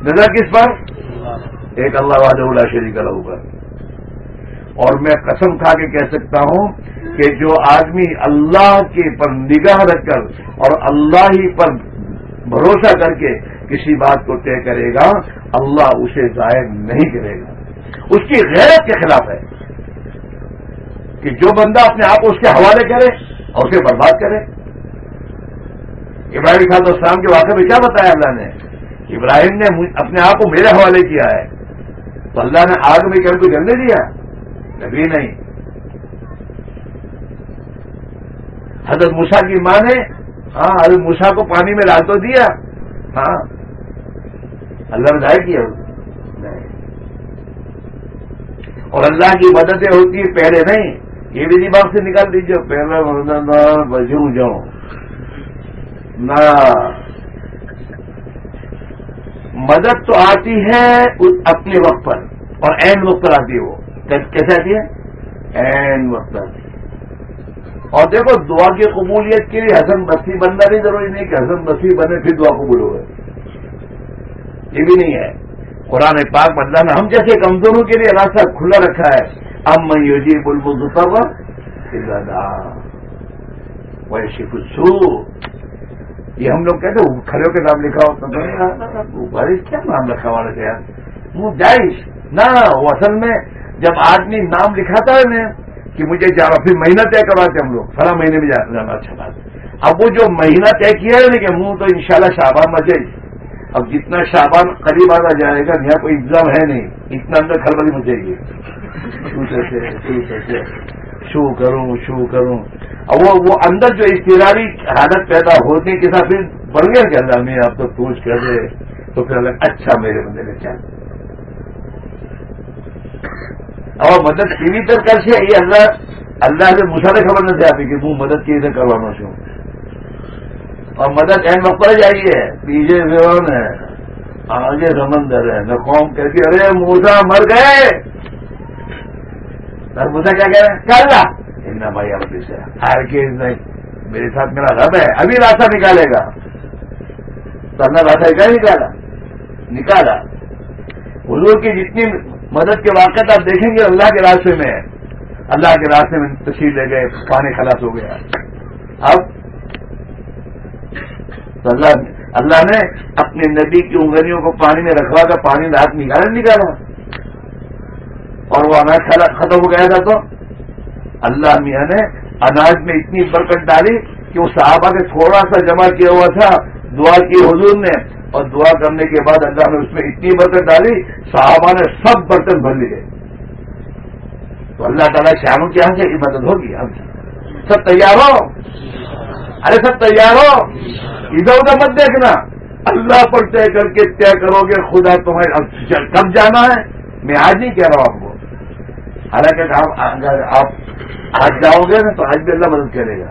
نظر کس پر؟ ایک اللہ واد اللہ شریک اللہ پر۔ اور میں قسم کھا کے کہہ سکتا ہوں کہ جو آدمی اللہ کے پر نگاہ رکھ کر اور اللہ ہی پر بھروسہ کر کے کسی بات کو طے کرے گا، اللہ اسے ظاہر نہیں کرے گا۔ اس کی غیرت کے خلاف ہے کہ جو بندہ اپنے آپ کو اس کے حوالے کرے اور اسے برباد کرے۔ ابراہیم خان السلام کے واقعے میں کیا بتایا اللہ نے؟ ابراہیم نے اپنے آپ کو میرے حوالے کیا ہے۔ تو اللہ نے آگ میں کر کو جلنے دیا۔ کبھی نہیں۔ حضرت موسا کی ماں نے ہاں حضرت موسا کو پانی میں ڈال تو دیا۔ ہاں۔ اللہ نے ضائع کیا۔ اور اللہ کی مددیں ہوتی ہے پہلے نہیں۔ یہ بھی دماغ سے نکال دیجیے پہلا مرنا بجوں جاؤں نہ۔ مدد تو آتی ہے اپنے وقت پر، اور این وقت پر آتی ہے وہ۔ کیسے آتی ہے؟ این وقت اور دیکھو، دعا کی قبولیت کے لیے حسن بسی بننا بھی ضروری نہیں کہ حسن بسی بنے پھر دعا قبول ہو یہ بھی نہیں ہے۔ قرآن پاک بدلانا ہم جیسے کمزوروں کے لیے راستہ کھلا رکھا ہے۔ اب میں یوجی بل بل ویسے کچھ یہ ہم لوگ کہتے ہیں کھڑے کے نام لکھا ہو۔ بارش کیا نام رکھا ہوا گیا وہ جائش نہ اصل میں جب آدمی نام لکھاتا ہے نا کہ مجھے جانا پھر مہینہ طے کرواتے ہم لوگ، فلاں مہینے میں جانا اچھا بات اب وہ جو مہینہ طے کیا ہے نا کہ منہ تو انشاءاللہ شاء شابان مچے اب جتنا شابان قریب آتا جائے گا یہاں کوئی انتظام ہے نہیں۔ اتنا اندر کھڑبلی مچے گی۔ شو کروں شو کروں۔ اور وہ وہ اندر جو استراری حالت پیدا ہونے کے ساتھ پھر بڑھ گیا کہ اللہ میں آپ تو پوچھ کر دے، تو پھر اللہ اچھا میرے بندے میں چل اور مدد ٹی وی پر کر سے یہ اللہ اللہ سے مسالے خبر نہ آتی کہ تم مدد کی ادھر کروانا چھو اور مدد این وقت پر جائیے پیجے فیون ہے، آگے سمندر ہے، نہ قوم کہتی ارے موسا مر گئے۔ سر موسا کیا کہہ رہے ہیں؟ کر بھائی ابھی سے ہر کے نہیں، میرے ساتھ میرا رب ہے، ابھی راستہ نکالے گا۔ تو اللہ راستہ کیا نکالا نکالا۔ حضور کی جتنی مدد کے واقعات آپ دیکھیں گے، اللہ کے راستے میں اللہ کے راستے میں تشریف لے گئے، پانی خلاص ہو گیا۔ اب اللہ اللہ نے اپنے ندی کی انگلیوں کو پانی میں رکھوا کر پانی رات نکالا نکالا۔ اور وہ اناج ختم ہو گیا تھا تو اللہ میاں نے اناج میں اتنی برکت ڈالی کہ وہ صحابہ کے تھوڑا سا جمع کیا ہوا تھا، دعا کی حضور نے۔ اور دعا کرنے کے بعد اللہ نے اس میں اتنی برکت ڈالی، صحابہ نے سب برتن بھر لیے تو اللہ تعالیٰ شاموں کی یہاں سے یہ مدد ہوگی ہم سب تیار ہو؟ ارے سب تیار ہو؟ ادھر ادھر مت دیکھنا۔ اللہ پر طے کر کے طے کرو گے، خدا تمہیں کب جانا ہے؟ میں آج نہیں کہہ رہا ہوں آپ کو۔ حالانکہ اگر آپ آج جاؤ گے نا، تو آج بھی اللہ مدد کرے گا۔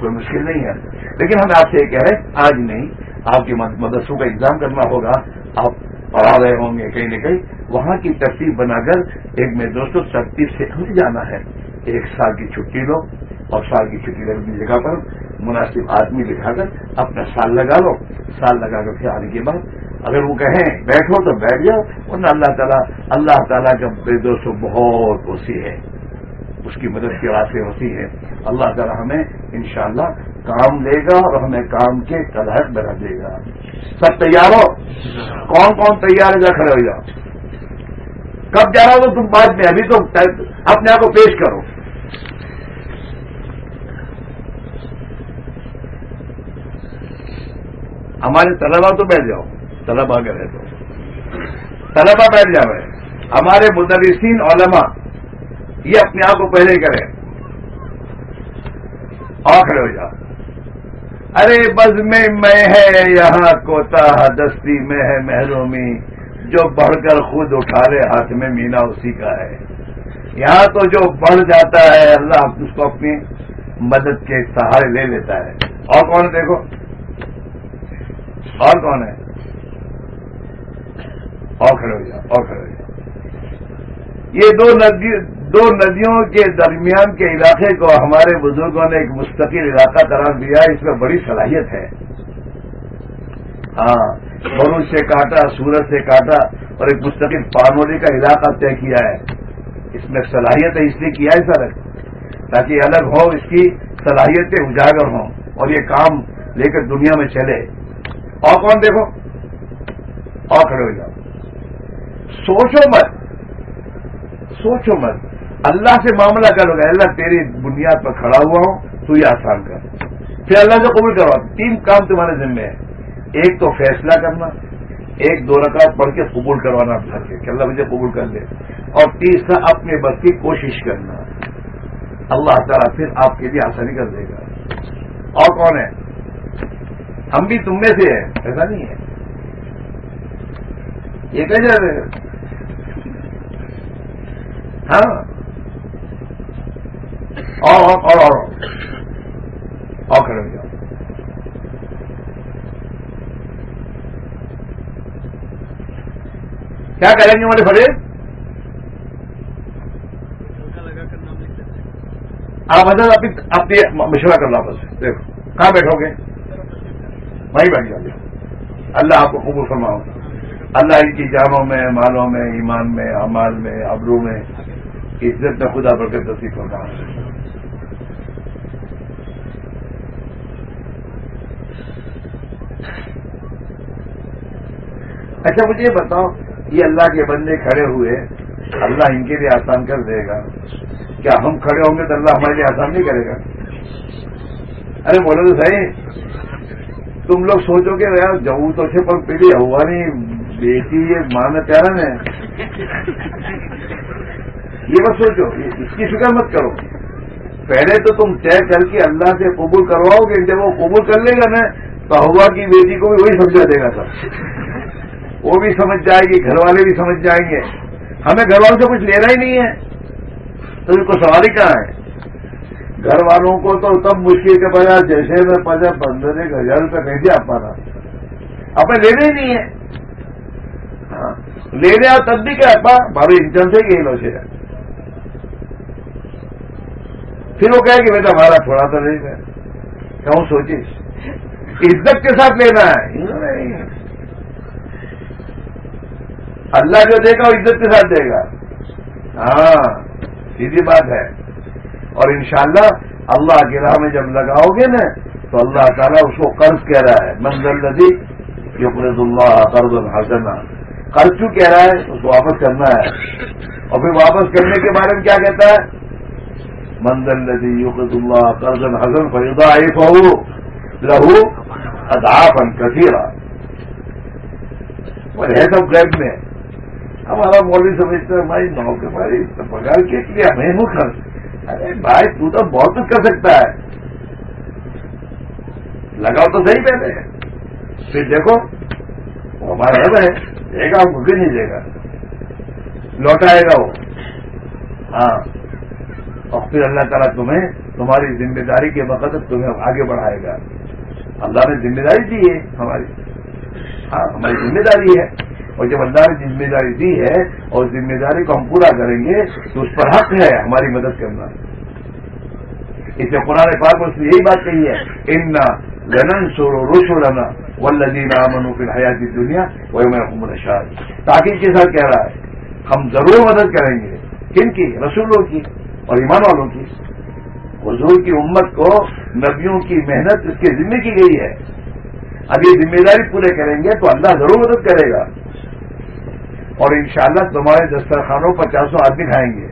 کوئی مشکل نہیں ہے۔ لیکن ہم آپ سے یہ کہہ رہے ہیں، آج نہیں۔ آپ کی مدرسوں کا انتظام کرنا ہوگا، آپ پڑھا رہے ہوں گے کہیں نہ کہیں، وہاں کی ترتیب بنا کر ایک میں دوستوں ترتیب سے ہم جانا ہے۔ ایک سال کی چھٹی لو اور سال کی چھٹی اپنی جگہ پر مناسب آدمی دکھا کر اپنا سال لگا لو۔ سال لگا کر پھر آنے کے بعد اگر وہ کہیں بیٹھو تو بیٹھ جاؤ، ورنہ اللہ تعالیٰ اللہ تعالیٰ کا بے دوستوں بہت وسیع ہے۔ اس کی مدد کی راستے ہوتی ہے۔ اللہ تعالیٰ ہمیں انشاءاللہ کام لے گا اور ہمیں کام کے کلاحت بنا دے گا۔ سب تیار ہو؟ کون کون تیار ہے؟ جا کھڑے ہو جاؤ۔ کب جا رہا ہو تم بعد میں؟ ابھی تو اپنے آپ کو پیش کرو۔ ہمارے طلبا تو بیٹھ جاؤ۔ طلبا کے رہے تو طلبا بیٹھ جاؤ۔ ہمارے مدرسین علماء یہ اپنے آپ کو پہلے کریں اور کھڑے ہو جاؤ ارے بز میں میں ہے، یہاں کوتا دستی میں ہے محرومی جو بڑھ کر خود اٹھا لے، ہاتھ میں مینا اسی کا ہے۔ یہاں تو جو بڑھ جاتا ہے، اللہ اس کو اپنی مدد کے سہارے لے لیتا ہے۔ اور کون دیکھو؟ اور کون ہے؟ اور کھڑے ہو جاؤ اور کھڑے ہو جاؤ یہ دو دو ندیوں کے درمیان کے علاقے کو ہمارے بزرگوں نے ایک مستقل علاقہ قرار دیا ہے، اس میں بڑی صلاحیت ہے۔ ہاں بروج سے کاٹا سورج سے کاٹا اور ایک مستقل پانولی کا علاقہ طے کیا ہے۔ اس میں صلاحیت ہے، اس لیے کیا ہے سر؟ تاکہ الگ ہو، اس کی صلاحیتیں اجاگر ہوں اور یہ کام لے کر دنیا میں چلے۔ اور کون دیکھو؟ اور کھڑے ہو جاؤ۔ سوچو مت۔ سوچو مت۔ اللہ سے معاملہ کرو گے اللہ تیری بنیاد پر کھڑا ہوا ہوں، تو یہ آسان کر۔ پھر اللہ سے قبول کروا تین کام تمہارے ذمہ ہے ایک تو فیصلہ کرنا، ایک دو رکعت پڑھ کے قبول کروانا گھر کے کہ اللہ مجھے قبول کر لے۔ اور تیسرا، اپنے بس کی کوشش کرنا۔ اللہ تعالیٰ پھر آپ کے لیے آسانی کر دے گا۔ اور کون ہے؟ ہم بھی تم میں سے ہیں، ایسا نہیں ہے۔ یہ کیسے ہاں۔ اور اور اور اور کھڑے ہو جاؤ کیا کریں گے ہمارے فریب آپ حضرت اپنی مشورہ کر لاپس دیکھو کہاں بیٹھو گے وہیں بیٹھ جاؤ اللہ آپ کو قبول فرماؤ اللہ ان کی جانوں میں مالوں میں ایمان میں امال میں ابرو میں عزت میں خدا برکت نصیب فرما اچھا مجھے یہ بتاؤ، یہ اللہ کے بندے کھڑے ہوئے، اللہ ان کے لیے آسان کر دے گا؟ کیا ہم کھڑے ہوں گے تو اللہ ہمارے لیے آسان نہیں کرے گا؟ ارے بولے تو صحیح تم لوگ سوچو گے یار جب تو سے پر پیڑھی ہوا نہیں، بیٹی، یہ مانا پیارا نا یہ بس سوچو، اس کی فکر مت کرو۔ پہلے تو تم طے کر کے اللہ سے قبول کرواؤ گے، جب وہ قبول کر لے گا نا، تو ہوا کی بیٹی کو بھی وہی سمجھا دے گا سر وہ بھی سمجھ جائے گی، گھر والے بھی سمجھ جائیں گے۔ ہمیں گھر والوں سے کچھ لینا ہی نہیں ہے۔ تو اس کو سوال ہی کہاں ہے؟ گھر والوں کو تو تب مشکل کے بجائے جیسے میں پندرہ پندرہ ایک ہزار روپے نہیں دیا پانا اپنے لینے ہی نہیں ہے۔ ہاں لینے آؤ تب بھی کیا اپا بھاری انجن سے یہی لوچے پھر وہ کہ بیٹا ہمارا تھوڑا تو نہیں ہے۔ کہوں سوچیس عزت کے ساتھ لینا ہے۔ اللہ جو دے گا وہ عزت کے ساتھ دے گا۔ ہاں سیدھی بات ہے۔ اور انشاءاللہ اللہ کی راہ میں جب لگاؤ گے نا، تو اللہ تعالیٰ اس کو قرض کہہ رہا ہے۔ منزل ندی یقرض اللہ قرض الحسن قرض کیوں کہہ رہا ہے؟ اس کو واپس کرنا ہے۔ اور پھر واپس کرنے کے بارے میں کیا کہتا ہے؟ منزل ندی یقرض اللہ قرض الحسن فریدا آئی لہو اداف کثیرہ اور ہے سب غیب میں. ہمارا مولوی سمجھتا ہے، بھائی نو کے بھائی پگار کے لیے ہمیں ہوں خرچ ارے بھائی، تو تو بہت کچھ کر سکتا ہے۔ لگاؤ تو صحیح پہلے۔ پھر دیکھو، وہ ہمارا رب ہے۔ دے گا، وہ بھی نہیں دے گا۔ لوٹائے گا وہ۔ ہاں۔ اور پھر اللہ تعالیٰ تمہیں تمہاری ذمہ داری کے وقت تمہیں آگے بڑھائے گا۔ اللہ نے ذمہ داری دی ہے ہماری۔ ہاں ہماری ذمہ داری ہے۔ اور جب اللہ نے ذمہ داری دی ہے اور ذمہ داری کو ہم پورا کریں گے تو اس پر حق ہے ہماری مدد کرنا اس قرآن پاک اس نے یہی بات کہی ہے ان لنن سورو روشو لنا ولدین امن پھر حیاتی دنیا وہی میں حکومت شاہ تاکہ کے ساتھ کہہ رہا ہے، ہم ضرور مدد کریں گے۔ کن کی؟ رسولوں کی۔ اور ایمان والوں کی۔ حضور کی امت کو نبیوں کی محنت اس کے ذمہ کی گئی ہے۔ اب یہ ذمہ داری پورے کریں گے تو اللہ ضرور مدد کرے گا۔ اور انشاءاللہ تمہارے دسترخانوں پچاسوں آدمی کھائیں گے۔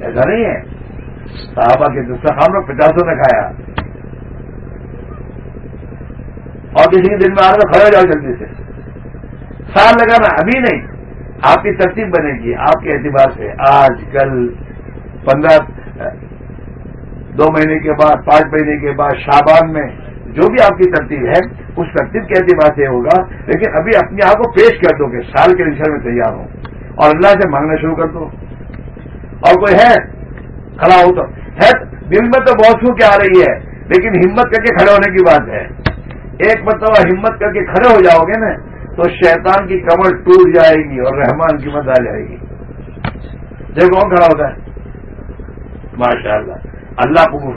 ایسا نہیں ہے۔ صحابہ کے دسترخانوں پچاسوں نے کھایا۔ اور کسی کے دن میں آ رہا کھڑے ہو جاؤ جلدی سے۔ سال لگانا ابھی نہیں۔ آپ کی ترتیب بنے گی۔ آپ کے اعتبار سے آج کل پندرہ، دو مہینے کے بعد، پانچ مہینے کے بعد شابان میں جو بھی آپ کی ترتیب ہے، اس ترتیب کے اعتبار سے ہوگا۔ لیکن ابھی اپنے آپ کو پیش کر دو کہ سال کے رشر میں تیار ہوں۔ اور اللہ سے مانگنا شروع کر دو۔ اور کوئی ہے، کھڑا ہو تو۔ ہے، دل میں تو بہت سو کے آ رہی ہے، لیکن ہمت کر کے کھڑے ہونے کی بات ہے۔ ایک مرتبہ ہمت کر کے کھڑے ہو جاؤ گے نا، تو شیطان کی کمر ٹوٹ جائے گی اور رحمان کی مت آ جائے گی۔ دیکھ کون کھڑا ہوتا ہے۔ masha Allah. Allah kuma